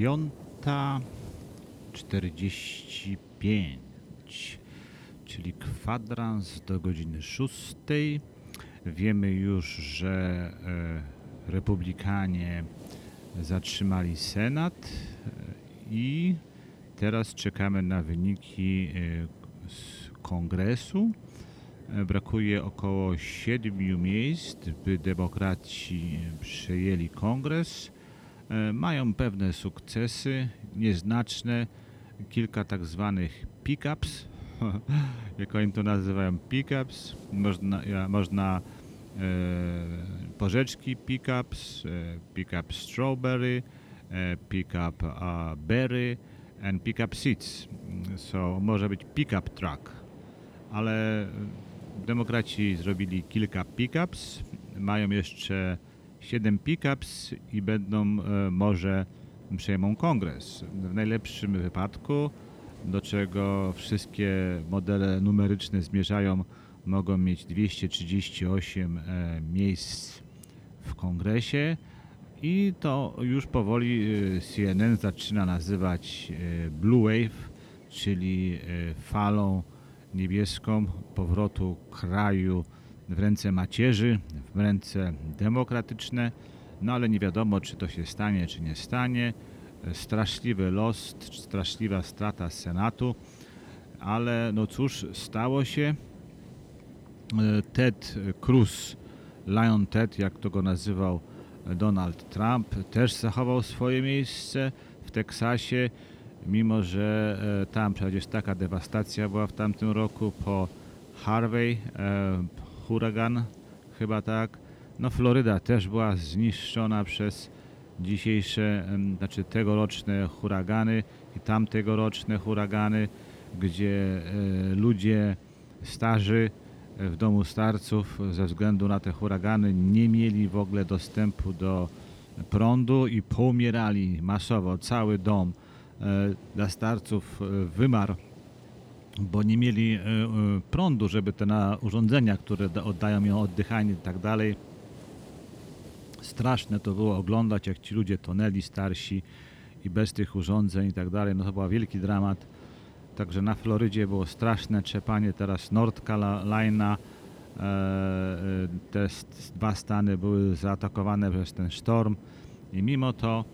5.45, czyli kwadrans do godziny 6. Wiemy już, że e, republikanie zatrzymali Senat e, i teraz czekamy na wyniki e, z kongresu. Brakuje około siedmiu miejsc, by demokraci przejęli kongres. E, Mają pewne sukcesy, nieznaczne, kilka tak zwanych pickups, jak oni to nazywają pickups. Można, można e, porzeczki pickups, e, pickup strawberry, e, pickup berry and pickup seats. So może być pickup truck ale demokraci zrobili kilka pickups, mają jeszcze 7 pickups i będą e, może przejmą kongres. W najlepszym wypadku, do czego wszystkie modele numeryczne zmierzają, mogą mieć 238 e, miejsc w kongresie i to już powoli e, CNN zaczyna nazywać Blue Wave, czyli falą niebieską powrotu kraju w ręce macierzy, w ręce demokratyczne, no ale nie wiadomo, czy to się stanie, czy nie stanie. Straszliwy los, straszliwa strata Senatu, ale no cóż, stało się. Ted Cruz, Lion Ted, jak to go nazywał Donald Trump, też zachował swoje miejsce w Teksasie, mimo że e, tam przecież taka dewastacja była w tamtym roku po Harvey, e, huragan, chyba tak. No Floryda też była zniszczona przez dzisiejsze, znaczy tegoroczne huragany i tamtegoroczne huragany, gdzie e, ludzie starzy e, w domu starców ze względu na te huragany nie mieli w ogóle dostępu do prądu i poumierali masowo. Cały dom e, dla starców wymarł, bo nie mieli e, e, prądu, żeby te na urządzenia, które da- oddają im oddychanie i tak dalej. Straszne to było oglądać, jak ci ludzie tonęli starsi i bez tych urządzeń i tak dalej. No to był wielki dramat. Także na Florydzie było straszne trzepanie. Teraz North Carolina, e, te dwa stany były zaatakowane przez ten sztorm i mimo to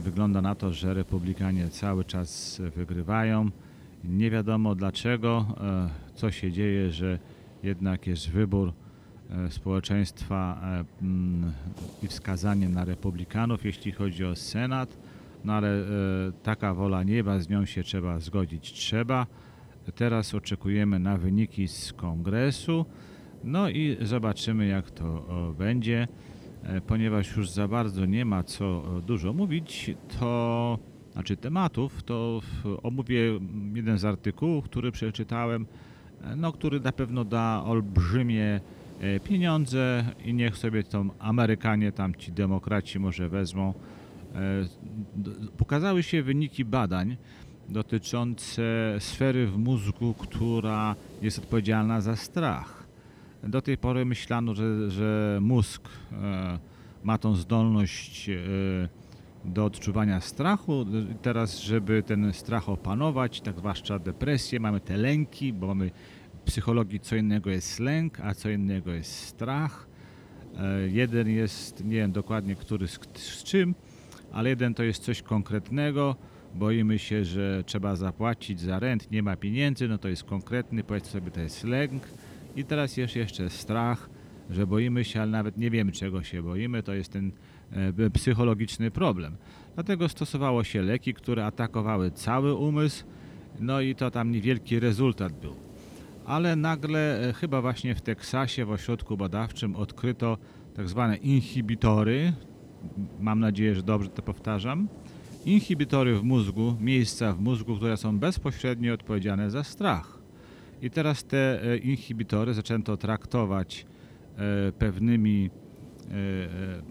wygląda na to, że republikanie cały czas wygrywają. Nie wiadomo dlaczego, e, co się dzieje, że jednak jest wybór e, społeczeństwa e, mm, i wskazanie na republikanów, jeśli chodzi o Senat. No ale taka wola nieba, z nią się trzeba zgodzić. Trzeba. Teraz oczekujemy na wyniki z kongresu. No i zobaczymy, jak to będzie. Ponieważ już za bardzo nie ma co dużo mówić, to znaczy tematów, to omówię jeden z artykułów, który przeczytałem, e, no, który na pewno da olbrzymie e, pieniądze i niech sobie tą Amerykanie, tam ci demokraci może wezmą. E, Pokazały się wyniki badań dotyczące sfery w mózgu, która jest odpowiedzialna za strach. Do tej pory myślano, że, że mózg ma tą zdolność do odczuwania strachu. Teraz, żeby ten strach opanować, tak zwłaszcza depresję, mamy te lęki, bo mamy w psychologii co innego jest lęk, a co innego jest strach. E, Jeden jest, nie wiem dokładnie który z, z czym, ale jeden to jest coś konkretnego. Boimy się, że trzeba zapłacić za rent, nie ma pieniędzy, no to jest konkretny, powiedzmy sobie, to jest lęk. I teraz jest jeszcze strach, że boimy się, ale nawet nie wiemy czego się boimy, to jest ten psychologiczny problem. Dlatego stosowało się leki, które atakowały cały umysł, no i to tam niewielki rezultat był. Ale nagle, e, chyba właśnie w Teksasie, w ośrodku badawczym, odkryto tak zwane inhibitory. Mam nadzieję, że dobrze to powtarzam. Inhibitory w mózgu, miejsca w mózgu, które są bezpośrednio odpowiedzialne za strach. I teraz te e, inhibitory zaczęto traktować e, pewnymi, e, e,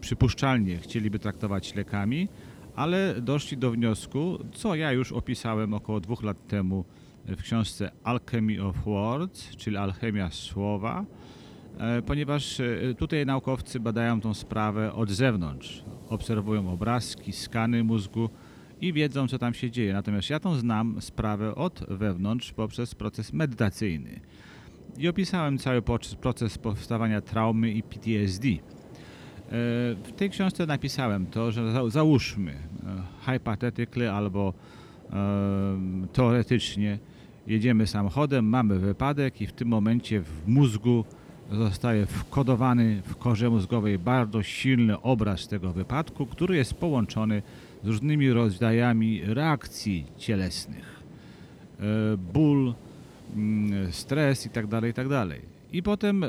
przypuszczalnie chcieliby traktować lekami, ale doszli do wniosku, co ja już opisałem około dwóch lat temu w książce Alchemy of Words, czyli Alchemia Słowa, e, ponieważ e, tutaj naukowcy badają tą sprawę od zewnątrz. Obserwują obrazki, skany mózgu i wiedzą, co tam się dzieje. Natomiast ja tą znam sprawę od wewnątrz poprzez proces medytacyjny. I opisałem cały proces powstawania traumy i PTSD. E, W tej książce napisałem to, że za- załóżmy e, hypothetically albo e, teoretycznie jedziemy samochodem, mamy wypadek i w tym momencie w mózgu zostaje wkodowany w korze mózgowej bardzo silny obraz tego wypadku, który jest połączony z różnymi rodzajami reakcji cielesnych. Ból, mm, stres i tak dalej, i tak. I potem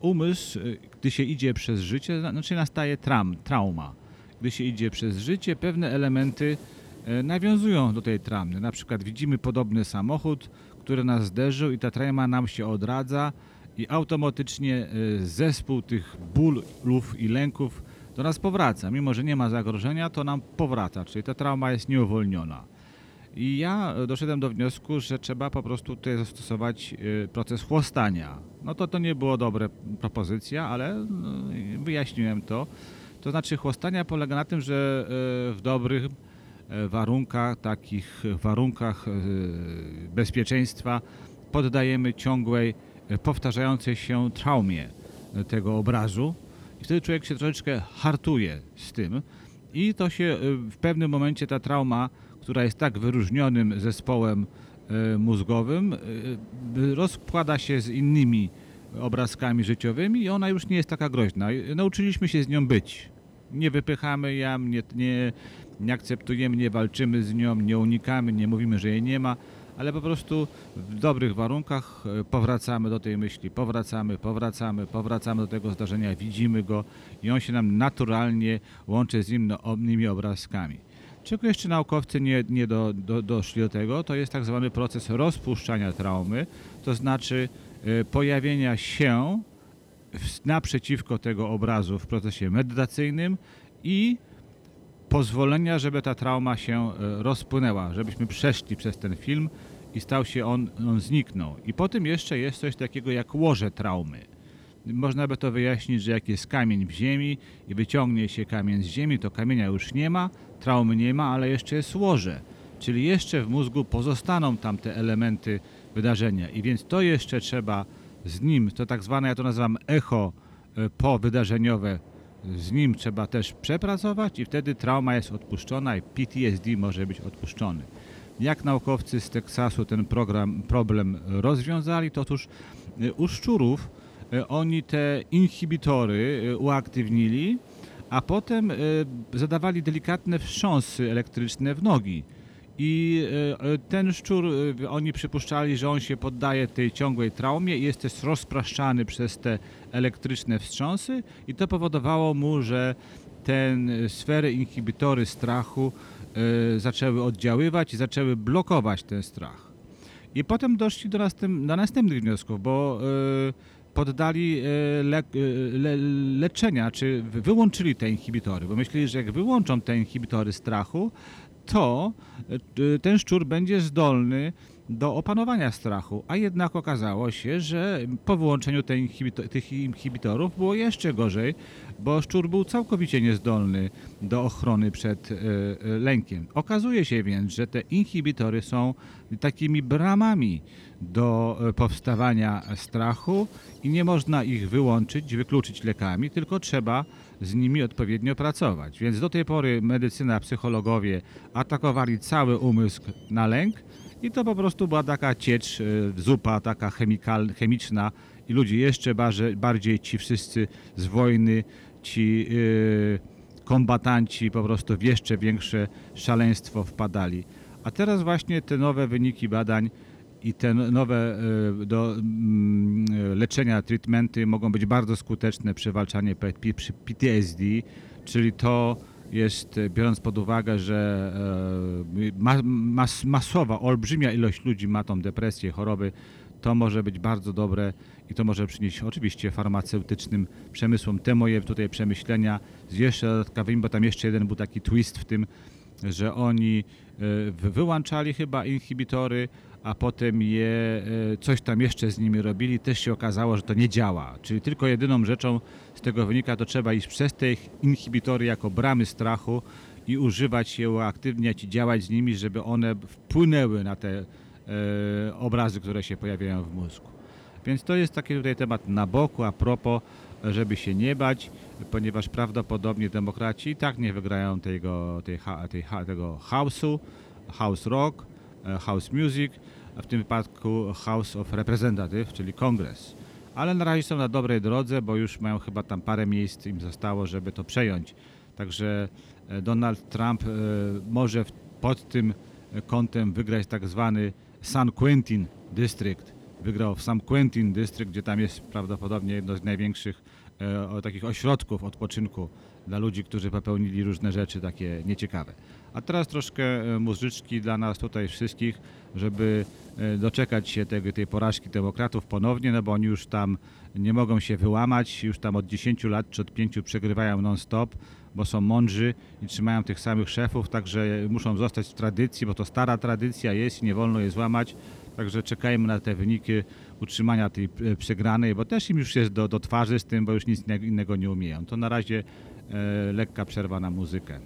umysł, gdy się idzie przez życie, zna- znaczy nastaje tram, trauma. Gdy się idzie przez życie, pewne elementy e, nawiązują do tej traumy. Na przykład widzimy podobny samochód, który nas zderzył i ta trauma nam się odradza i automatycznie e, zespół tych bólów i lęków do nas powraca. Mimo, że nie ma zagrożenia, to nam powraca, czyli ta trauma jest nieuwolniona. I ja e, doszedłem do wniosku, że trzeba po prostu tutaj zastosować e, proces chłostania. No to to nie było dobre propozycja, ale i wyjaśniłem to. To znaczy chłostania polega na tym, że e, w dobrych e, warunkach, takich warunkach e, bezpieczeństwa poddajemy ciągłej, e, powtarzającej się traumie e, tego obrazu i wtedy człowiek się troszeczkę hartuje z tym i to się e, w pewnym momencie ta trauma, która jest tak wyróżnionym zespołem e, mózgowym, e, rozkłada się z innymi obrazkami życiowymi i ona już nie jest taka groźna. Nauczyliśmy się z nią być. Nie wypychamy ją, nie, nie, nie akceptujemy, nie walczymy z nią, nie unikamy, nie mówimy, że jej nie ma, ale po prostu w dobrych warunkach e, powracamy do tej myśli, powracamy, powracamy, powracamy do tego zdarzenia, widzimy go i on się nam naturalnie łączy z innymi obrazkami. Czego jeszcze naukowcy nie, nie do, do, doszli do tego, to jest tak zwany proces rozpuszczania traumy, to znaczy e, pojawienia się naprzeciwko tego obrazu w procesie medytacyjnym i pozwolenia, żeby ta trauma się e, rozpłynęła, żebyśmy przeszli przez ten film i stał się on, on zniknął. I potem jeszcze jest coś takiego jak łoże traumy. Można by to wyjaśnić, że jak jest kamień w ziemi i wyciągnie się kamień z ziemi, to kamienia już nie ma, traumy nie ma, ale jeszcze jest łoże. Czyli jeszcze w mózgu pozostaną tam te elementy wydarzenia. I więc to jeszcze trzeba z nim, to tak zwane, ja to nazywam echo e, powydarzeniowe, z nim trzeba też przepracować i wtedy trauma jest odpuszczona i PTSD może być odpuszczony. Jak naukowcy z Teksasu ten program, problem rozwiązali, to otóż e, u szczurów e, oni te inhibitory uaktywnili, a potem e, zadawali delikatne wstrząsy elektryczne w nogi. I e, e, ten szczur, oni przypuszczali, że on się poddaje tej ciągłej traumie i jest też rozpraszczany przez te elektryczne wstrząsy i to powodowało mu, że ten sfery inhibitory strachu zaczęły oddziaływać i zaczęły blokować ten strach. I potem doszli do, następ, do następnych wniosków, bo e, poddali e, le, e, le, leczenia, czy wy- wyłączyli te inhibitory, bo myśleli, że jak wyłączą te inhibitory strachu, to e, ten szczur będzie zdolny do opanowania strachu, a jednak okazało się, że po wyłączeniu inhibito- tych inhibitorów było jeszcze gorzej, bo szczur był całkowicie niezdolny do ochrony przed lękiem. Okazuje się więc, że te inhibitory są takimi bramami do powstawania strachu i nie można ich wyłączyć, wykluczyć lekami, tylko trzeba z nimi odpowiednio pracować. Więc do tej pory medycyna, psychologowie atakowali cały umysł na lęk i to po prostu była taka ciecz, e, zupa taka chemikal, chemiczna i ludzie jeszcze bardziej, bardziej ci wszyscy z wojny, ci e, kombatanci po prostu w jeszcze większe szaleństwo wpadali. A teraz właśnie te nowe wyniki badań i te no- nowe e, do mm, e, leczenia, treatmenty mogą być bardzo skuteczne przy przy PTSD, czyli to jest, e, biorąc pod uwagę, że ma, mas, masowa, olbrzymia ilość ludzi ma tą depresję, choroby, to może być bardzo dobre i to może przynieść oczywiście farmaceutycznym przemysłom. Te moje tutaj przemyślenia z jeszcze dodatkowymi, bo tam jeszcze jeden był taki twist w tym, że oni wy- wyłączali chyba inhibitory, a potem je e, coś tam jeszcze z nimi robili, też się okazało, że to nie działa. Czyli tylko jedyną rzeczą z tego wynika, to trzeba iść przez te inhibitory jako bramy strachu i używać je, uaktywniać i działać z nimi, żeby one wpłynęły na te e, obrazy, które się pojawiają w mózgu. Więc to jest taki tutaj temat na boku, a propos, żeby się nie bać, ponieważ prawdopodobnie demokraci i tak nie wygrają tego, tej, tej, tego house'u, house rock, house music, w tym wypadku House of Representatives, czyli kongres. Ale na razie są na dobrej drodze, bo już mają chyba tam parę miejsc im zostało, żeby to przejąć. Także e, Donald Trump e, może pod tym kątem wygrać tak zwany San Quentin District. Wygrał w San Quentin District, gdzie tam jest prawdopodobnie jedno z największych e, takich ośrodków odpoczynku dla ludzi, którzy popełnili różne rzeczy takie nieciekawe. A teraz troszkę e, muzyczki dla nas tutaj wszystkich, żeby e, doczekać się tego, tej porażki demokratów ponownie, no bo oni już tam nie mogą się wyłamać, już tam od 10 lat czy od 5 przegrywają non-stop, bo są mądrzy i trzymają tych samych szefów, także muszą zostać w tradycji, bo to stara tradycja jest i nie wolno jej złamać. Także czekajmy na te wyniki utrzymania tej e, przegranej, bo też im już jest do, do twarzy z tym, bo już nic inne- innego nie umieją. To na razie e, lekka przerwa na muzykę.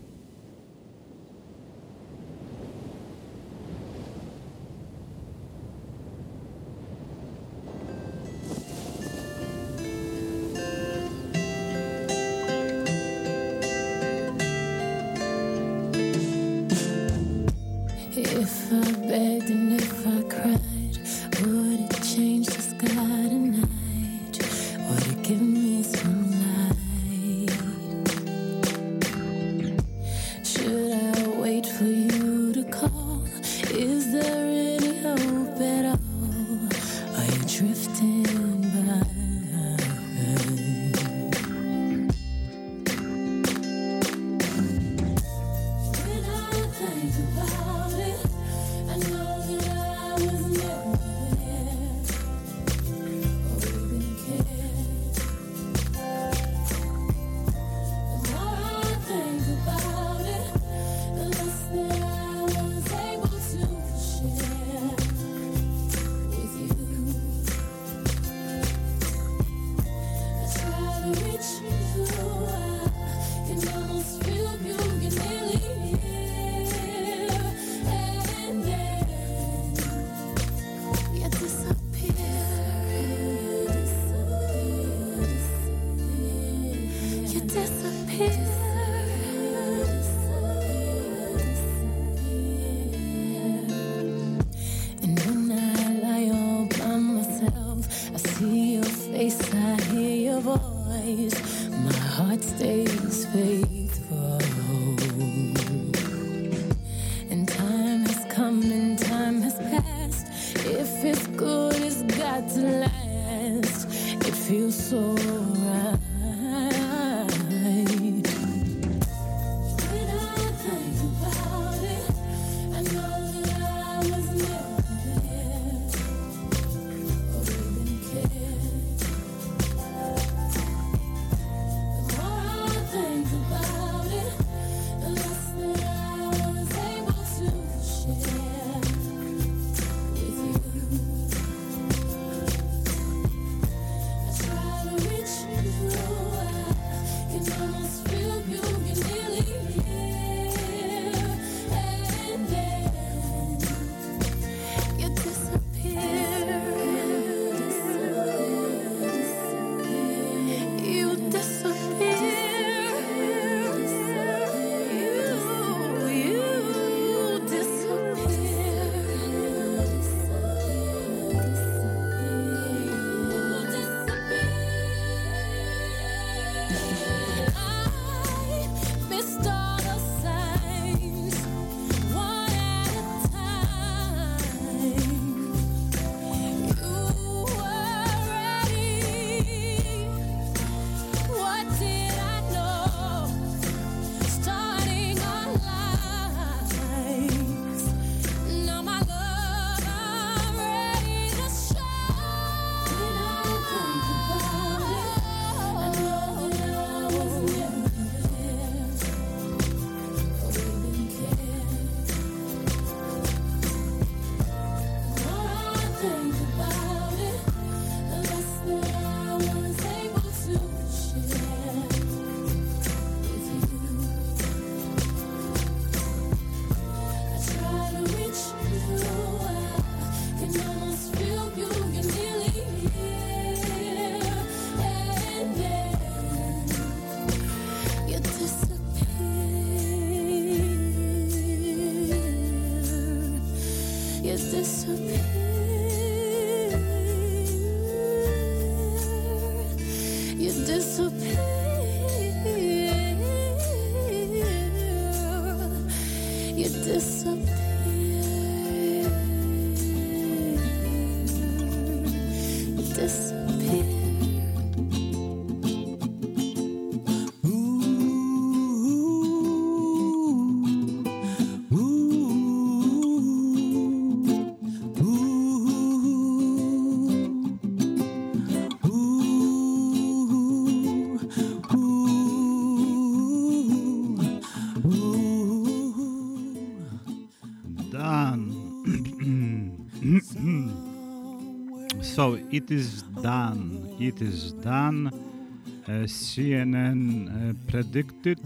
So it is done. It is done. Uh, CNN uh, predicted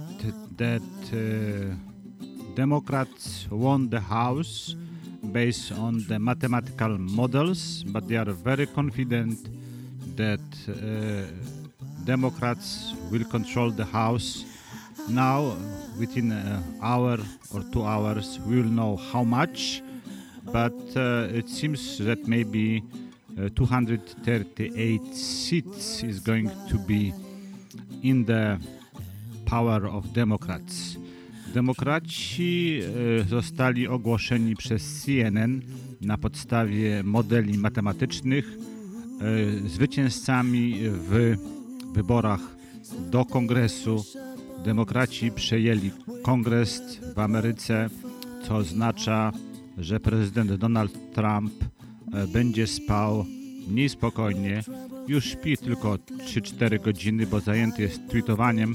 that uh, Democrats won the House based on the mathematical models, but they are very confident that uh, Democrats will control the House. Now, within an hour or two hours, we will know how much, but uh, it seems that maybe uh, 238 seats is going to be in the power of Democrats. Demokraci e, zostali ogłoszeni przez CNN na podstawie modeli matematycznych e, zwycięzcami w wyborach do kongresu. Demokraci przejęli kongres w Ameryce, co oznacza, że prezydent Donald Trump będzie spał mniej spokojnie. Już śpi tylko 3-4 godziny, bo zajęty jest tweetowaniem,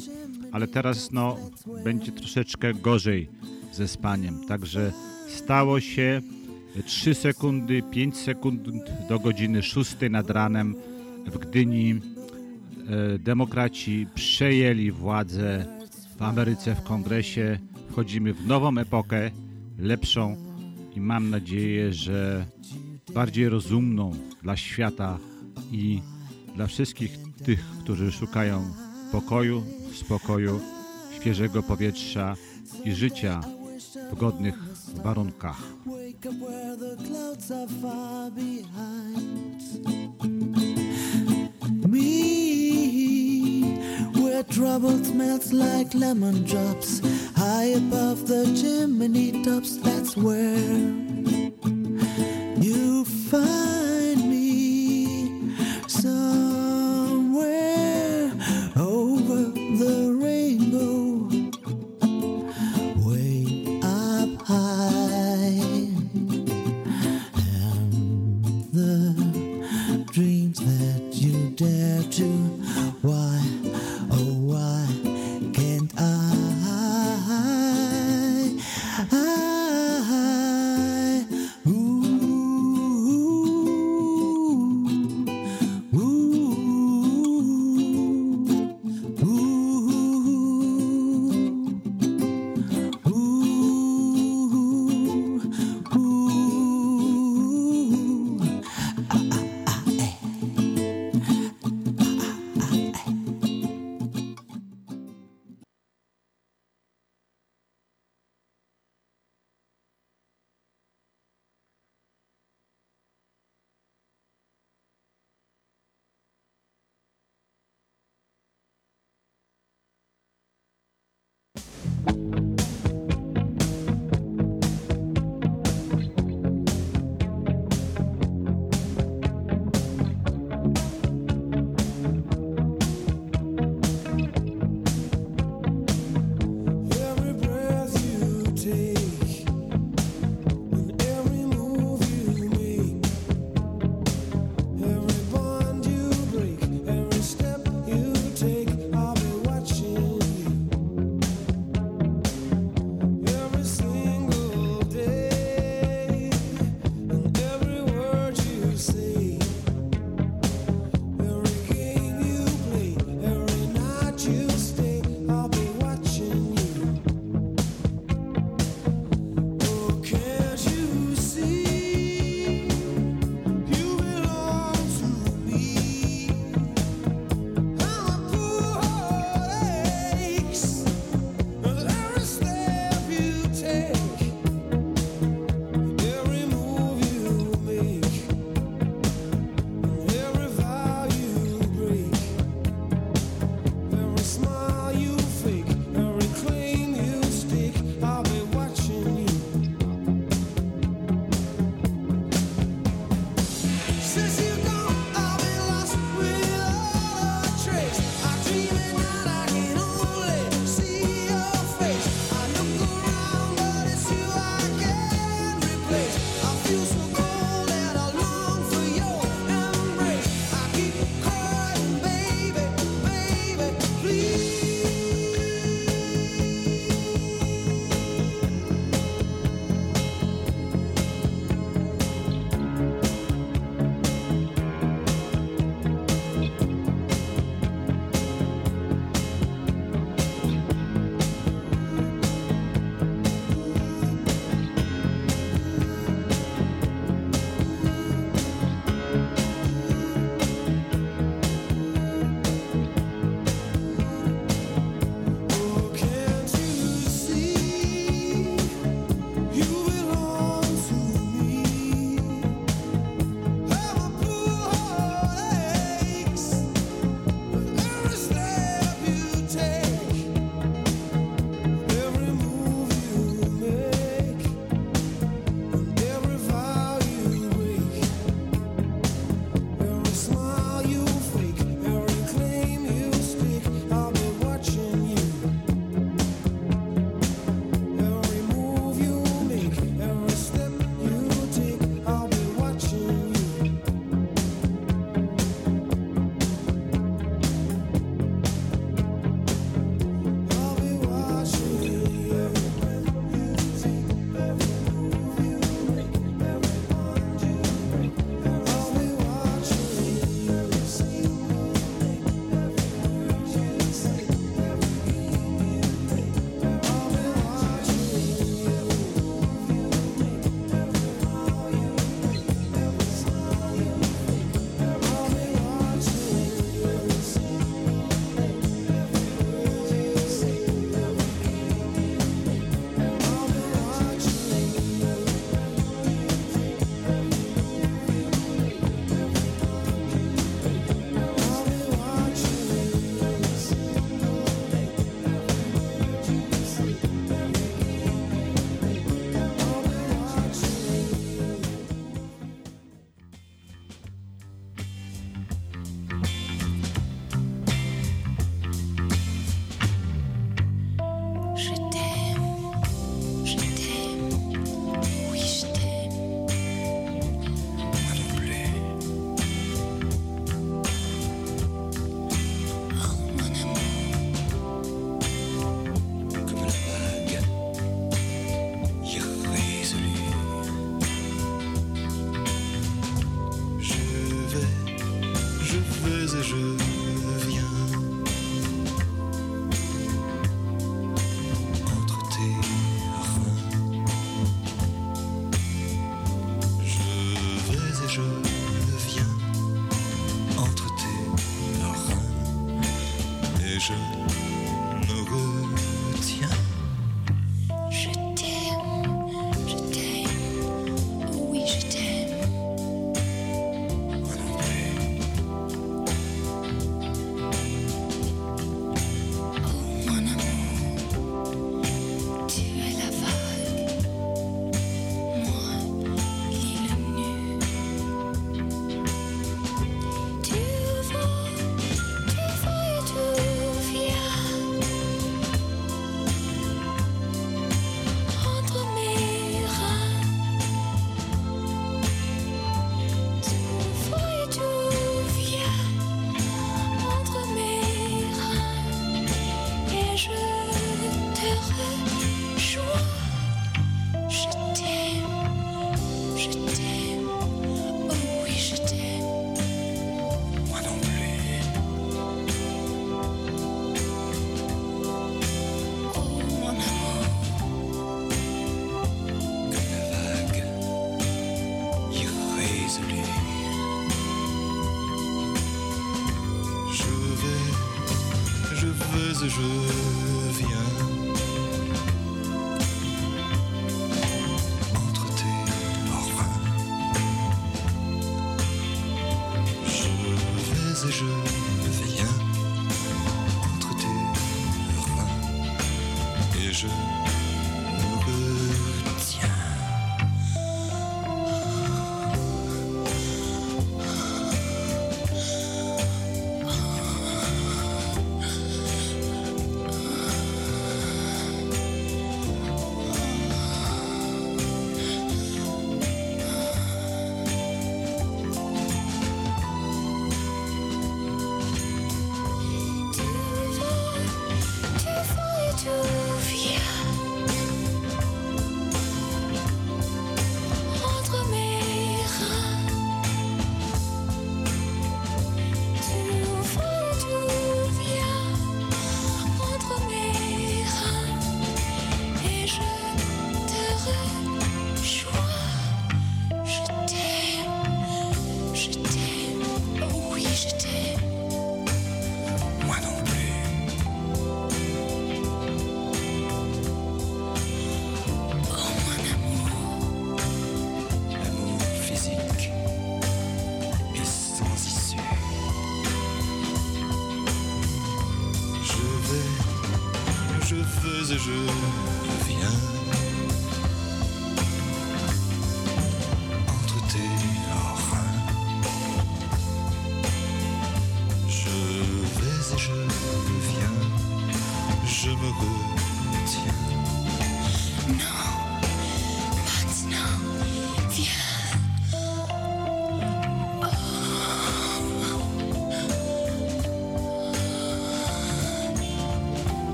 ale teraz no, będzie troszeczkę gorzej ze spaniem. Także stało się 3 sekundy, 5 sekund do godziny 6 nad ranem w Gdyni. E, Demokraci przejęli władzę w Ameryce, w kongresie. Wchodzimy w nową epokę, lepszą i mam nadzieję, że bardziej rozumną dla świata i dla wszystkich tych, którzy szukają pokoju, spokoju, świeżego powietrza i życia w godnych warunkach. Wake up where the clouds are far behind me. Where trouble smells like lemon drops high above the chimney tops. That's where you find me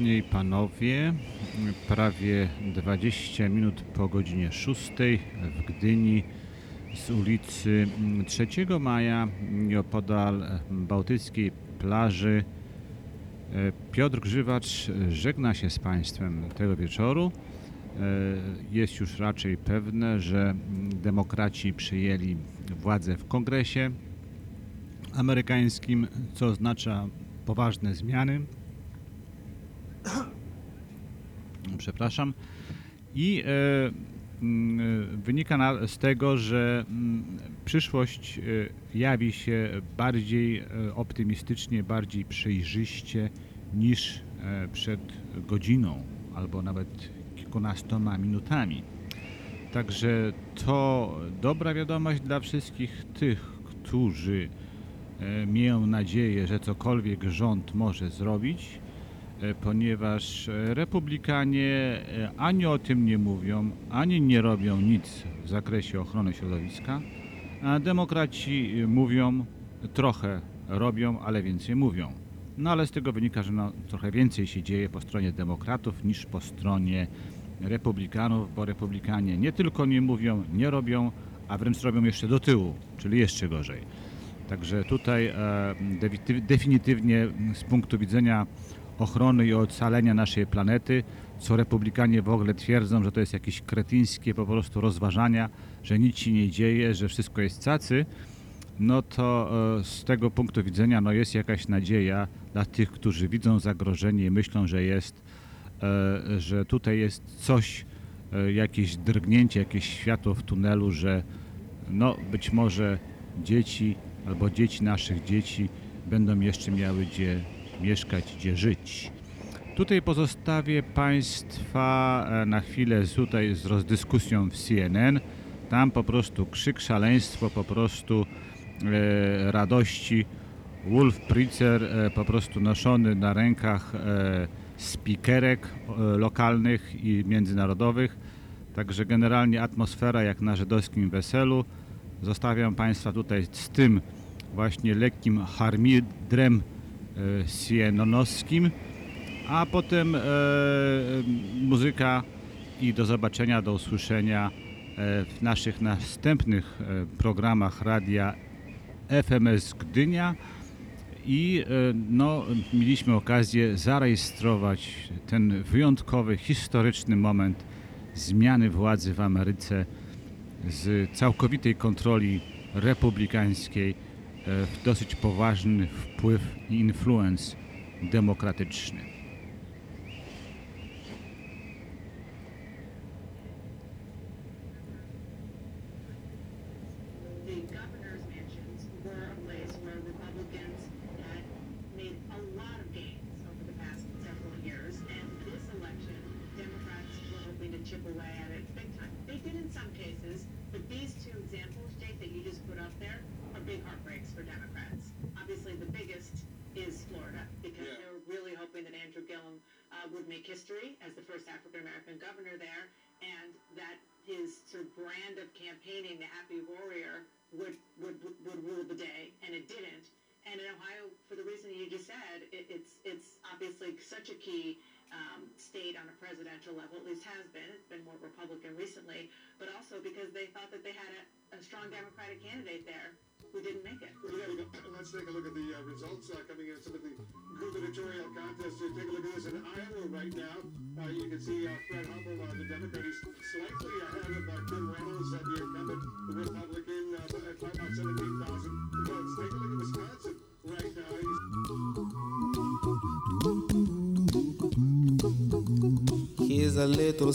Panie i panowie, prawie 20 minut po godzinie 6 w Gdyni z ulicy 3 Maja nieopodal bałtyckiej plaży e, Piotr Grzywacz żegna się z Państwem tego wieczoru. E, Jest już raczej pewne, że demokraci przyjęli władzę w kongresie amerykańskim, co oznacza poważne zmiany. Przepraszam. I e, mm, e, wynika na, z tego, że mm, przyszłość e, jawi się bardziej optymistycznie, bardziej przejrzyście niż przed godziną albo nawet kilkunastoma minutami. Także to dobra wiadomość dla wszystkich tych, którzy mieją nadzieję, że cokolwiek rząd może zrobić, ponieważ e, republikanie e, ani o tym nie mówią, ani nie robią nic w zakresie ochrony środowiska, a demokraci e, mówią, trochę robią, ale więcej mówią. No ale z tego wynika, że no, trochę więcej się dzieje po stronie demokratów niż po stronie republikanów, bo republikanie nie tylko nie mówią, nie robią, a wręcz robią jeszcze do tyłu, czyli jeszcze gorzej. Także tutaj e, defi- definitywnie z punktu widzenia ochrony i ocalenia naszej planety, co republikanie w ogóle twierdzą, że to jest jakieś kretyńskie po prostu rozważania, że nic się nie dzieje, że wszystko jest cacy, no to e, z tego punktu widzenia no jest jakaś nadzieja dla tych, którzy widzą zagrożenie i myślą, że jest, e, że tutaj jest coś, e, jakieś drgnięcie, jakieś światło w tunelu, że no być może dzieci albo dzieci naszych dzieci będą jeszcze miały gdzie mieszkać, gdzie żyć. Tutaj pozostawię Państwa e, na chwilę tutaj z rozdyskusją w CNN. Tam po prostu krzyk, szaleństwo, po prostu e, radości. Wolf Pritzer e, po prostu noszony na rękach e, spikerek e, lokalnych i międzynarodowych. Także generalnie atmosfera jak na żydowskim weselu. Zostawiam Państwa tutaj z tym właśnie lekkim harmidrem sienonowskim, a potem e, muzyka i do zobaczenia, do usłyszenia e, w naszych następnych e, programach radia FMS Gdynia. I e, no, mieliśmy okazję zarejestrować ten wyjątkowy, historyczny moment zmiany władzy w Ameryce z całkowitej kontroli republikańskiej. e, w dosyć poważny wpływ i influence demokratyczny.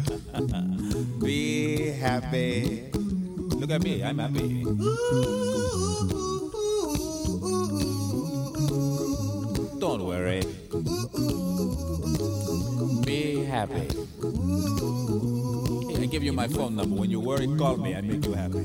Be happy. Look at me, I'm happy. Don't worry. Be happy. Hey, I give you my phone number. When you worry, call me. I make you happy.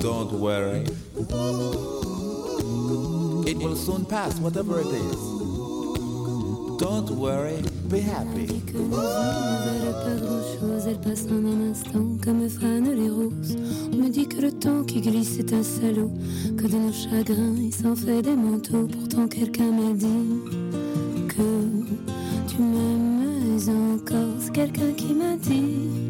Don't worry. It will soon pass, whatever it is. Don't worry, be happy. elle passe en un instant comme les roses. On me dit que le temps qui glisse est un salaud, que de nos chagrins il s'en fait des manteaux. Pourtant quelqu'un m'a dit que tu m'aimes encore. C'est quelqu'un qui m'a dit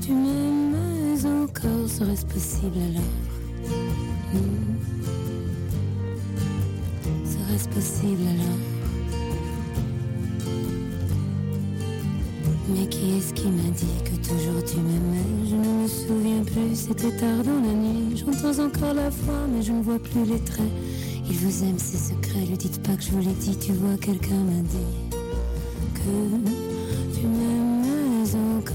tu m'aimes encore. Serait-ce possible alors? Hmm. Serait-ce possible alors? Mais qui est-ce qui m'a dit que toujours tu m'aimais? Je ne me souviens plus, c'était tard dans la nuit. J'entends encore la voix, mais je ne vois plus les traits. Il vous aime, ses secrets, lui dites pas que je vous l'ai dit. Tu vois, quelqu'un m'a dit que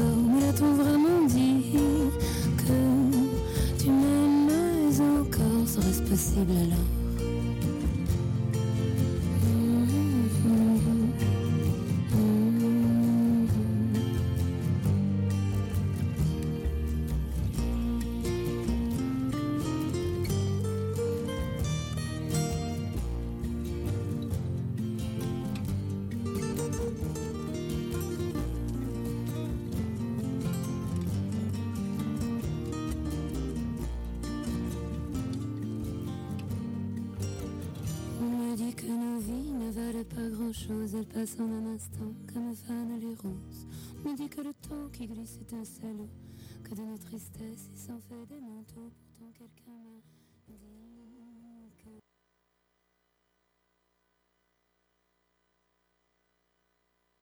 Mais l'a-t-on vraiment dit que tu m'aimais encore? Serait-ce possible alors? Que le temps qui glisse est un salaud, que de nos tristesses il s'en fait des manteaux.